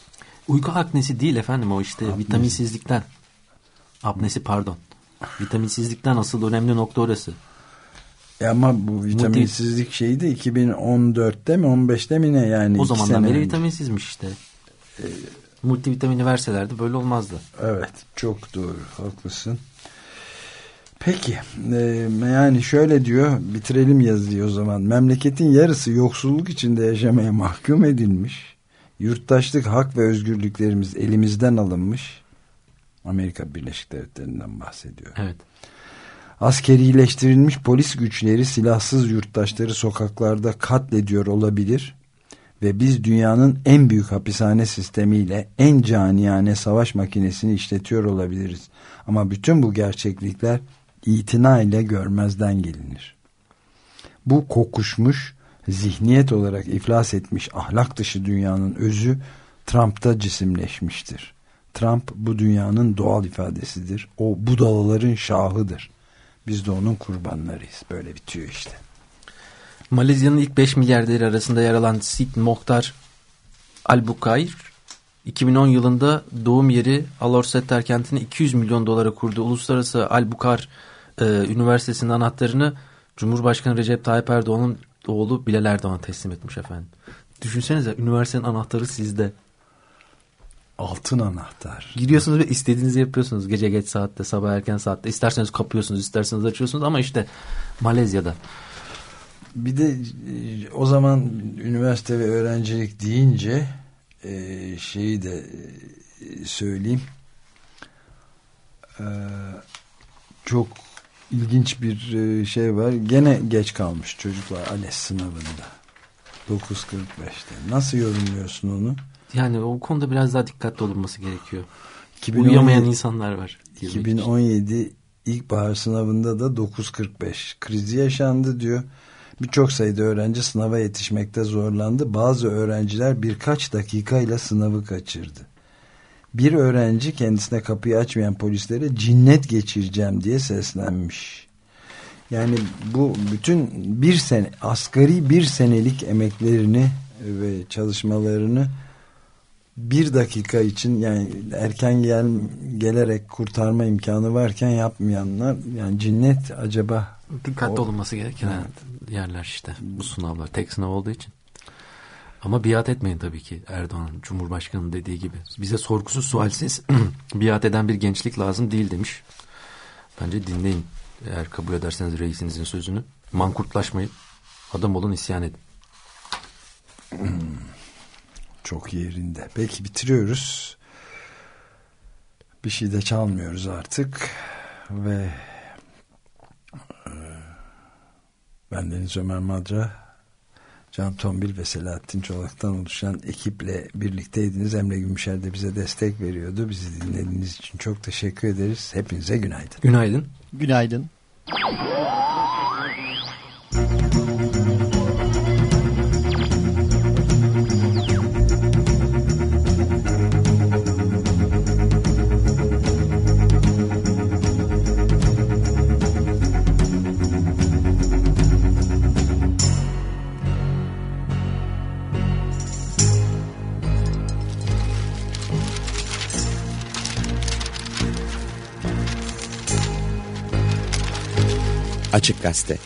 Uyku apnesi değil efendim o işte Apnesi. vitaminsizlikten. Apnesi pardon. Vitaminsizlikten asıl önemli nokta orası. E ama bu vitaminsizlik Multi... şeyi de 2014'te mi 15'te mi ne yani? O zamandan beri önce. vitaminsizmiş işte. Ee, Multivitamini verselerdi böyle olmazdı. Evet çok doğru haklısın. Peki e, yani şöyle diyor bitirelim yazıyı o zaman. Memleketin yarısı yoksulluk içinde yaşamaya mahkum edilmiş. Yurttaşlık, hak ve özgürlüklerimiz elimizden alınmış. Amerika Birleşik Devletleri'nden bahsediyor. Evet. Askerileştirilmiş polis güçleri silahsız yurttaşları sokaklarda katlediyor olabilir ve biz dünyanın en büyük hapishane sistemiyle en caniyane savaş makinesini işletiyor olabiliriz. Ama bütün bu gerçeklikler itina ile görmezden gelinir. Bu kokuşmuş, zihniyet olarak iflas etmiş ahlak dışı dünyanın özü Trump'ta cisimleşmiştir. Trump bu dünyanın doğal ifadesidir. O budalaların şahıdır. Biz de onun kurbanlarıyız. Böyle bitiyor işte. Malezya'nın ilk 5 milyarderi arasında yer alan Sid Mokhtar Al-Bukair 2010 yılında doğum yeri Alorsetter kentini 200 milyon dolara kurdu. Uluslararası Al-Bukar e, Üniversitesi'nin anahtarını Cumhurbaşkanı Recep Tayyip Erdoğan'ın oğlu Bilal Erdoğan'a teslim etmiş efendim. Düşünsenize üniversitenin anahtarı sizde. Altın anahtar. Giriyorsunuz ve istediğinizi yapıyorsunuz. Gece geç saatte, sabah erken saatte. İsterseniz kapıyorsunuz, isterseniz açıyorsunuz ama işte Malezya'da. Bir de e, o zaman üniversite ve öğrencilik deyince e, şeyi de e, söyleyeyim. Çok ilginç bir şey var. Gene geç kalmış çocuklar ALES sınavında. 9.45'te. Nasıl yorumluyorsun onu? Yani o konuda biraz daha dikkatli olunması gerekiyor. 2017, Uyuyamayan insanlar var. 2017 ilkbahar sınavında da 9.45 krizi yaşandı diyor. Birçok sayıda öğrenci sınava yetişmekte zorlandı. Bazı öğrenciler birkaç dakikayla sınavı kaçırdı. Bir öğrenci kendisine kapıyı açmayan polislere cinnet geçireceğim diye seslenmiş. Yani bu bütün bir sene asgari bir senelik emeklerini ve çalışmalarını bir dakika için yani erken gel, gelerek kurtarma imkanı varken yapmayanlar yani cinnet acaba Dikkatli o, olunması gereken yerler işte bu sınavlar tek sınav olduğu için. Ama biat etmeyin tabii ki Erdoğan Cumhurbaşkanı dediği gibi. Bize sorgusuz sualsiz <clears throat> biat eden bir gençlik lazım değil demiş. Bence dinleyin eğer kabul ederseniz reisinizin sözünü. Mankurtlaşmayın. Adam olun isyan edin. <clears throat> Çok yerinde. Peki bitiriyoruz. Bir şey de çalmıyoruz artık. Ve e, ben Deniz Ömer Madra Can Tombil ve Selahattin Çolak'tan oluşan ekiple birlikteydiniz. Emre Gümüşer de bize destek veriyordu. Bizi dinlediğiniz için çok teşekkür ederiz. Hepinize günaydın. Günaydın. Günaydın. Açık Gazete.